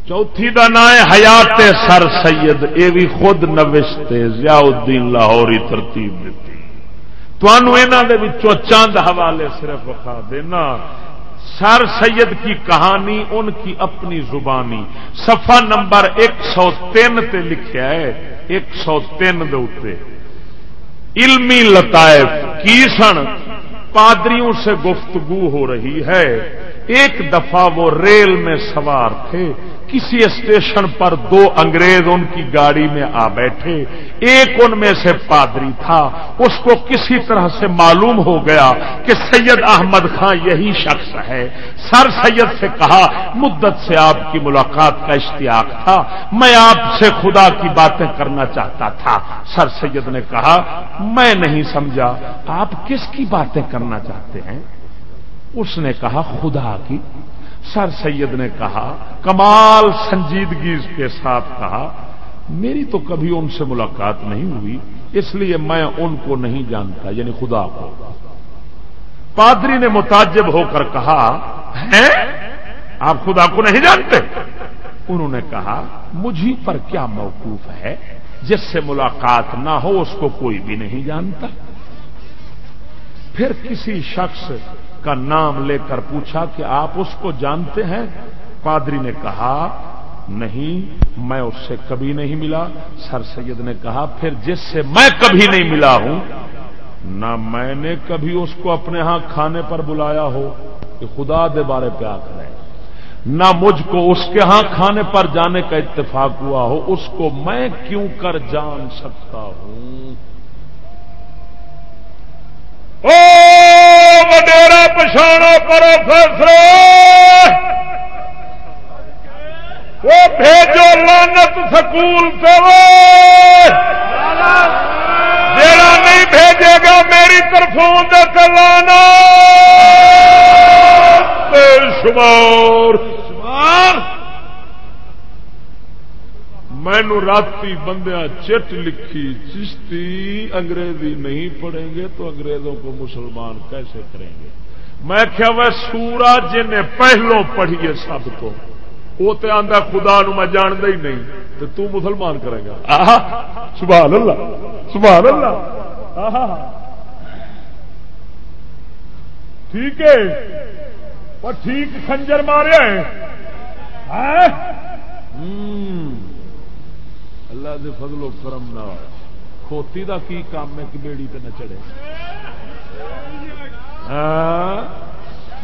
چوتھی کا نام ہے حیات سر سید یہ بھی خود نوشت۔ ضیاء الدین لاہوری ترتیب دیتی۔ تنوع چند حوالے صرف وقا دینا۔ سر سید کی کہانی، ان کی اپنی زبانی۔ سفا نمبر ایک سو تین تے لکھا ہے، ایک سو تین دے علمی لطائف کی سن، پادریوں سے گفتگو ہو رہی ہے۔ ایک دفعہ وہ ریل میں سوار تھے، کسی اسٹیشن پر دو انگریز ان کی گاڑی میں آ بیٹھے۔ ایک ان میں سے پادری تھا، اس کو کسی طرح سے معلوم ہو گیا کہ سید احمد خان یہی شخص ہے۔ سر سید سے کہا، مدت سے آپ کی ملاقات کا اشتیاق تھا، میں آپ سے خدا کی باتیں کرنا چاہتا تھا۔ سر سید نے کہا، میں نہیں سمجھا، آپ کس کی باتیں کرنا چاہتے ہیں؟ اس نے کہا خدا کی، سر سید نے کہا، کمال سنجیدگی کے ساتھ کہا، میری تو کبھی ان سے ملاقات نہیں ہوئی، اس لیے میں ان کو نہیں جانتا یعنی خدا کو۔ پادری نے متاجب ہو کر کہا آپ خدا کو نہیں جانتے؟ انہوں نے کہا مجھے پر کیا موقوف ہے، جس سے ملاقات نہ ہو، اس کو کوئی بھی نہیں جانتا۔ پھر کسی شخص کا نام لے کر پوچھا کہ آپ اس کو جانتے ہیں؟ پادری نے کہا، نہیں، میں اس سے کبھی نہیں ملا۔ سر سید نے کہا، پھر جس سے میں کبھی نہیں ملا ہوں، نہ میں نے کبھی اس کو اپنے ہاں کھانے پر بلایا ہو کہ خدا دے بارے پہ آ کر نہ مجھ کو اس کے ہاں کھانے پر جانے کا اتفاق ہوا ہو، اس کو میں کیوں کر جان سکتا ہوں؟ وڈیرا پچھاڑا پروفیسر وہ بھیجو لانت سکول سے۔ جڑا نہیں بھیجے گا میری طرفوں کلانا شمار۔ شمار۔ مینو رات بندیا چٹ لکھی، چشتی انگریزی نہیں پڑھیں گے تو انگریزوں کو مسلمان کیسے کریں گے؟ میں کیا وہ سورا جن پہلو پڑھیے سب کو؟ وہ تو آدھا خدا نو میں جانتا ہی نہیں تو تو مسلمان کرے گا۔ سبحان اللہ سبحان اللہ۔ ٹھیک ہے۔ ٹھیک خنجر مارے ہیں۔ اللہ دے فضل و کرم نہ کھوتی دا کی کام ہے کہ بیڑی پہ نہ چڑھے؟ ہاں؟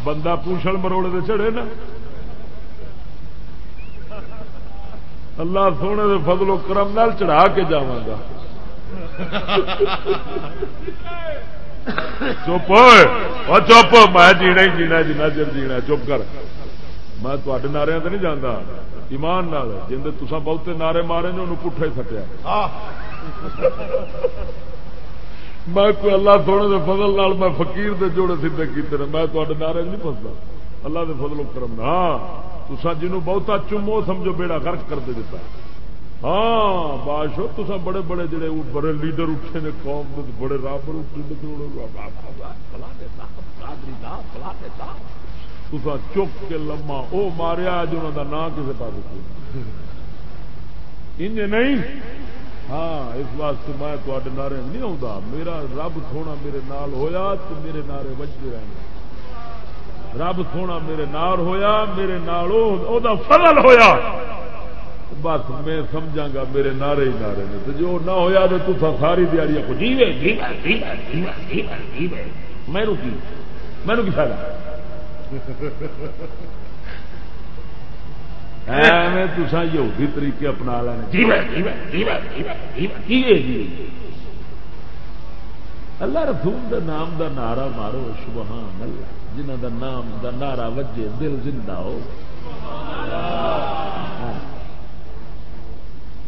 بندہ پوچھل مروڑے دے چڑھے نا؟ اللہ سونے دے فضل و کرم نال چڑھا کے جا گا۔ چپ چپ، میں جینا ہی جینا جنا چر جینا چپ کر۔ میں تے نعرے تو نہیں جانا ایمان نال جن تسا بہتے نعرے مارے نے انہوں پٹھا ہی سٹیا میں کوئی اللہ سونے دے فضل نال میں فقیر دے جوڑے سیدھے کیتے میں تے نعرے نہیں پستا اللہ دے فضل و کرم ہاں تسا جنوں بہتا چومو سمجھو بیڑا غرق کر دے دیتا ہاں بادشاہ تسا بڑے بڑے جڑے بڑے لیڈر اٹھے نے قوم دے بڑے رابر اٹھے فلا دیتا فلا دیتا تسا چک کے لما وہ ماریا اج انہوں کا نام کسی پاس انج نہیں؟ ہاں اس واسطے میں تے نعرے نہیں آتا میرا رب سونا میرے نال ہویا تو میرے نعرے بجتے رہے رب سونا میرے نال ہویا، میرے نال او دا فضل ہویا۔ بس میں سمجھا گا میرے نعرے ہی نعرے نے۔ تو جو نہ ہویا تو تصا ساری دیاری کو جیوے میں کی فائدہ؟ تسا یہودی طریقے اپنا اللہ رسول دا نام دا نعرہ مارو سبحان اللہ جنہ دا نام دا نعرہ وجے دل زندہ ہو۔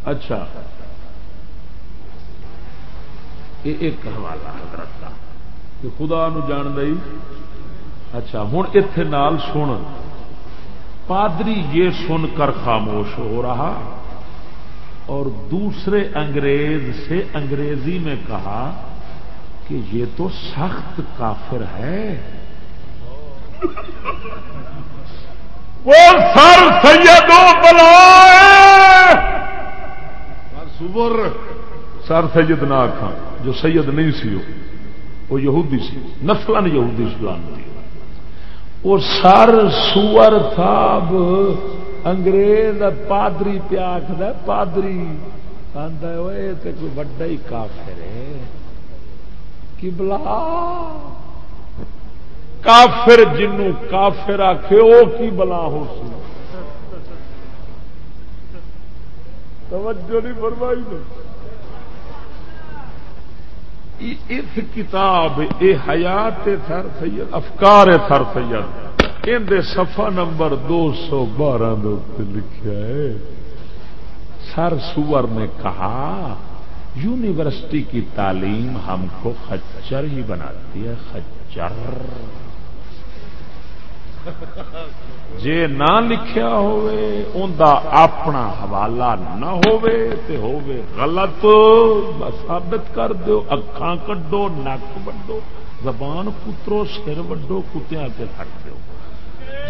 اچھا۔ یہ ایک حوالہ حضرت کا کہ خدا نو جان دئی۔ اچھا ہوں اتے نال سن۔ پادری یہ سن کر خاموش ہو رہا، اور دوسرے انگریز سے انگریزی میں کہا کہ یہ تو سخت کافر ہے۔ وہ سر سید بلا سبر سر سید نہ ہاں، آخا جو سید نہیں سی، وہ یہودی سی۔ نسل یہودی سلام دی وہ سر سور صاحب انگریز پادری پیا آخد پادری۔ آدھا کوئی بڑا ہی کافر ہے۔ کی بلا کافر جنوں کافر آخے وہ کی بلا ہو سی؟ توجہ نہیں فرمائی اس کتاب اے حیات تھر سید، افکار تھر سید۔ اندر صفحہ نمبر دو سو بارہ لکھا ہے، سر سور نے کہا، یونیورسٹی کی تعلیم ہم کو خچر ہی بناتی ہے، خچر۔ جے نہ لکھیا ہوئے ان دا اپنا حوالہ نہ ہوئے تے ہوئے غلط ثابت کر دیو، اکھاں کڈو، نک وڈو، زبان پترو، سر وڈو کتیا کے تھک دیو۔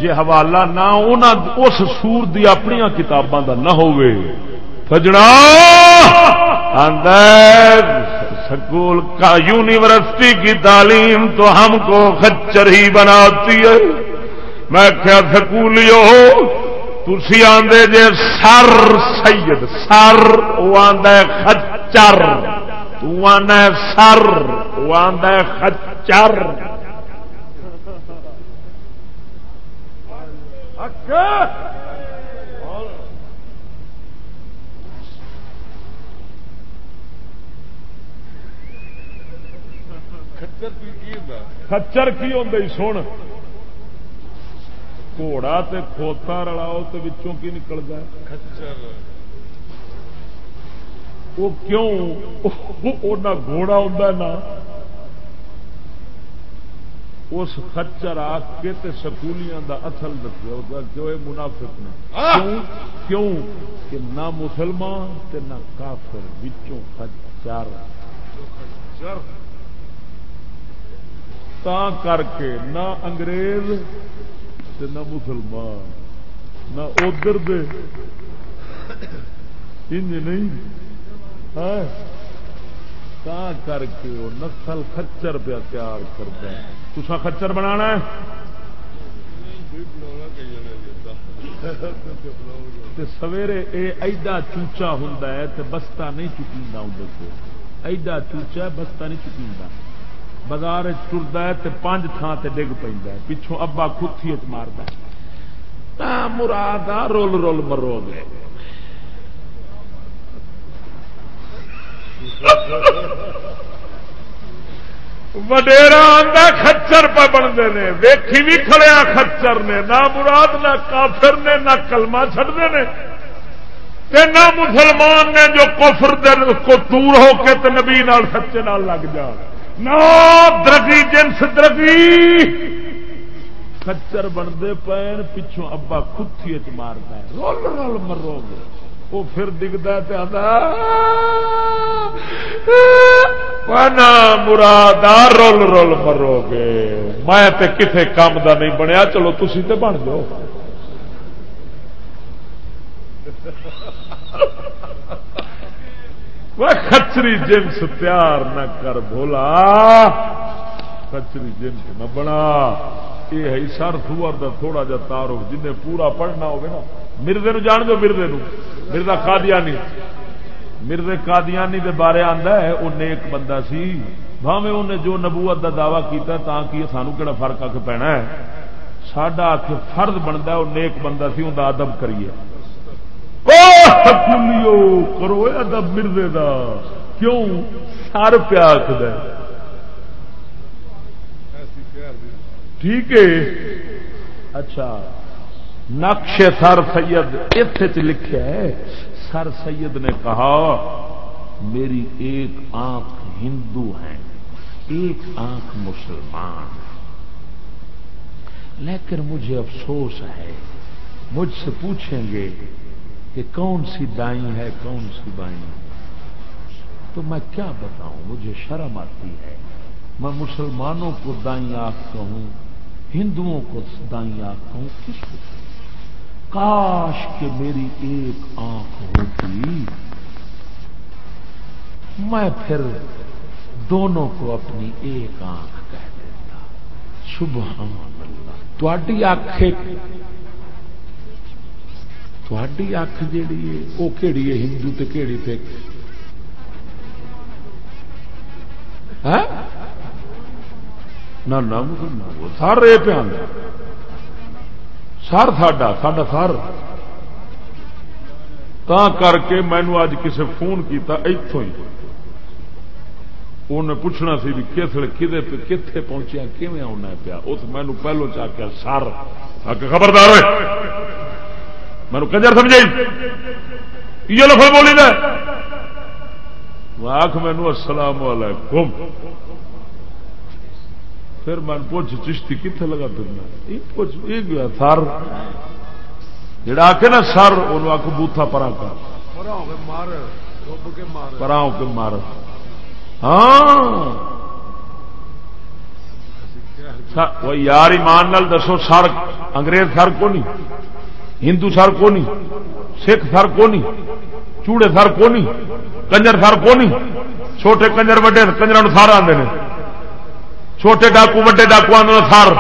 جے حوالہ نہ اونا اس سور دی اپنی کتاباں دا نہ ہوئے سجنا سکول کا یونیورسٹی کی تعلیم تو ہم کو خچر ہی بناتی ہے۔ میں کیا سکولیو تھی آدھے جے سر سید سر وہ آدھا خچر تو آنا سر وہ آدھا خچر۔ خچر کی ہوں سن۔ گھوڑا تے کھوتا رلاؤ تو بچوں کی نکلتا ہے وہ کیوں نہ گھوڑا ہوں نا اس خچر آ کے تے سکولیاں دا اصل دسیا ہوتا جو یہ منافق نے کیوں کہ نہ مسلمان تے نہ کافر بچوں خچر تا کر کے نہ انگریز نہ مسلمان، نہ ادھر دے۔ انج نہیں۔ تا کر کے وہ نسل خچر پہ تیار کرتا ہے۔ تسا خچر بنا سویرے اے ایڈا چوچا ہوں بستا نہیں چکی اندر ایڈا چوچا بستا نہیں چکی بازار ٹرتا ہے پانچ تھان سے ڈگ پہ پچھوں ابا کتھی مارد مراد رول رول مرو گے وڈیرا آدھا خچر پہ بنتے ہیں ویکھی بھی کھڑیا خچر نے۔ نہ مراد نہ کافر نے، نہ کلمہ چڑھتے ہیں نہ مسلمان نے جو کفر کو دور ہو کے تو نبی نال سچے نال لگ جان درگی جنس درگی کچر بنتے پین پچھوں ابا کتھی مارتا ہے۔ رول رول مرو گے۔ وہ پھر دکھتا مراد رول رول مرو گے۔ میں کسی کام دا نہیں بنیا۔ چلو تھی تو بن جاؤ۔ خچری جنس پیار نہ کر بولا خچری جنس نہ بنا یہ ہے سر سور کا تھوڑا جا تعارف جن پورا پڑھنا ہوگا نا مردے نو جان دو مردے نو مردا قادیانی مردے قادیانی دے بارے آندا ہے وہ نیک بندہ سی بھاویں انہیں جو نبوت دا دعوی کیتا تا کہ سانو کہڑا فرق آ کے پینا ہے ساڈا فرض بنتا وہ نیک بندہ سی ان ادب کریے کرو ادب مردے دا۔ کیوں؟ سر پیا آخد ٹھیک ہے۔ اچھا۔ نقش سر سید اس لکھا ہے، سر سید نے کہا، میری ایک آنکھ ہندو ہے ایک آنکھ مسلمان لیکن مجھے افسوس ہے، مجھ سے پوچھیں گے کہ کون سی دائیں ہے کون سی بائیں۔ تو میں کیا بتاؤں، مجھے شرم آتی ہے۔ میں مسلمانوں کو دائیں آنکھ کہوں، ہندوؤں کو دائیں آنکھ کہوں، کس کو کاش کہ میری ایک آنکھ ہوتی۔ میں پھر دونوں کو اپنی ایک آنکھ کہہ دیتا۔ سبحان اللہ تھی اکھ تھی اکھ جیڑی ہے وہ کہڑی ہے ہندو تے کہڑی سکھ نہ سر یہ پہ سر ساڈا ساڈا سر تا کر کے مینو اج کسے فون کیتا اتوں ہی انہیں پوچھنا سی بھی کس کدے کتنے پہنچیا کیون آنا پیا اس مینو پہلو چاہ کے سر خبردار مینو کنجر جی، سمجھائی؟ یہ لفظ بولی دے آخ مینو السلام علیکم۔ پھر میں پوچھ، چشتی کتنے لگا پھرنا یہ گیا سر۔ جڑا آ کے نا سر ان آخ بوتھا پرا کر۔ پرا کے مار۔ ہاں۔ یار ایمان نال دسو، سر انگریز سر کو نہیں۔ ہندو سر کو نہیں سکھ سر کو نہیں چوڑے سر کو نہیں کنجر سر کو نہیں چھوٹے کنجر وڈے کنجر سر آتے ہیں چھوٹے ڈاکو وڈے ڈاکو آدھے سر۔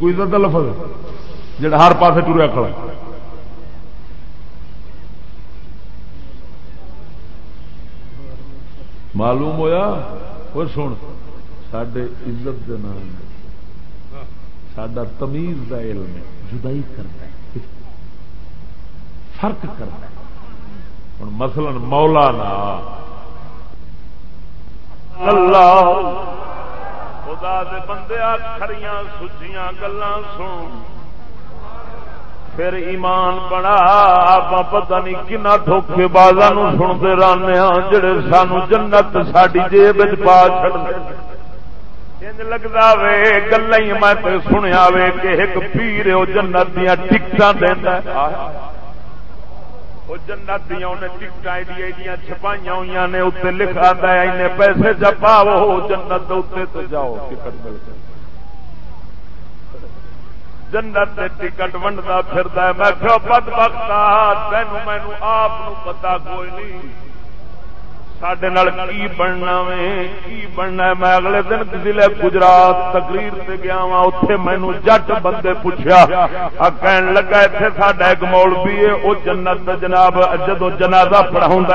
کوئی ادھر لفظ جڑا ہر پاسے ٹوریا کھڑا معلوم ہویا؟ وہ سن سڈے عزت دے نام سڈا تمیز کا علم ہے۔ جدائی کرتا ہے، فرق کرتا ہے۔ ہوں مثلا مولا نا اللہ، خدا دے بندے کھڑیاں سچیاں گلان سن۔ پھر ایمان بنا آپ پتہ نہیں کنا دھوکھے بازا سنتے رہنے ہاں جڑے سانو جنت ساری جیب پا چڑ لگتا وے گلا ہی میں سنیا وے کہ ایک پیر وہ جنت دیا ٹکٹ دینا وہ جنت دیا انہیں ٹکٹ ایڈیا چھپائی ہوئی نے اتنے لکھا دے پیسے چپاو جنت اتنے تو جاؤ ٹکٹ مل کر جنت ٹکٹ ونڈتا پھر میں بد وقت تین مینو آپ پتا کوئی نہیں سڈے کی بننا وے؟ کی بننا میں اگلے دن ضلع گجرات تقریر سے گیا وا اتے مینو جٹ بندے پوچھا کہن لگا اتنے ساڈا ایک مول ہے وہ جنت جناب جدو جنازہ پڑھاؤں